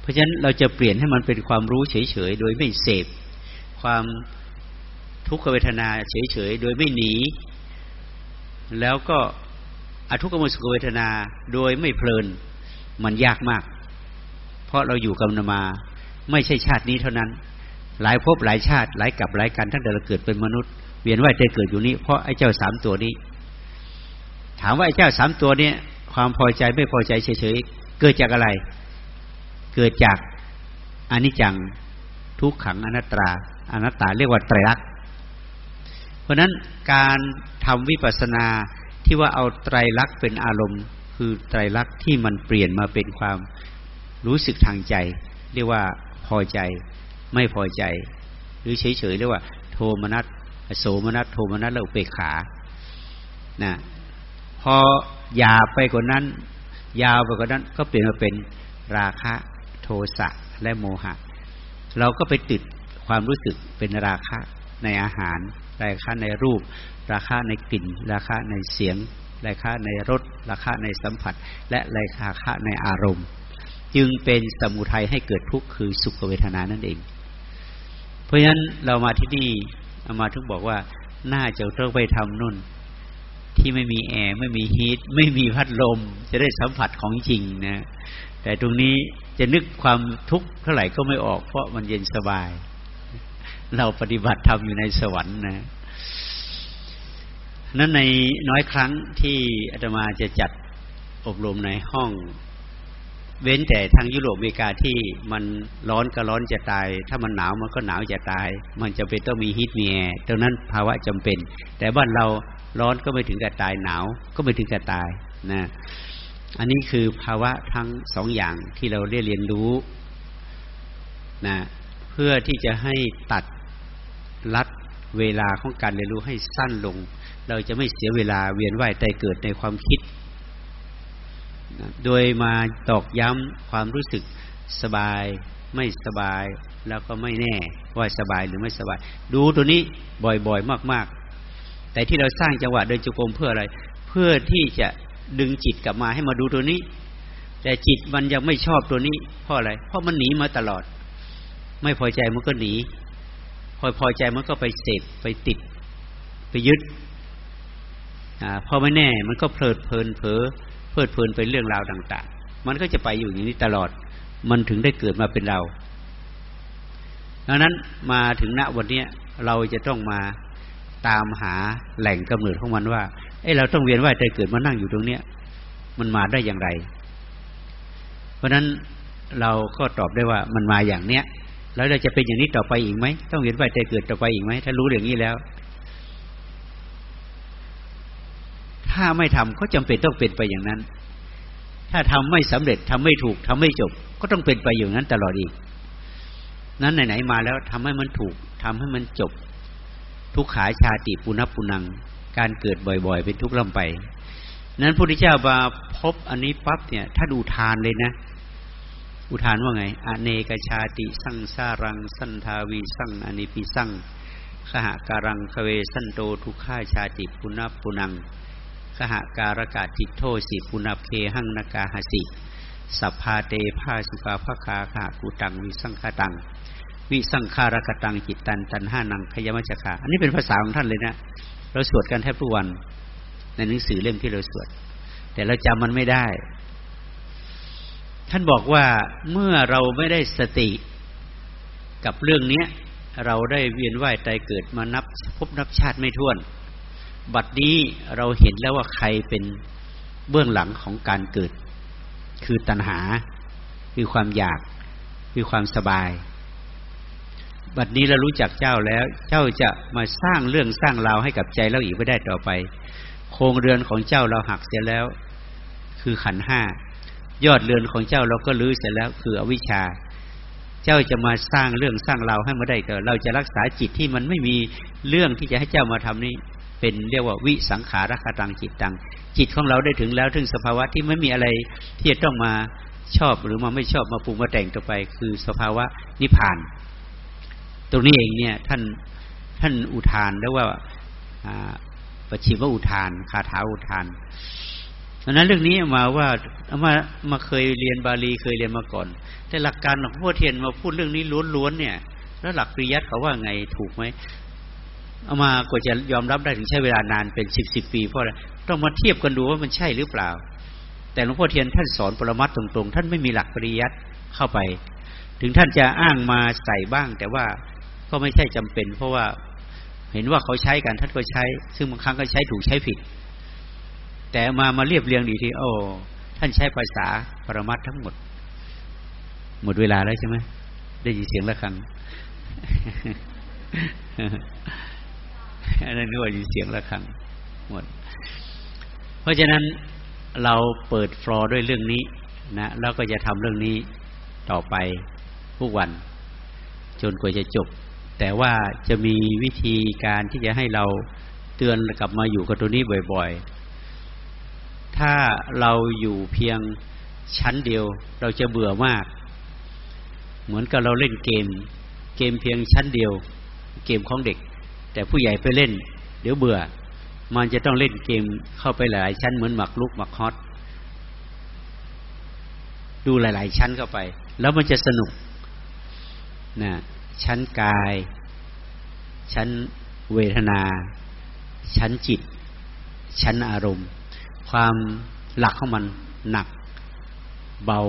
เพราะฉะนั้นเราจะเปลี่ยนให้มันเป็นความรู้เฉยๆ โดยไม่เสพความ ทุกขเวทนาเฉยๆ โดยไม่หนี แล้วก็อทุกขมสุขเวทนาโดยไม่เพลินมันยากมาก เพราะเราอยู่กับนมา ไม่ใช่ชาตินี้เท่านั้น หลายภพหลายชาติหลายกับหลายกันตั้งแต่เราเกิดเป็นมนุษย์เวียนว่ายใจเกิดอยู่นี้เพราะไอ้เจ้าสามตัวนี้ ถามว่าไอ้เจ้าสามตัวเนี้ยความพอใจไม่พอใจเฉยๆเกิดจากอะไร เกิดจากอนิจจังทุกขังอนัตตาอนัตตาเรียกว่าไตรลักษณ เพราะนั้นการทำวิปัสสนาที่ว่าเอาไตรลักษณ์เป็นอารมณ์ คือไตรลักษณ์ที่มันเปลี่ยนมาเป็นความรู้สึกทางใจ เรียกว่าพอใจ ไม่พอใจ หรือเฉยๆเรียกว่า โทมนัสโสมนัสโทมนัสแล้วเปกขานะพอหยาไปกว่านั้น ยาวไปกว่านั้นก็เปลี่ยนมาเป็นราคะโทสะและโมหะ เราก็ไปติดความรู้สึกเป็นราคะในอาหาร ราคะในรูป ราคะในกลิ่น ราคะในเสียง ราคะในรส ราคะในสัมผัส และราคะในอารมณ์ จึงเป็นสมุทัยให้เกิดทุกข์คือสุขเวทนานั่นเอง เพราะฉะนั้นเรามาที่นี่มาถึงบอกว่าน่าจะต้องไปทำนุ่น ที่ไม่มีแอร์ไม่มีฮีทไม่มีพัดลม จะได้สัมผัสของจริงนะ แต่ตรงนี้จะนึกความทุกข์เท่าไหร่ก็ไม่ออก เพราะมันเย็นสบาย เราปฏิบัติทำอยู่ในสวรรค์นะนั้นในน้อยครั้งที่อาตมาจะจัดอบรมในห้อง เว้นแต่ทางยุโรปอเมริกาที่มันร้อนก็ร้อนจะตาย ถ้ามันหนาวมันก็หนาวจะตาย มันจะเป็นต้องมีฮีทมีแอร์ตรงนั้นภาวะจำเป็น แต่บ้านเราร้อนก็ไม่ถึงกับตายหนาว ก็ไม่ถึงกับตายนะอันนี้คือภาวะทั้งสองอย่างที่เราได้เรียนรู้นะเพื่อที่จะให้ตัด ลัดเวลาของการเรียนรู้ให้สั้นลง เราจะไม่เสียเวลาเวียนว่ายใจเกิดในความคิด โดยมาตอกย้ำความรู้สึกสบายไม่สบายแล้วก็ไม่แน่ว่าสบายหรือไม่สบาย ดูตัวนี้บ่อยๆมาก ๆ แต่ที่เราสร้างจังหวะเดินจงกรมเพื่ออะไร เพื่อที่จะดึงจิตกลับมาให้มาดูตัวนี้ แต่จิตมันยังไม่ชอบตัวนี้เพราะอะไร เพราะมันหนีมาตลอด ไม่พอใจมันก็หนี อพอใจมันก็ไปเสพไปติด ไปยึดอพอไม่แน่มันก็เพลิดเพลินเผลอเพลิดเพลินไปเรื่องราวต่าง ๆ มันก็จะไปอยู่อย่างนี้ตลอด มันถึงได้เกิดมาเป็นเราดังนั้นมาถึงณวันนี้เราจะต้องมาตามหาแหล่งกำเนิดของมันว่า เอ้เราต้องเวียนว่ายใจเกิดมานั่งอยู่ตรงเนี้ย มันมาได้อย่างไร เพราะฉะนั้นเราก็ตอบได้ว่ามันมาอย่างเนี้ย แล้วเราจะเป็นอย่างนี้ต่อไปอีกไหมต้องเวียนว่ายใจเกิดต่อไปอีกไหมถ้ารู้อย่างนี้แล้ว ถ้าไม่ทำก็จำเป็นต้องเป็นไปอย่างนั้น ถ้าทำไม่สำเร็จทำไม่ถูกทำไม่จบ ก็ต้องเป็นไปอย่างนั้นตลอดอีก นั้นไหนๆมาแล้วทำให้มันถูกทำให้มันจบ ทุกขาชาติปุณปุนัง การเกิดบ่อย ๆ เป็นทุกข์ลำไป นั้นพระพุทธเจ้ามาพบอันนี้ปั๊บเนี่ย ถ้าดูทานเลยนะ อุทานว่าไง อเนกชาติสั่งสารัง สันทาวีสั่งอนิปิสั่งขหาการังคเวสันโตทุกขาชาติปุณปุนังขหาการกาติโทสิปุณเพหังนากาหสิสัพพาเตภาสุกาภคาขากุตังวิสังคตัง วิสังขารกตังจิตตันตันห้านังขยมัจคาอันนี้เป็นภาษาของท่านเลยนะ เราสวดกันแทบทุกวัน ในหนังสือเล่มที่เราสวด แต่เราจำมันไม่ได้ ท่านบอกว่าเมื่อเราไม่ได้สติกับเรื่องเนี้ยเราได้เวียนว่ายตายเกิดมานับพบนับชาติไม่ท้วน บัดนี้เราเห็นแล้วว่าใครเป็นเบื้องหลังของการเกิด คือตัณหา คือความอยาก คือความสบาย บัดนี้เรารู้จักเจ้าแล้ว เจ้าจะมาสร้างเรื่องสร้างราวให้กับใจเราอีกไม่ได้ต่อไป โครงเรือนของเจ้าเราหักเสียแล้ว คือขันห้า ยอดเรือนของเจ้าเราก็ลื้อเสร็จแล้วคืออวิชชา เจ้าจะมาสร้างเรื่องสร้างเราให้มาได้ก็เราจะรักษาจิตที่มันไม่มีเรื่องที่จะให้เจ้ามาทำนี้ เป็นเรียกว่าวิสังขารคตังจิตตัง จิตของเราได้ถึงแล้วถึงสภาวะที่ไม่มีอะไรที่จะต้องมาชอบหรือมาไม่ชอบมาปรุงมาแต่งต่อไป คือสภาวะนิพพาน ตรงนี้เองเนี่ยท่านท่านอุทานแล้วว่าปชิมอุทาน คาถาอุทาน ดังนั้นเรื่องนี้มาว่ามามาเคยเรียนบาลีเคยเรียนมาก่อน แต่หลักการของพ่อเทียนมาพูดเรื่องนี้ล้วนๆเนี่ย แล้วหลักปริยัติเขาว่าไงถูกไหมเอามากว่าจะยอมรับได้ถึงใช้เวลานานเป็นสิบสิบปีเพราะอะไรต้องมาเทียบกันดูว่ามันใช่หรือเปล่า แต่หลวงพ่อเทียนท่านสอนปรมัตตรงๆ ท่านไม่มีหลักปริยัติเข้าไป ถึงท่านจะอ้างมาใส่บ้าง แต่ว่าก็ไม่ใช่จำเป็น เพราะว่าเห็นว่าเขาใช้กันท่านก็ใช้ ซึ่งบางครั้งก็ใช้ถูกใช้ผิด แต่มามาเรียบเรียงดีทีโอ้ท่านใช้ภาษาปรมัตทั้งหมด หมดเวลาแล้วใช่ไหมได้ยินเสียงะระฆังอันนั้นนึกว่ายินเสียงะระฆังหมด เพราะฉะนั้นเราเปิดฟลอร์ด้วยเรื่องนี้นะแล้วก็จะทำเรื่องนี้ต่อไปทุกวัน จนกว่าจะจบ แต่ว่าจะมีวิธีการที่จะให้เราเตือนกลับมาอยู่กับตัวนี้บ่อย ถ้าเราอยู่เพียงชั้นเดียว เราจะเบื่อมาก เหมือนกับเราเล่นเกม เกมเพียงชั้นเดียว เกมของเด็ก แต่ผู้ใหญ่ไปเล่น เดี๋ยวเบื่อ มันจะต้องเล่นเกมเข้าไปหลายชั้นเหมือนหมักลุกหมักฮอตดูหลาย ๆ ชั้นเข้าไป แล้วมันจะสนุกนะชั้นกาย ชั้นเวทนา ชั้นจิต ชั้นอารมณ์ ความหลักของมันหนักเบา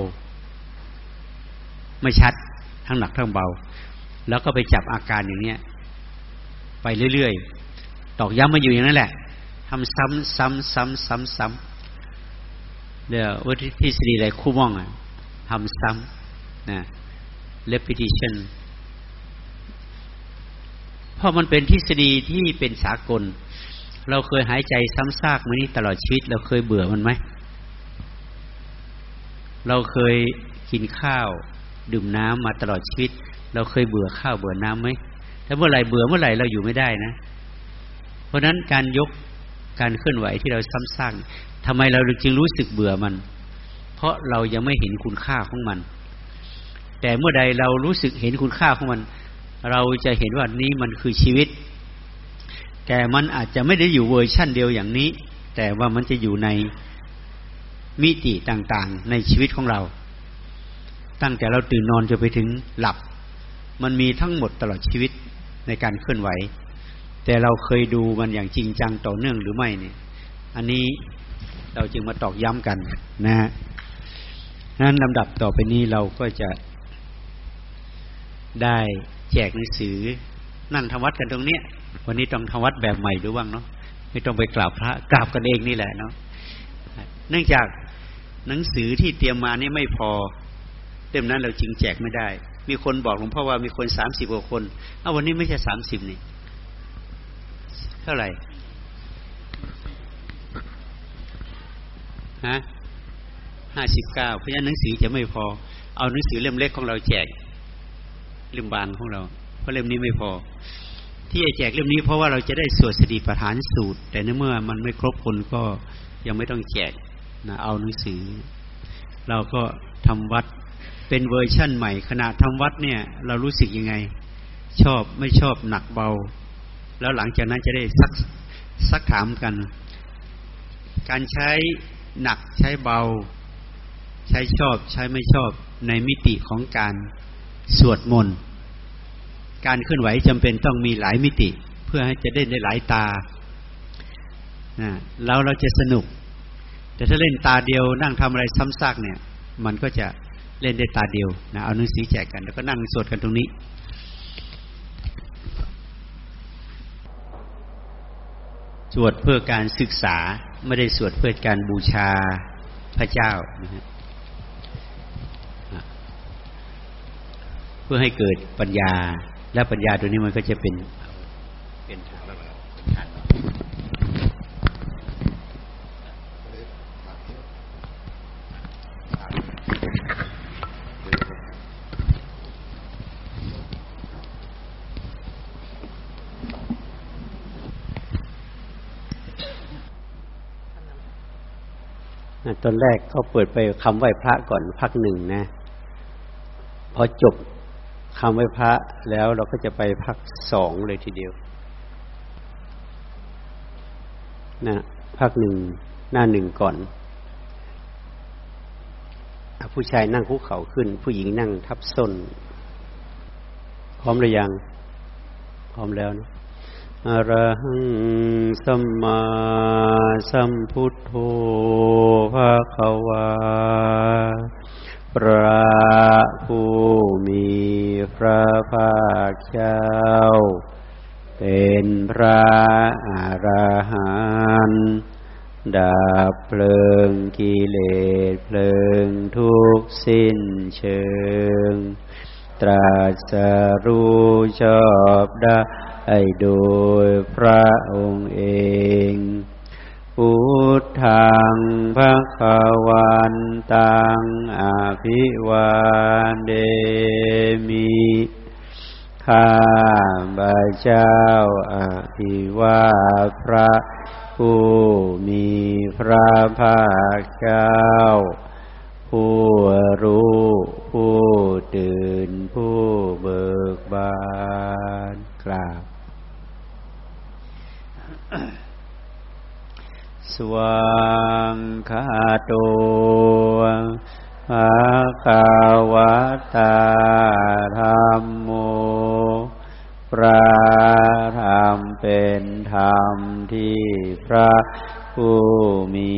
ไม่ชัดทั้งหนักทั้งเบา แล้วก็ไปจับอาการอย่างเนี้ยไปเรื่อยๆตอกย้ำมาอยู่อย่างนั้นแหละทำซ้ำซ้ำซ้ำซ้ำซ้ำเดี๋ยววัตทฤษฎีอะไรคู่ม่องอะทำซ้ำนะ repetition เพราะมันเป็นทฤษฎีที่เป็นสากล เราเคยหายใจซ้ำซากมานี้ตลอดชีวิต เราเคยเบื่อมันไหม เราเคยกินข้าวดื่มน้ำมาตลอดชีวิต เราเคยเบื่อข้าวเบื่อน้ำไหมถ้าเมื่อไหร่เบื่อเมื่อไหร่เราอยู่ไม่ได้นะ เพราะนั้นการยกการเคลื่อนไหวที่เราซ้ำซากทำไมเราจึงรู้สึกเบื่อมัน เพราะเรายังไม่เห็นคุณค่าของมัน แต่เมื่อใดเรารู้สึกเห็นคุณค่าของมัน เราจะเห็นว่านี้มันคือชีวิต แต่มันอาจจะไม่ได้อยู่เวอร์ชั่นเดียวอย่างนี้ แต่ว่ามันจะอยู่ในมิติต่างๆ ในชีวิตของเรา ตั้งแต่เราตื่นนอนจนไปถึงหลับ มันมีทั้งหมดตลอดชีวิตในการเคลื่อนไหว แต่เราเคยดูมันอย่างจริงจังต่อเนื่องหรือไม่เนี่ยอันนี้เราจึงมาตอกย้ำกันนะฮะนั้นลำดับต่อไปนี้เราก็จะได้แจกหนังสือ นั่งทำวัดกันตรงเนี้ย วันนี้ต้องทำวัดแบบใหม่ดูบ้างเนาะไม่ต้องไปกราบพระกราบกันเองนี่แหละเนาะเนื่องจากหนังสือที่เตรียมมานี่ไม่พอเต็มนั้นเราจึงแจกไม่ได้ มีคนบอกหลวงพ่อว่ามีคนสามสิบกว่าคนเอาวันนี้ไม่ใช่สามสิบนี่เท่าไหร่ฮะห้าสิบเก้าเพราะฉะนั้นหนังสือจะไม่พอ เอาหนังสือเล่มเล็กของเราแจกเล่มบางของเรา เพราะเล่มนี้ไม่พอ ที่จะแจกเล่มนี้เพราะว่าเราจะได้สวดสติปัฏฐานสูตร แต่ในเมื่อมันไม่ครบคนก็ยังไม่ต้องแจกนะเอาหนังสือ เราก็ทำวัดเป็นเวอร์ชั่นใหม่ ขณะทำวัดเนี่ย เรารู้สึกยังไง ชอบไม่ชอบหนักเบา แล้วหลังจากนั้นจะได้ซักซักถามกัน การใช้หนักใช้เบา ใช้ชอบใช้ไม่ชอบในมิติของการสวดมนต์ การเคลื่อนไหวจำเป็นต้องมีหลายมิติ เพื่อให้จะเล่นได้หลายตาแล้วเราจะสนุก แต่ถ้าเล่นตาเดียวนั่งทำอะไรซ้ำซากเนี่ย มันก็จะเล่นได้ตาเดียวนะเอาหนังสือแจกกัน แล้วก็นั่งสวดกันตรงนี้สวดเพื่อการศึกษาไม่ได้สวดเพื่อการบูชาพระเจ้านะฮะเพื่อให้เกิดปัญญา และปัญญาตัวนี้มันก็จะเป็นเป็นตอนแรกเขาเปิดไปคำไหว้พระก่อนพักหนึ่งนะ พอจบ คำไหว้พระแล้วเราก็จะไปพักสองเลยทีเดียวนะพักหนึ่งหน้าหนึ่งก่อน ผู้ชายนั่งคุกเข่าขึ้น ผู้หญิงนั่งทับส้น พร้อมหรือยัง พร้อมแล้วนะอรหังสัมมาสัมพุทโธภะคะวา พระผู้มีพระภาคเจ้า เป็นพระอรหันต์ดับเพลิงกิเลสเพลิงทุกสิ้นเชิง ตรัสรู้ชอบได้โดยพระองค์เอง พุทธังพระควันตังอภิวาเดมิข้าพระเจ้าอภิวาพระผู้มีพระภาคเจ้า ผู้รู้ผู้ตื่นผู้เบิกบานกราบ สวังคาโตภะคาวะตาธรรมโม พระธรรมเป็นธรรมที่พระผู้มี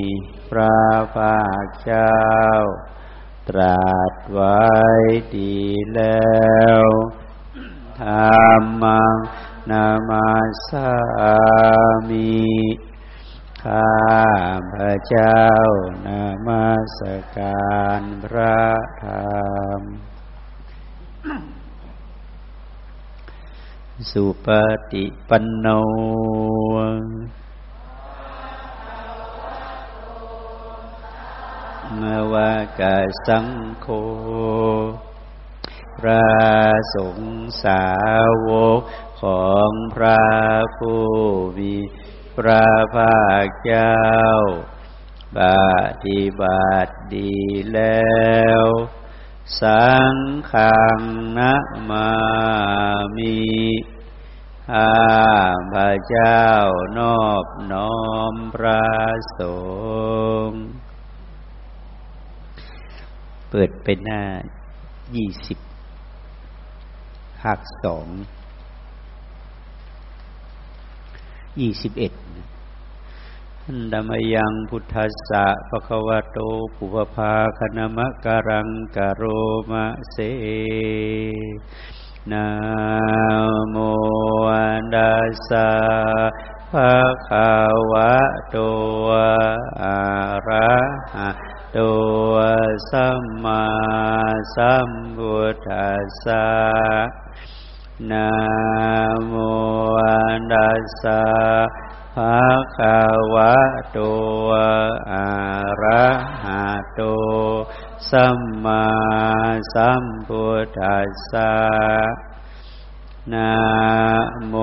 พระภาคเจ้า ตรัสไว้ดีแล้วธรรมังนามาสามิ ข้าพระเจ้านามาสการพระธรรม สุปฏิปันโนมวากาสังโฆพระสงฆ์สาวกของพระผู้มี พระภาคเจ้าปฏิบัติดีแล้ว สังขังนะมามีอาพระเจ้านอบน้อมพระสงฆ์เปิดเป็นหน้ายี่สิบหักสอง ยี่สิบเอ็ดดัมยังพุทธัสสะภะคะวะโตปุพพาคณมะการังกโรมะเสนาโมดัสสะภะคะวะโตอะระหะโตสัมมาสัมพุทธัสสะ นาโมดัสสะภะคะวะโตอะระหะโตสัมมาสัมพุทธัสสะนะโม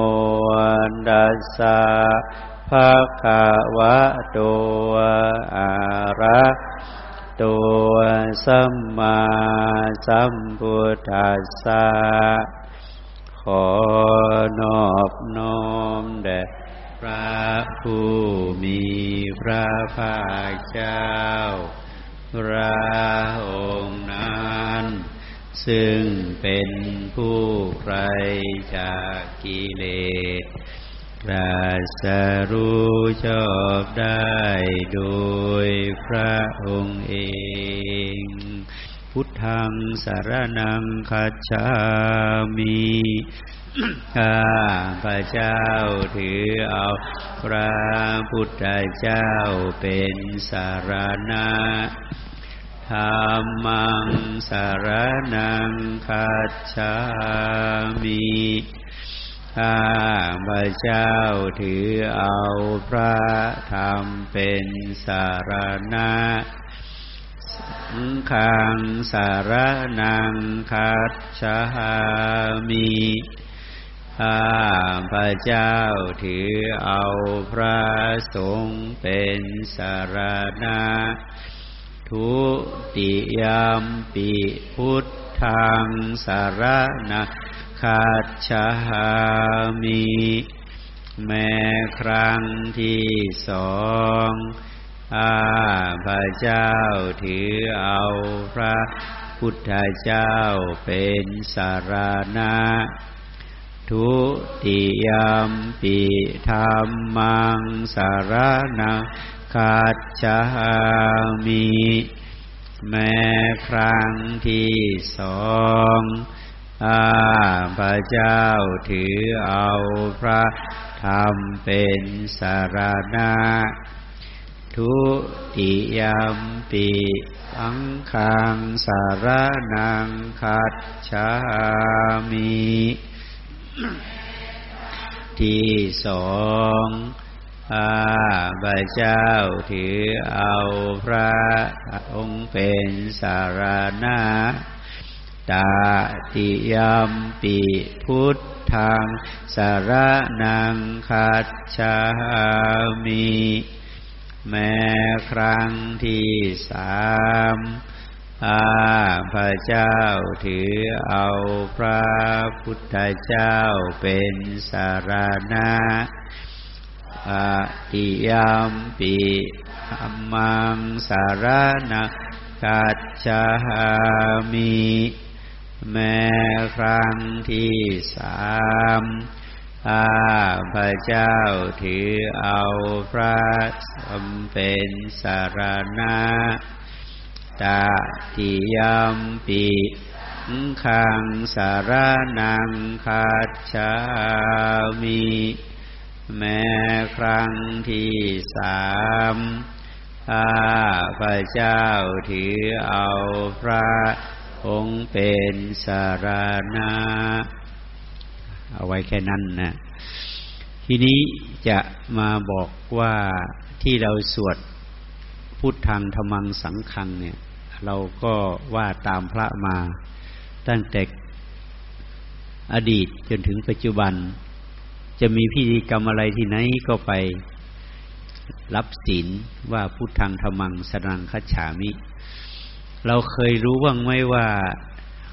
ดัสสะภะคะวะโตอะระโตสัมมาสัมพุทธัสสะ ขอนอบน้อมแด่พระผู้มีพระภาคเจ้า พระองค์นั้นซึ่งเป็นผู้ไกลจากกิเลสราสรู้ชอบได้โดยพระองค์เอง พุทธังสารนังคัจฉามิข้าพระเจ้าถือเอาพระพุทธเจ้าเป็นสารณะธรรมังสารนังคัจฉามิข้าพระเจ้าถือเอาพระธรรมเป็นสารณะ สังฆังสารนังคัจฉามิข้าพระเจ้าถือเอาพระสงฆ์เป็นสารณะ ทุติยามปิพุทธังสารณะคาชามิ แม้ครั้งที่สอง อาพระเจ้าถือเอาพระพุทธเจ้าเป็นสารณะ ทุติยมปิธรรมังสารนังคัจามิแม้ครั้งที่สองอาพระเจ้าถือเอาพระธรรมเป็นสารณะ ทุติยามปิอังคังสารนังคัจฉามิที่สองอาบเจ้าถือเอาพระองค์เป็นสารณะตาติยมปิพุทธังสารนังคัจฉามิ แม้ครั้งที่สามอาพระเจ้าถือเอาพระพุทธเจ้าเป็นสารณะอติยามปิธรรมังสารณะกัจจามิ แม้ครั้งที่สาม อาพระเจ้าถือเอาพระสมเป็นสารณะตาติยมปิขังสารนังคาชามิ แม้ครั้งที่สามอาพระเจ้าถือเอาพระองค์เป็นสารณะ เอาไว้แค่นั้นนะทีนี้จะมาบอกว่าที่เราสวดพุทธังธรรมังสังคังเนี่ย เราก็ว่าตามพระมาตั้งแต่อดีตจนถึงปัจจุบัน จะมีพิธีกรรมอะไรที่ไหนก็ไปรับศีลว่าพุทธังธรรมังสรังคัจฉามิ เราเคยรู้บ้างไหมว่า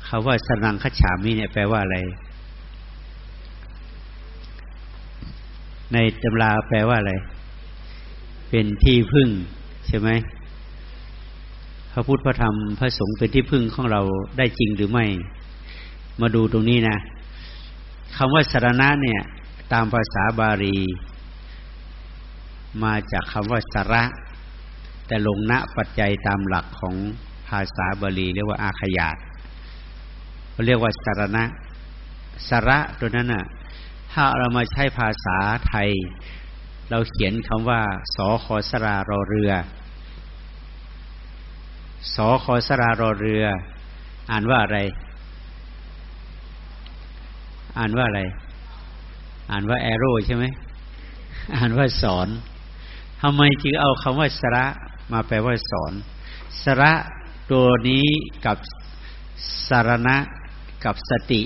คาว่าสนังคัจฉามิเนี่ยแปลว่าอะไร ในตำราแปลว่าอะไร เป็นที่พึ่งใช่ไหมพระพุทธพระธรรมพระสงฆ์เป็นที่พึ่งของเราได้จริงหรือไม่ มาดูตรงนี้นะคำว่าสารณะเนี่ย ตามภาษาบาลี มาจากคำว่าสาระ แต่ลงณปัจจัยตามหลักของภาษาบาลีเรียกว่าอาขยาตเรียกว่าสารณะสาระตัวนั้นน่ะ ถ้าเรามาใช้ภาษาไทย เราเขียนคำว่า สอคอสรารอเรือ สอคอสรารอเรือ อ่านว่าอะไร อ่านว่าอะไร อ่านว่าแอโร่ใช่ไหมอ่านว่าสอนทำไมจึงเอาคำว่าสระมาแปลว่าสอน สระตัวนี้กับสารณะกับสติ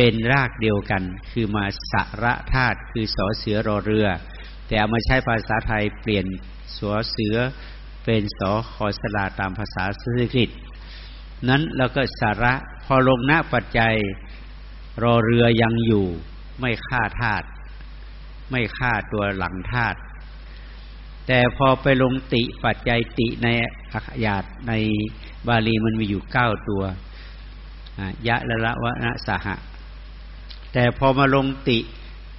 เป็นรากเดียวกัน คือมาสระธาตุคือสอเสือรอเรือ แต่เอามาใช้ภาษาไทยเปลี่ยนสอเสือเป็นสอคอสลาตามภาษาสันสกฤตนั้นเราก็สาระพอลงหน้าปัจจัย รอเรือยังอยู่ ไม่ฆ่าธาตุไม่ฆ่าตัวหลังธาตุแต่พอไปลงติปัจจัยติในอักยาตในบาลีมันมีอยู่เก้าตัวยะละละวะนะสหะ แต่พอมาลงติ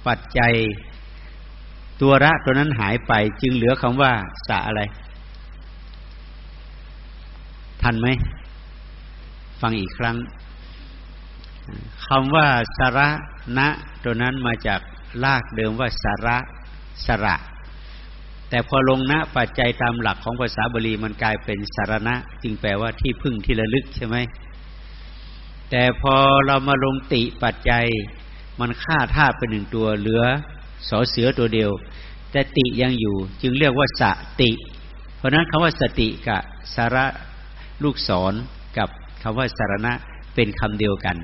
ปัจจัย ตัวระตัวนั้นหายไป จึงเหลือคำว่าสะอะไร ทันไหม ฟังอีกครั้งคำว่าสาระนะ ตัวนั้นมาจากลากเดิมว่าสาระสระ แต่พอลงณปัจจัยตามหลักของภาษาบาลีมันกลายเป็นสารณะ จึงแปลว่าที่พึ่งที่ระลึกใช่ไหมแต่พอเรามาลงติปัจจัย มันฆ่าธาตุเป็นหนึ่งตัวเหลือสอเสือตัวเดียว แต่ติยังอยู่ จึงเรียกว่าสติ เพราะนั้นคำว่าสติกับสาระลูกศรกับคำว่าสารณะเป็นคำเดียวกัน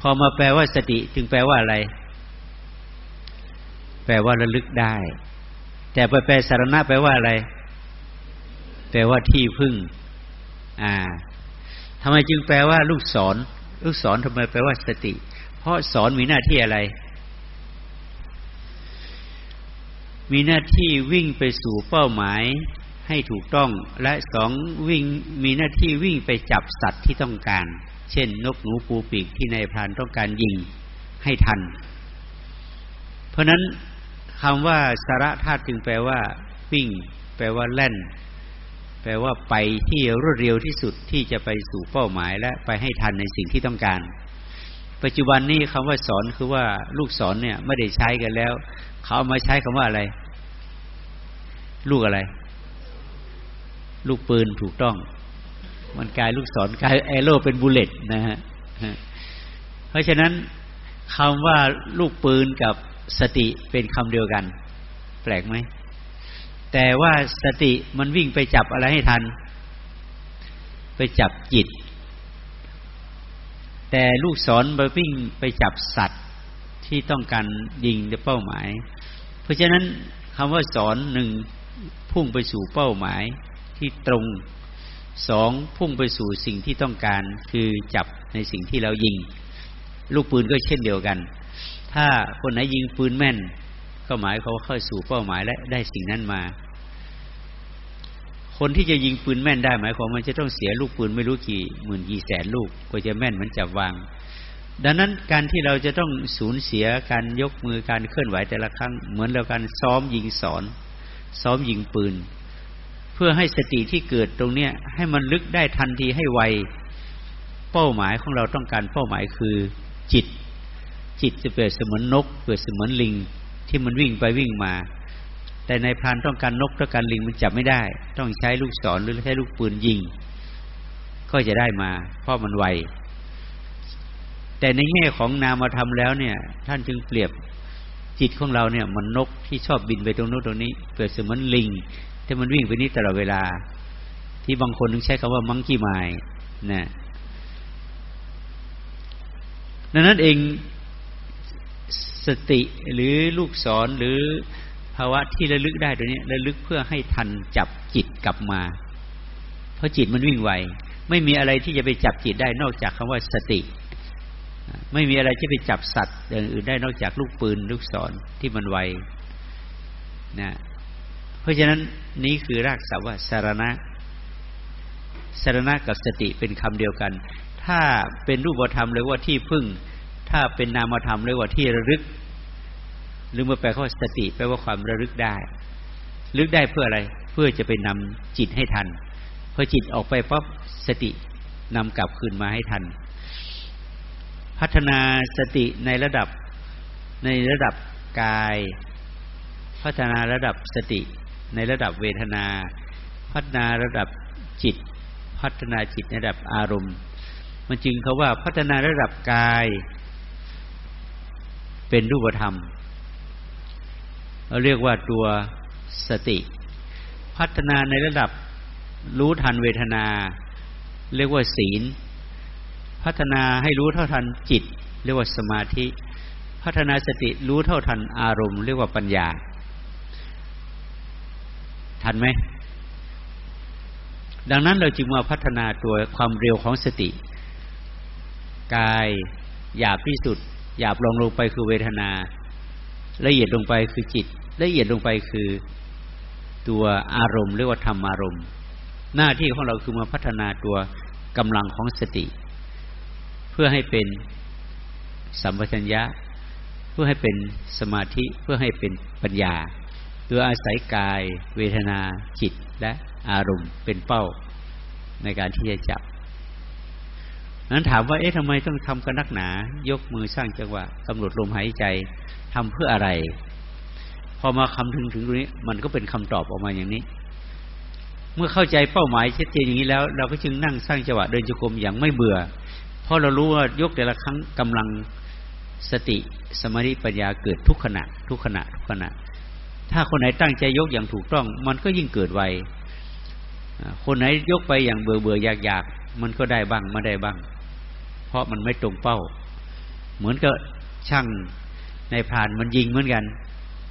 พอมาแปลว่าสติจึงแปลว่าอะไร แปลว่าระลึกได้ แต่ไปแปลสารณะแปลว่าอะไร แปลว่าที่พึ่ง อ่าทำไมจึงแปลว่าลูกศร ลูกศรทำไมแปลว่าสติ ราะสอนมีหน้าที่อะไร มีหน้าที่วิ่งไปสู่เป้าหมายให้ถูกต้องและสองวิ่งมีหน้าที่วิ่งไปจับสัตว์ที่ต้องการ เช่น นกหนูปูปีกที่นายพรานต้องการยิงให้ทัน เพราะนั้นคำว่าสาระธาตุจึงแปลว่า วิ่ง แปลว่าแล่น แปลว่าไปที่รวดเร็วที่สุดที่จะไปสู่เป้าหมายและไปให้ทันในสิ่งที่ต้องการ ปัจจุบันนี้คำว่าสอนคือว่าลูกสอนเนี่ย ไม่ได้ใช้กันแล้ว เขาเอามาใช้คำว่าอะไร ลูกอะไร ลูกปืนถูกต้อง มันกลายลูกศรกลายแอโร่เป็นบุลเลตนะฮะเพราะฉะนั้นคำว่าลูกปืนกับสติเป็นคำเดียวกัน แปลกไหมแต่ว่าสติมันวิ่งไปจับอะไรให้ทัน ไปจับจิต แต่ลูกศรไปวิ่งไปจับสัตว์ที่ต้องการยิงในเป้าหมาย เพราะฉะนั้นคำว่าสอนหนึ่งพุ่งไปสู่เป้าหมายที่ตรงสองพุ่งไปสู่สิ่งที่ต้องการคือจับในสิ่งที่เรายิง ลูกปืนก็เช่นเดียวกัน ถ้าคนไหนยิงปืนแม่น ก็หมายเขาเข้าสู่เป้าหมายและได้สิ่งนั้นมา คนที่จะยิงปืนแม่นได้หมายความมันจะต้องเสียลูกปืนไม่รู้กี่หมื่นกี่แสนลูกกว่าจะแม่นมันจะวาง ดังนั้นการที่เราจะต้องสูญเสียการยกมือการเคลื่อนไหวแต่ละครั้ง เหมือนเราการซ้อมยิงสอน ซ้อมยิงปืน เพื่อให้สติที่เกิดตรงเนี้ยให้มันลึกได้ทันทีให้ไวเป้าหมายของเราต้องการเป้าหมายคือจิต จิตจะเปรียบเสมือนนกเปรียบเสมือนลิงที่มันวิ่งไปวิ่งมา แต่ในพรานต้องการนกต้องการลิงมันจับไม่ได้ ต้องใช้ลูกศรหรือใช้ลูกปืนยิง ก็จะได้มา เพราะมันไว แต่ในแง่ของนามธรรมแล้วเนี่ย ท่านจึงเปรียบจิตของเราเนี่ย มันนกที่ชอบบินไปตรงโน้นตรงนี้ เปรียบเสมือนลิงที่มันวิ่งไปนี้ตลอดเวลา ที่บางคนถึงใช้คำว่ามังกี้ไม้นะดังนั้นเองสติหรือลูกศรหรือ ภาวะที่ระลึกได้ตัวนี้ระลึกเพื่อให้ทันจับจิตกลับมา เพราะจิตมันวิ่งไวไม่มีอะไรที่จะไปจับจิตได้นอกจากคำว่าสติ ไม่มีอะไรที่ไปจับสัตว์อย่างอื่นได้นอกจากลูกปืนลูกศรที่มันไวนะเพราะฉะนั้นนี้คือรากศัพท์ว่าสารณะสารณะกับสติเป็นคำเดียวกัน ถ้าเป็นรูปธรรมเลยว่าที่พึ่ง ถ้าเป็นนามธรรมเลยว่าที่ระลึก หรือเมื่อแปลว่าสติแปลว่าความระลึกได้ลึกได้เพื่ออะไร เพื่อจะไปนำจิตให้ทันพอจิตออกไปปั๊บสตินำกลับคืนมาให้ทัน พัฒนาสติในระดับในระดับกาย พัฒนาระดับสติในระดับเวทนา พัฒนาระดับจิต พัฒนาจิตในระดับอารมณ์ มันจึงเขาว่าพัฒนาระดับกาย เป็นรูปธรรม เราเรียกว่าตัวสติ พัฒนาในระดับรู้ทันเวทนา เรียกว่าศีล พัฒนาให้รู้เท่าทันจิต เรียกว่าสมาธิ พัฒนาสติรู้เท่าทันอารมณ์ เรียกว่าปัญญา ทันไหมดังนั้นเราจึงมาพัฒนาตัวความเร็วของสติ กายหยาบที่สุดหยาบลงลงไปคือเวทนา ละเอียดลงไปคือจิต ละเอียดลงไปคือตัวอารมณ์เรียกว่าธรรมอารมณ์ หน้าที่ของเราคือมาพัฒนาตัวกำลังของสติ เพื่อให้เป็นสัมปชัญญะ เพื่อให้เป็นสมาธิเพื่อให้เป็นปัญญาโดยอาศัยกาย เวทนาจิตและอารมณ์เป็นเป้าในการที่จะจับนั้นถามว่าเอ๊ะทำไมต้องทำกันนักหนา ยกมือสร้างจังหวะกำหนดลมหายใจ ทำเพื่ออะไร พอมาคำถึงถึงตรงนี้ มันก็เป็นคำตอบออกมาอย่างนี้ เมื่อเข้าใจเป้าหมายชัดเจนอย่างนี้แล้ว เราก็จึงนั่งสร้างจังหวะเดินจงกรมอย่างไม่เบื่อ เพราะเรารู้ว่ายกแต่ละครั้งกำลังสติสมาธิปัญญาเกิดทุกขณะ ทุกขณะทุกขณะ ถ้าคนไหนตั้งใจยกอย่างถูกต้อง มันก็ยิ่งเกิดไวคนไหนยกไปอย่างเบื่อเบื่ออยากอยากมันก็ได้บ้างไม่ได้บ้าง เพราะมันไม่ตรงเป้า เหมือนกับช่าง ในพรานมันยิงเหมือนกัน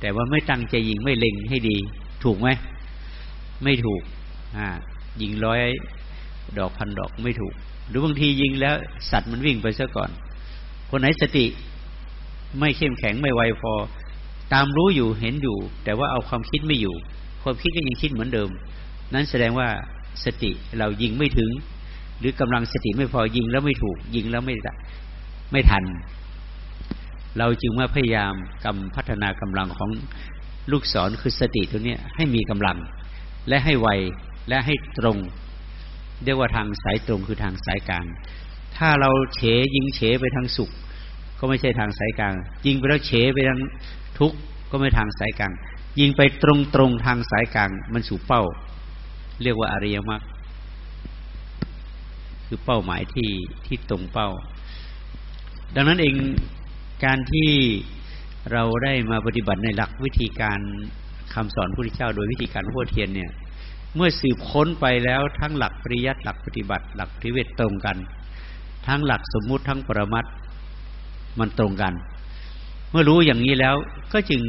แต่ว่าไม่ตั้งใจยิงไม่เล็งให้ดี ถูกไหมไม่ถูกอ่ายิงร้อยดอกพันดอกไม่ถูก หรือบางทียิงแล้ว สัตว์มันวิ่งไปซะก่อน คนไหนสติไม่เข้มแข็งไม่ไวพอ ตามรู้อยู่เห็นอยู่ แต่ว่าเอาความคิดไม่อยู่ ความคิดก็ยังคิดเหมือนเดิม นั้นแสดงว่าสติเรายิงไม่ถึง หรือกำลังสติไม่พอยิงแล้วไม่ถูก ยิงแล้วไม่ไม่ทัน เราจึงมาพยายามกำพัฒนากำลังของลูกศรคือสติตัวนี้ให้มีกำลัง และให้ไวและให้ตรง เรียกว่าทางสายตรงคือทางสายกลาง ถ้าเราเฉยิงเฉไปทางสุข ก็ไม่ใช่ทางสายกลาง ยิงไปแล้วเฉไปทางทุกข์ก็ไม่ทางสายกลาง ยิงไปตรงตรงทางสายกลางมันสู่เป้า เรียกว่าอริยมรรคคือเป้าหมายที่ที่ตรงเป้า ดังนั้นเอง การที่เราได้มาปฏิบัติในหลักวิธีการคำสอนพระพุทธเจ้า โดยวิธีการพุทเทียนเนี่ย เมื่อสืบค้นไปแล้วทั้งหลักปริยัติหลักปฏิบัติ หลักปฏิเวทตรงกัน ทั้งหลักสมมุติทั้งปรมัตมันตรงกัน เมื่อรู้อย่างนี้แล้วก็จึง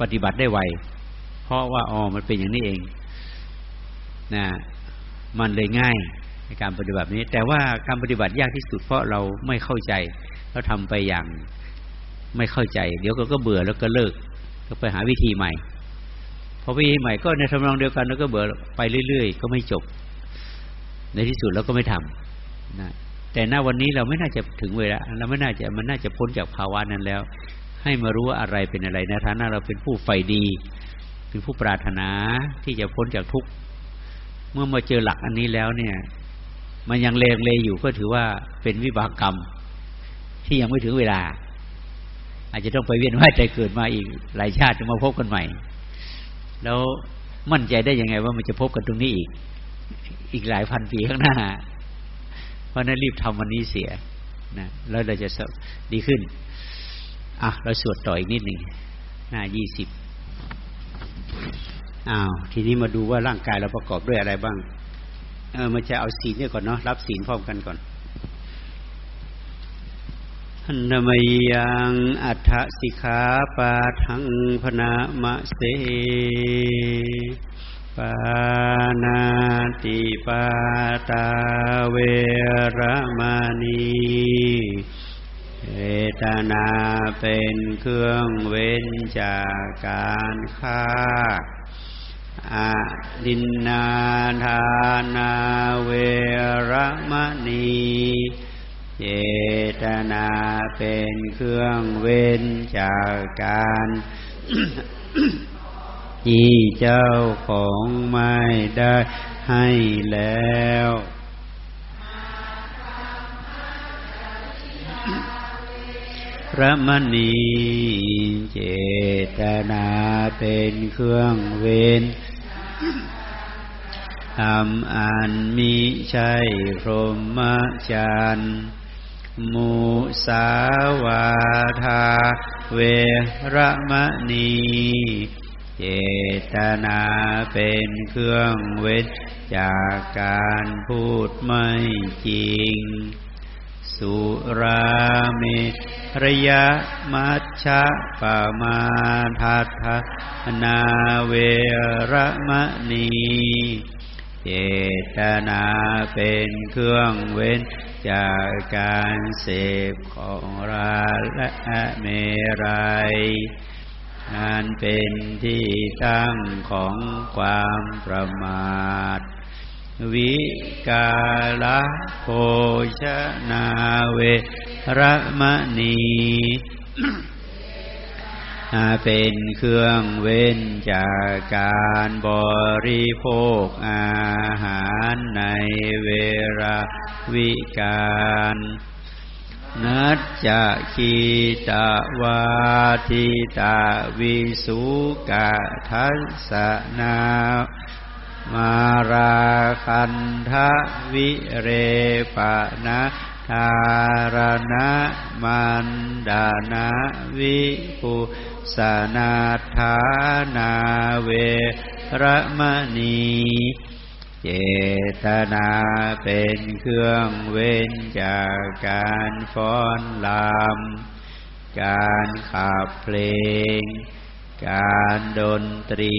ปฏิบัติได้ไว เพราะว่าอ๋อมันเป็นอย่างนี้เองนะมันเลยง่าย ในการปฏิบัตินี้ แต่ว่าการปฏิบัติยากที่สุดเพราะเราไม่เข้าใจเราทำไปอย่างไม่เข้าใจ เดี๋ยวก็ก็เบื่อแล้วก็เลิก ก็ไปหาวิธีใหม่พอวิธีใหม่ก็ในทำนองเดียวกันแล้วก็เบื่อไปเรื่อยๆ ก็ไม่จบ ในที่สุดเราก็ไม่ทำนะแต่หน้าวันนี้เราไม่น่าจะถึงเวลาเราไม่น่าจะมันน่าจะพ้นจากภาวะนั้นแล้ว ให้มารู้ว่าอะไรเป็นอะไรในฐานะเราเป็นผู้ใฝ่ดี เป็นผู้ปรารถนาที่จะพ้นจากทุกข์เมื่อมาเจอหลักอันนี้แล้วเนี่ย มันยังเลงเลอยู่ก็ถือว่าเป็นวิบากกรรม ที่ยังไม่ถึงเวลา อาจจะต้องไปเวียนว่ายใจเกิดมาอีกหลายชาติจะมาพบกันใหม่ แล้วมั่นใจได้ยังไงว่ามันจะพบกันตรงนี้อีก อีกหลายพันปีข้างหน้า เพราะนั้นรีบทำวันนี้เสียนะแล้วเราจะดีขึ้นอะเราสวดต่ออีกนิดหนึ่งหน้ายี่สิบอ้าว ทีนี้มาดูว่าร่างกายเราประกอบด้วยอะไรบ้าง เออมันจะเอาศีลเนี่ยก่อนเนาะรับศีลพร้อมกันก่อนหันมยังอัฏฐสิกขาปาทังพนามะเสปานาติปาตาเวรมณีเวทนาเป็นเครื่องเว้นจากการฆ่า อดินนาทานาเวรมณีเจตนาเป็นเครื่องเว้นจากการที่เจ้าของไม่ได้ให้แล้วพระมณีเจตนาเป็นเครื่องเว้น ทำอันมิใช่พรหมจรรย์มุสาวาทาเวรมณีเจตนาเป็นเครื่องเว้นจากการพูดไม่จริง สุราเมระยะมัชฌะปามาทัฏฐนาเวรมณีเจตนาเป็นเครื่องเว้นจากการเสพของราและเมรัยนั้นเป็นที่ตั้งของความประมาท วิกาลโภชนาเวรมณีเป็นเครื่องเว้นจากการบริโภคอาหารในเวลาวิการนัจจะคีตวาทิตาวิสุกะทัสสนา มาราคันทะวิเรปะนะทารณะมันดานาวิปุสนาธานาเวรมณีเจตนาเป็นเครื่องเว้นจากการฟ้อนลำการขับเพลง การดนตรี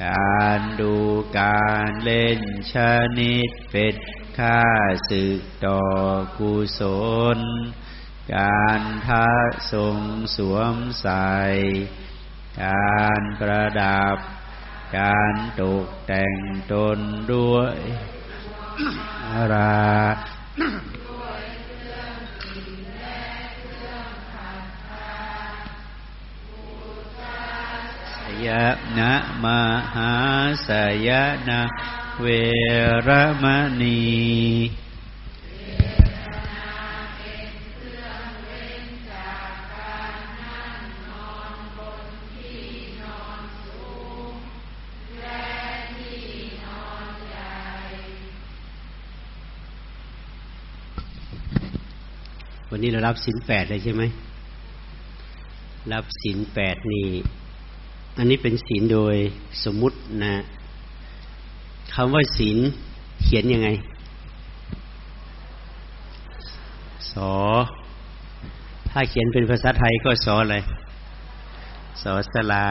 การดูการเล่นชนิดเป็นค่าศึกต่อกุศล การท้าทรงสวมใส่การประดับ การตกแต่งตนด้วยรา สยนะมหาสยนะเวรมณีวันนี้เรารับสินแปดเลยใช่ไหม รับสินแปดนี่ อันนี้เป็นศีลโดยสมมุตินะคำว่าศีลเขียนยังไง สอ ถ้าเขียนเป็นภาษาไทยก็สออะไร สอสลา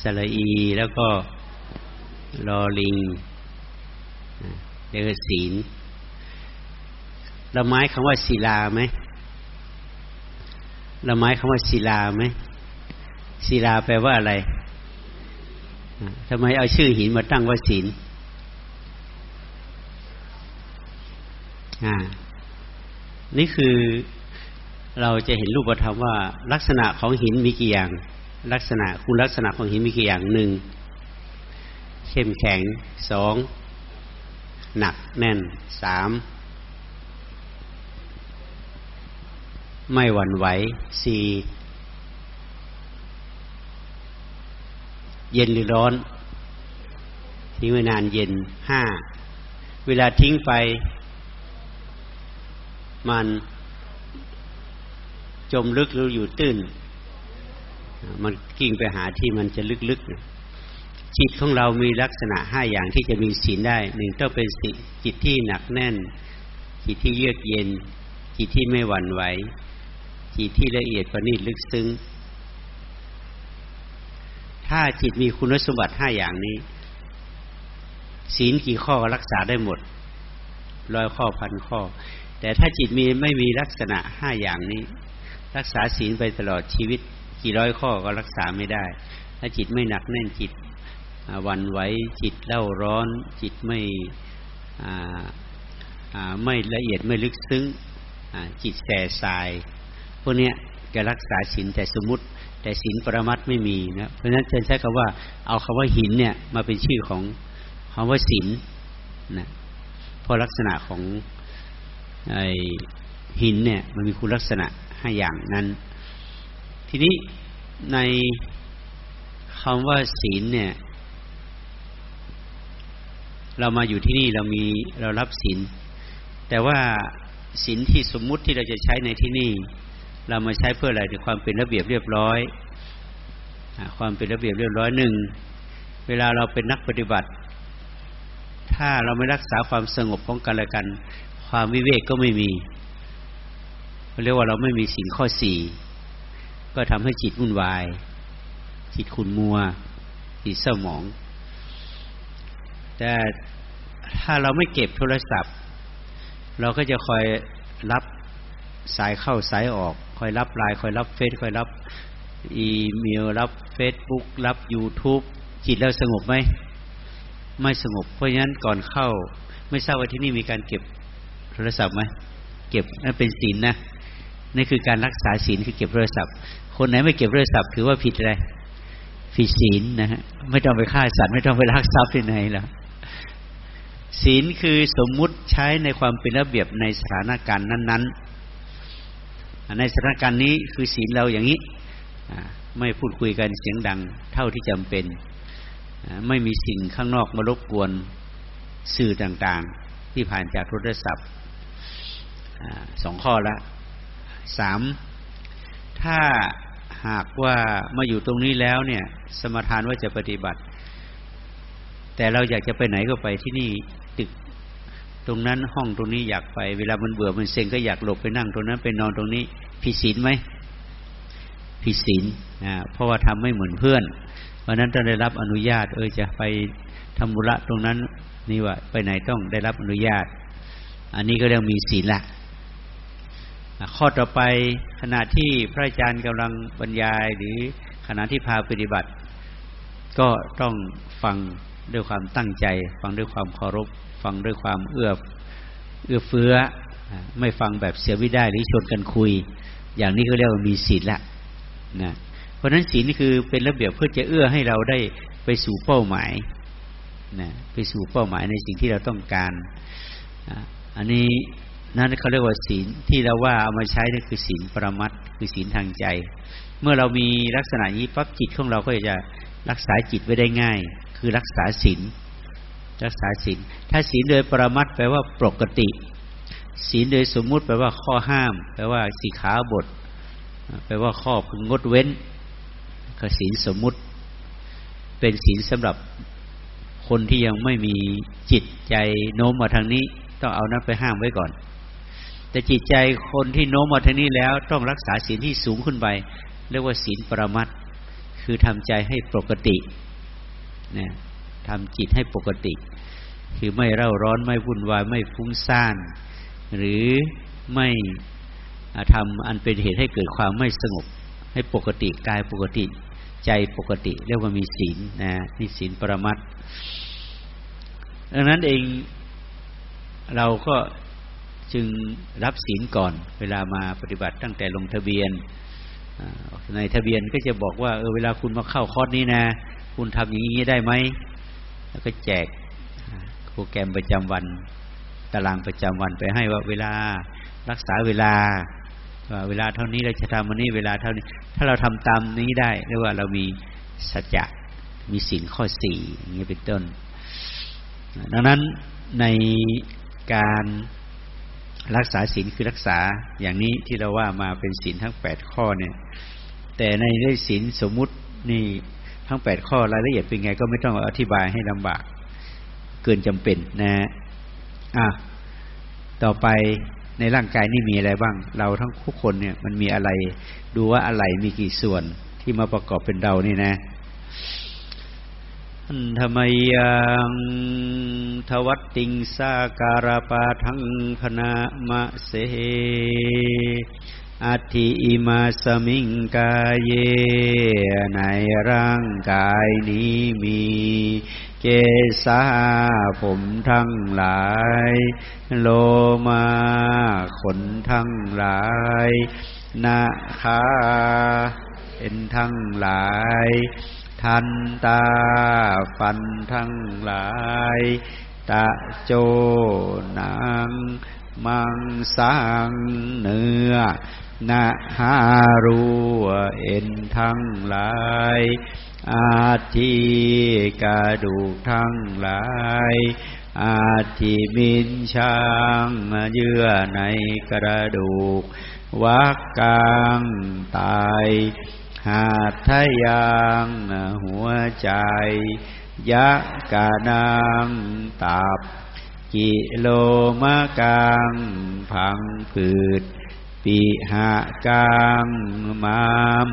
สลอี แล้วก็ลอลิงเรียกศีลเราไม้คำว่าศิลาไหมเราไม้คำว่าศิลาไหม ศิลาแปลว่าอะไรทำไมเอาชื่อหินมาตั้งว่าศีลนี่คือเราจะเห็นรูปธรรมว่า ลักษณะของหินมีกี่อย่าง ลักษณะคุณลักษณะของหินมีกี่อย่างหนึ่งเข้มแข็งสองหนักแน่นสามไม่หวั่นไหวสี่ เย็นหรือร้อน ทิ้งไว้นานเย็นห้าเวลาทิ้งไป มันจมลึกหรืออยู่ตื้น มันกิ่งไปหาที่มันจะลึกๆจิตของเรามีลักษณะห้าอย่างที่จะมีศีลได้หนึ่งต้องเป็นจิตที่หนักแน่น จิตที่เยือกเย็น จิตที่ไม่หวั่นไหวจิตที่ละเอียดประณีตลึกซึ้ง ถ้ถ้าจิตมีคุณสมบัติห้าอย่างนี้ ศีลกี่ข้อรักษาได้หมดร้อยข้อพันข้อ แต่ถ้าจิตมีไม่มีลักษณะห้าอย่างนี้ รักษาศีลไปตลอดชีวิต กี่ร้อยข้อก็รักษาไม่ได้ถ้าจิตไม่หนักแน่นจิตวันไหวจิตเล่าร้อน จิตไม่ไม่ละเอียดไม่ลึกซึ้งจิตแส่สาย พวกนี้ จะรักษาศีลแต่สมมติ แต่ศีลปรมัตไม่มีนะเพราะฉะนั้นจะใช้คำว่าเอาคำว่าหินเนี่ยมาเป็นชื่อของคำว่าศีลนะเพราะลักษณะของไอหินเนี่ยมันมีคุณลักษณะห้าอย่างนั้น ทีนี้ในคำว่าศีลเนี่ย เรามาอยู่ที่นี่เรามีเรารับศีลแต่ว่าศีลที่สมมุติที่เราจะใช้ในที่นี่ เรามาใช้เพื่ออะไรในความเป็นระเบียบเรียบร้อย ความเป็นระเบียบเรียบร้อยหนึ่งเวลาเราเป็นนักปฏิบัติ ถ้าเราไม่รักษาความสงบของกันและกัน ความวิเวกก็ไม่มีเรียกว่าเราไม่มีศีลข้อสี่ก็ทำให้จิตวุ่นวาย จิตขุนมัว จิตเศร้าหมอง แต่ถ้าเราไม่เก็บโทรศัพท์ เราก็จะคอยรับสายเข้าสายออก อยรับไลน์คอยรับเฟซคอยรับอีเมลรับเฟซบุ๊กรับ YouTube จิตเราสงบไหมไม่สงบ เพราะฉะนั้นก่อนเข้า ไม่ทราบว่าที่นี่มีการเก็บโทรศัพท์ไหมเก็บนั่นเป็นศีลนะนี่คือการรักษาศีลคือเก็บโทรศัพท์ คนไหนไม่เก็บโทรศัพท์ถือว่าผิดอะไรผิดศีลนะฮะไม่ต้องไปฆ่าสัตว์ไม่ต้องไปลักทรัพย์ที่ไหนแล้วศีลคือสมมุติใช้ในความเป็นระเบียบในสถานการณ์นั้น ๆ ในสถานการณ์นี้คือศีลเราอย่างนี้ไม่พูดคุยกันเสียงดังเท่าที่จำเป็น ไม่มีสิ่งข้างนอกมารบกวนสื่อต่างๆ ที่ผ่านจากโทรศัพท์สองข้อละสามถ้าหากว่ามาอยู่ตรงนี้แล้วเนี่ย สมทานว่าจะปฏิบัติ แต่เราอยากจะไปไหนก็ไปที่นี่ตึก ตรงนั้นห้องตรงนี้อยากไป เวลามันเบื่อมันเซ็งก็อยากหลบไปนั่งตรงนั้นไปนอนตรงนี้ผิดศีลไหมผิดศีลนะเพราะว่าทำไม่เหมือนเพื่อนเพราะนั้นต้องได้รับอนุญาต เออจะไปทำบุระตรงนั้น นี่ว่า ไปไหนต้องได้รับอนุญาต อันนี้ก็เรียกมีศีลละข้อต่อไปขณะที่พระอาจารย์กำลังบรรยาย หรือขณะที่พาปฏิบัติ ก็ต้องฟังด้วยความตั้งใจ ฟังด้วยความเคารพ ฟังด้วยความเอื้อเอื้อเฟื้อ ไม่ฟังแบบเสียวิได้หรือชวนกันคุย อย่างนี้ก็เรียกว่ามีศีลละนะเพราะฉะนั้นศีลนี่คือเป็นระเบียบเพื่อจะเอื้อให้เราได้ไปสู่เป้าหมายนะไปสู่เป้าหมายในสิ่งที่เราต้องการอันนี้นั่นเขาเรียกว่าศีลที่เราว่าเอามาใช้นี่คือศีลประมัตคือศีลทางใจ เมื่อเรามีลักษณะนี้ปั๊บจิตของเราก็จะรักษาจิตไว้ได้ง่าย คือรักษาศีล รักษาศีลถ้าศีลโดยปรมัตแปลว่าปกติ ศีลโดยสมมุติแปลว่าข้อห้าม แปลว่าสีขาบท แปลว่าข้อพึงงดเว้นก็ศีลสมมุติ เป็นศีลสำหรับคนที่ยังไม่มีจิตใจโน้มมาทางนี้ ต้องเอานั้นไปห้ามไว้ก่อน แต่จิตใจคนที่โน้มมาทางนี้แล้วต้องรักษาศีลที่สูงขึ้นไปเรียกว่าศีลปรมัตคือทำใจให้ปกตินะทำจิตให้ปกติ คือไม่เร่าร้อนไม่วุ่นวายไม่ฟุ้งซ่าน หรือไม่ทำอันเป็นเหตุให้เกิดความไม่สงบ ให้ปกติกายปกติใจปกติ เรียกว่ามีศีลนะนี่ศีลปรมัตดังนั้นเองเราก็จึงรับศีลก่อน เวลามาปฏิบัติตั้งแต่ลงทะเบียน ในทะเบียนก็จะบอกว่าเออเวลาคุณมาเข้าคอร์สนี้นะ คุณทำอย่างนี้ได้ไหมแล้วก็แจก โปรแกรมประจำวัน ตารางประจำวันไปให้ว่าเวลารักษาเวลาว่าเวลาเท่านี้เราจะทำวันนี้เวลาเท่านี้ ถ้าเราทำตามนี้ได้เรียกว่าเรามีสัจจะมีศีลข้อสี่อย่างนี้เป็นต้น ดังนั้นในการรักษาศีลคือรักษาอย่างนี้ที่เราว่ามาเป็นศีลทั้งแปดข้อเนี่ย แต่ในเรื่องศีลสมมุตินี่ทั้งแปดข้อรายละเอียดเป็นไงก็ไม่ต้องอธิบายให้ลำบาก เกินจำเป็นนะ อะ ต่อไปในร่างกายนี่มีอะไรบ้าง เราทั้งทุกคนเนี่ยมันมีอะไร ดูว่าอะไรมีกี่ส่วนที่มาประกอบเป็นเรานี่นะธรรมยังทวัตติงสาการปาทังคณะมะเสอัติอิมาสมิงกายเยในร่างกายนี้มี เกสาผมทั้งหลาย โลมาขนทั้งหลายนาคาเอ็นทั้งหลาย ทันตาฟันทั้งหลาย ตะโจนางมังสังเนื้อ นาหารูเอ็นทั้งหลาย อาทิกระดูกทั้งหลายอาทิมินช่างเยื่อในกระดูก วักกลางตาย หาทะยางหัวใจ ยะกานางตับ กิโลมะกลาง พังผืด ปิหากลางมาม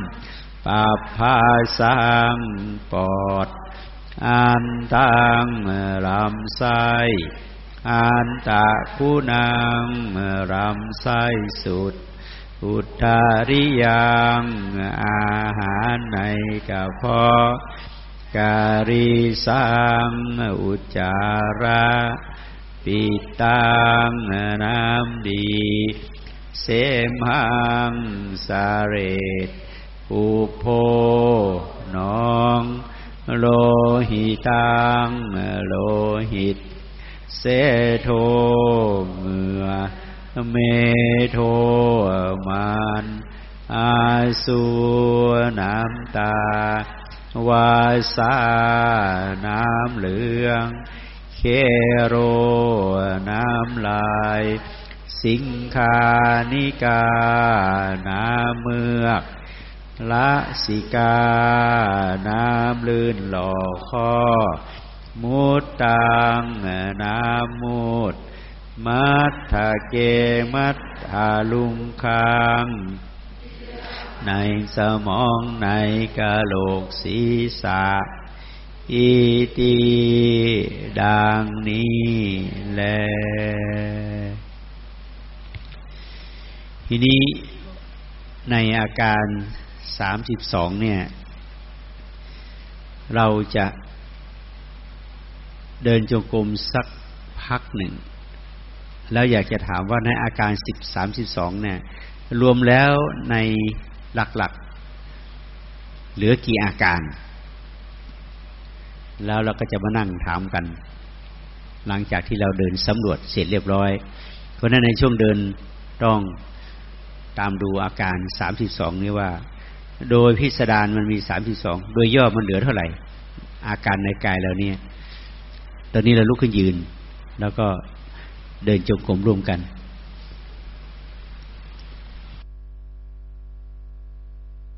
ปับพาสังปอด อันตังลำไสอันตะคุณังลำไสสุด อุตาริยังอาหารในกระเพาะการิสังอุจาระ ปิตังน้ำดี เสมหังสาเรตอุโพนองโลหิตังโลหิต เสโทเหงื่อเมโทมันอาสุน้ำตาวาสาน้ำเหลือง เคโรน้ำลาย สิงคานิกาน้ำเมือกละสิกาน้ำลื่นหล่อข้อมุตตังน้ำมุดมัทธเกมัทธาลุงคัง ในสมองในกะโหลกศีรษะ อิติดังนี้แล ทีนี้ในอาการสามสิบสองเนี่ย เราจะเดินจงกรมสักพักหนึ่ง แล้วอยากจะถามว่าในอาการสิบสามสิบสองเนี่ย รวมแล้วในหลักๆ เหลือกี่อาการ แล้วเราก็จะมานั่งถามกัน หลังจากที่เราเดินสำรวจเสร็จเรียบร้อย เพราะนั้นในช่วงเดินต้อง ตามดูอาการสามสิบสองนี้ว่า โดยพิสดารมันมีสามสิบสองโดยย่อมันเหลือเท่าไหร่ อาการในกายเราเนี่ย ตอนนี้เราลุกขึ้นยืน แล้วก็เดินจงกรมร่วมกัน